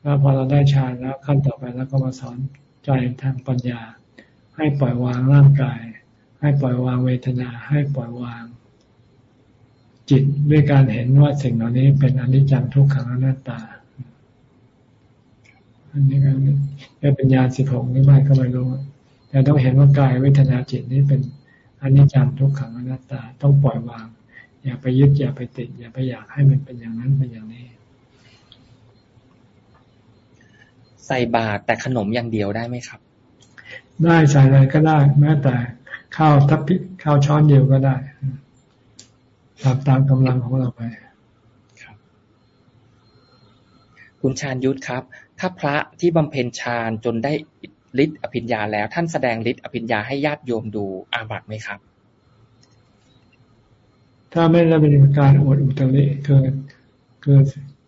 แล้วพอเราได้ฌานแล้วขั้นต่อไปแล้วก็มาสอนใจทางปัญญา ให้ปล่อยวางร่างกาย ให้ปล่อยวางเวทนา ให้ปล่อยวาง จิตด้วยการเห็นว่าสิ่งเหล่านี้เป็นอนิจจังทุกขังอนัตตา อันนี้ก็เป็นญาณสิบหกหรือไม่ก็ไม่รู้ แต่ต้องเห็นว่ากายเวทนาจิตนี้เป็นอนิจจังทุกขังอนัตตา ต้องปล่อยวาง อย่าไปยึดอย่าไปติด อย่าไปอยากให้มันเป็นอย่างนั้นเป็นอย่างนี้ ใส่บาตรแต่ขนมอย่างเดียวได้ไหมครับ ได้ใส่อะไรก็ได้ แม้แต่ข้าวทัพพิข้าวช้อนเดียวก็ได้ตามตามกำลังของเราไปครับคุณชาญยุทธครับ ถ้าพระที่บำเพ็ญฌานจนได้ฤทธิ์อภิญญาแล้ว ท่านแสดงฤทธิ์อภิญญาให้ญาติโยมดูอาบัติไหมครับ ถ้าไม่ได้เป็นการอวดอุตริคือคือ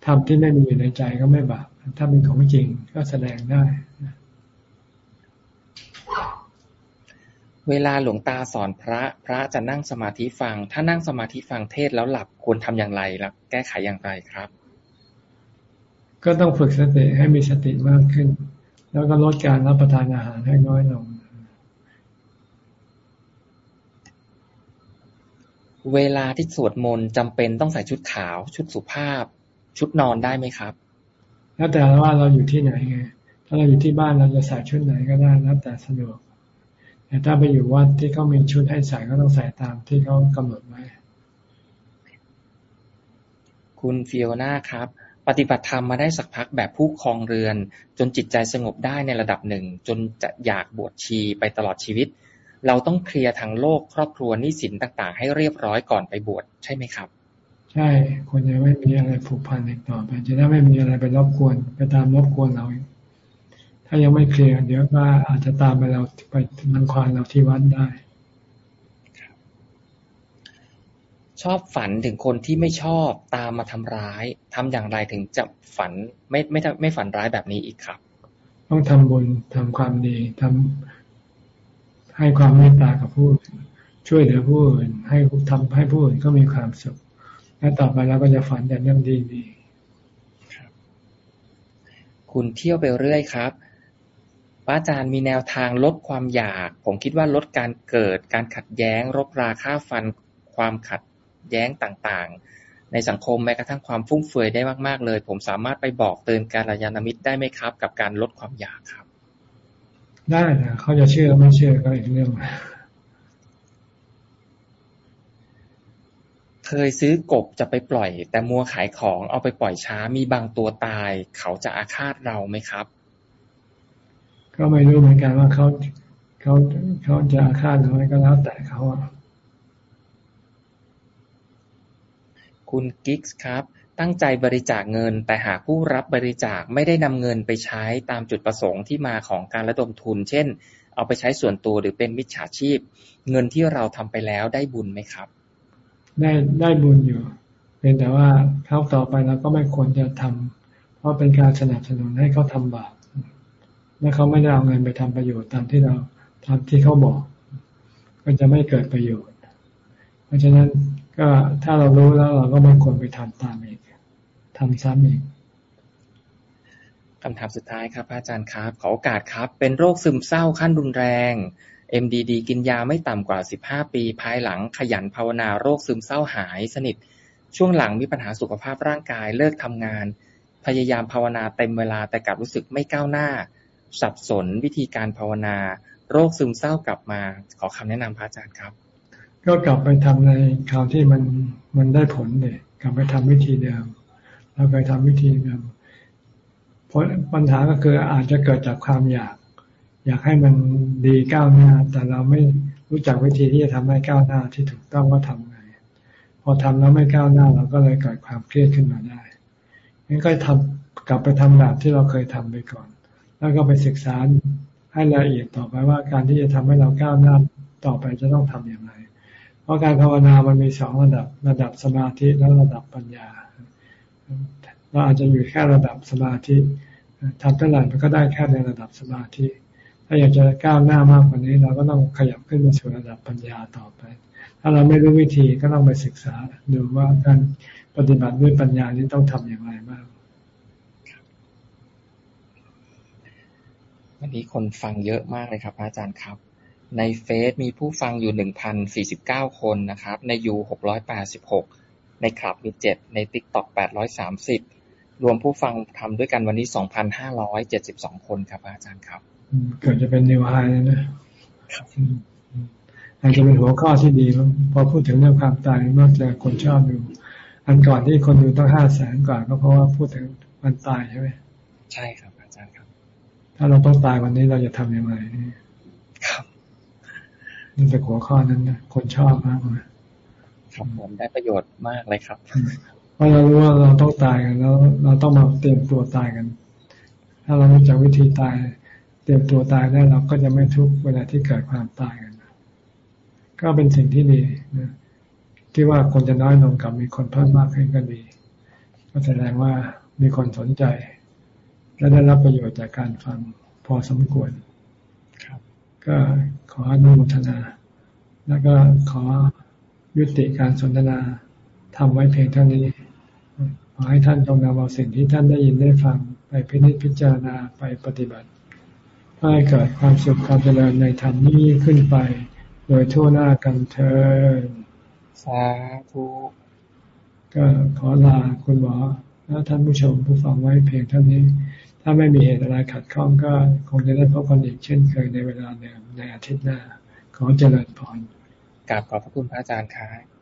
ทำที่ไม่มีอยู่ในใจก็ไม่บาป ถ้าเป็นของจริงก็แสดงได้ เวลาหลวงตาสอนพระ พระจะนั่งสมาธิฟัง ถ้านั่งสมาธิฟังเทศแล้วหลับควรทำอย่างไรแล้วแก้ไขอย่างไรครับ ก็ต้องฝึกสติให้มีสติมากขึ้น แล้วก็ลดการรับประทานอาหารให้น้อยลงเวลาที่สวดมนต์จำเป็นต้องใส่ชุดขาว ชุดสุภาพ ชุดนอนได้ไหมครับ แล้วแต่ว่าเราอยู่ที่ไหนไง ถ้าเราอยู่ที่บ้านเราจะใส่ชุดไหนก็ได้แล้วแต่สะดวก แต่ถ้าไปอยู่วัดที่เขามีชุดให้ใส่ก็ต้องใส่ตามที่เขากำหนดไว้ คุณฟิโอนาครับ ปฏิบัติธรรมมาได้สักพักแบบผู้คลองเรือน จนจิตใจสงบได้ในระดับหนึ่ง จนจะอยากบวชชีไปตลอดชีวิต เราต้องเคลียร์ทางโลกครอบครัวนิสินต่าง ๆ ให้เรียบร้อยก่อนไปบวชใช่ไหมครับ ใช่คนจะไม่มีอะไรผูกพันอีกต่อไป จะได้ไม่มีอะไรไปรบกวน ไปตามรบกวนเรา ถ้ายังไม่เคลียร์เดี๋ยวก็อาจจะตามไปเราไปมันควานเราที่วัดได้ชอบฝันถึงคนที่ไม่ชอบตามมาทำร้ายทำอย่างไรถึงจะฝันไม่ไม่ไม่ฝันร้ายแบบนี้อีกครับ ต้องทำบุญทำความดีทำให้ความเมตตากับผู้ช่วยเหลือผู้อื่นให้ทำให้ผู้อื่นก็มีความสุข และต่อไปเราก็จะฝันแต่เรื่องดีๆคุณเที่ยวไปเรื่อยครับพระอาจารย์มีแนวทางลดความอยาก ผมคิดว่าลดการเกิดการขัดแย้งรบราค่าฟันความขัดแย้งต่างๆ ในสังคมแม้กระทั่งความฟุ่มเฟือยได้มากๆเลย ผมสามารถไปบอกเตือนการยานมิตรได้ไหมครับ กับการลดความอยากครับ ได้นะเขาจะเชื่อไม่เชื่อก็อีกเรื่อง เคยซื้อกบจะไปปล่อย แต่มัวขายของเอาไปปล่อยช้ามีบางตัวตาย เขาจะอาฆาตเราไหมครับ ก็ไม่รู้เหมือนกันว่าเขาเขาเขาจะอาฆาตหรือไม่ก็แล้วแต่เขาอะคุณกิกส์ครับ ตั้งใจบริจาคเงิน แต่หากผู้รับบริจาคไม่ได้นำเงินไปใช้ตามจุดประสงค์ที่มาของการระดมทุน เช่น เอาไปใช้ส่วนตัวหรือเป็นมิจฉาชีพ เงินที่เราทำไปแล้วได้บุญไหมครับ ได้ได้บุญอยู่เป็นแต่ว่าครั้งต่อไปเราก็ไม่ควรจะทำเพราะเป็นการสนับสนุนให้เขาทำบาปและเขาไม่ได้เอาเงินไปทำประโยชน์ตามที่เราทำที่เขาบอก ก็จะไม่เกิดประโยชน์ เพราะฉะนั้นก็ถ้าเรารู้แล้วเราก็ไม่ควรไปทำตามอีกทำซ้ำอีกคำถามสุดท้ายครับอาจารย์ครับ ขอโอกาสครับ เป็นโรคซึมเศร้าขั้นรุนแรง MDD กินยาไม่ต่ำกว่า 15 ปี ภายหลังขยันภาวนาโรคซึมเศร้าหายสนิท ช่วงหลังมีปัญหาสุขภาพร่างกายเลิกทำงาน พยายามภาวนาเต็มเวลาแต่กลับรู้สึกไม่ก้าวหน้า สับสนวิธีการภาวนา โรคซึมเศร้ากลับมา ขอคำแนะนำพระอาจารย์ครับ ก็กลับไปทำในคราวที่มันมันได้ผลเลยกลับไปทำวิธีเดิมเราเคยทำวิธีเดิมเพราะปัญหาก็คืออาจจะเกิดจากความอยาก อยากให้มันดีก้าวหน้า แต่เราไม่รู้จักวิธีที่จะทำให้ก้าวหน้าที่ถูกต้องว่าทำไง พอทำแล้วไม่ก้าวหน้าเราก็เลยเกิดความเครียดขึ้นมาได้งั้นก็ทำกลับไปทำแบบที่เราเคยทำไปก่อน แล้วก็ไปศึกษาให้ละเอียดต่อไปว่าการที่จะทำให้เราก้าวหน้าต่อไปจะต้องทํำอย่างไร เพราะการภาวนามันมีสองระดับ ระดับสมาธิและระดับปัญญา เราอาจจะอยู่แค่ระดับสมาธิทำเท่าไหร่มันก็ได้แค่ในระดับสมาธิ ถ้าอยากจะก้าวหน้ามากกว่านี้ เราก็ต้องขยับขึ้นมาสู่ระดับปัญญาต่อไป ถ้าเราไม่รู้วิธีก็ต้องไปศึกษาดูว่าการปฏิบัติด้วยปัญญานี้ต้องทำอย่างไรบ้างวันนี้คนฟังเยอะมากเลยครับอาจารย์ครับ ในเฟซมีผู้ฟังอยู่หนึ่งพันสี่สิบเก้าคนนะครับ ในยูหกร้อยแปดสิบหกในคลับมีเจ็ดในติ๊กต็อกแปดร้อยสามสิบรวมผู้ฟังทำด้วยกันวันนี้สองพันห้าร้อยเจ็ดสิบสองคนครับอาจารย์ครับ เกิดจะเป็นนิวไฮเลยนะอาจจะเป็นหัวข้อที่ดีพอพูดถึงเรื่องความตายมากจะคนชอบดูอันก่อนที่คนดูต้องห้าแสนกว่าก็เพราะว่าพูดถึงมันตายใช่ไหมใช่ครับ อาจารย์ครับ ถ้าเราต้องตายวันนี้เราจะทำยังไงครับนี่เป็นหัวข้อนั้นนะคนชอบมากเลยครับผมได้ประโยชน์มากเลยครับเพราะเรารู้ว่าเราต้องตายกันแล้ว เราต้องมาเตรียมตัวตายกัน ถ้าเรารู้จักวิธีตาย เตรียมตัวตายได้เราก็จะไม่ทุกข์เวลาที่เกิดความตายกันก็เป็นสิ่งที่ดีนะที่ว่าคนจะน้อยลงกับมีคนเพิ่มมากขึ้นก็ดี ก็แสดงว่ามีคนสนใจ และได้รับประโยชน์จากการฟังพอสมควรครับ ก็ขออนุโมทนา แล้วก็ขอยุติการสนทนาทำไว้เพียงเท่านี้ ขอให้ท่านจงนำเอาสิ่งที่ท่านได้ยินได้ฟังไปพิจิตพิจารณาไปปฏิบัติ ให้เกิดความสุขความเจริญในธรรมนี้ขึ้นไป โดยทั่วหน้ากันเถิดสาธุก็ขอลาคุณหมอและท่านผู้ชมผู้ฟังไว้เพียงเท่านี้ ถ้าไม่มีเหตุอะไรขัดข้องก็คงจะได้พบกันอีกเช่นเคยในเวลาเดิมในอาทิตย์หน้า ขอเจริญพรกราบขอบพระคุณพระอาจารย์ครับ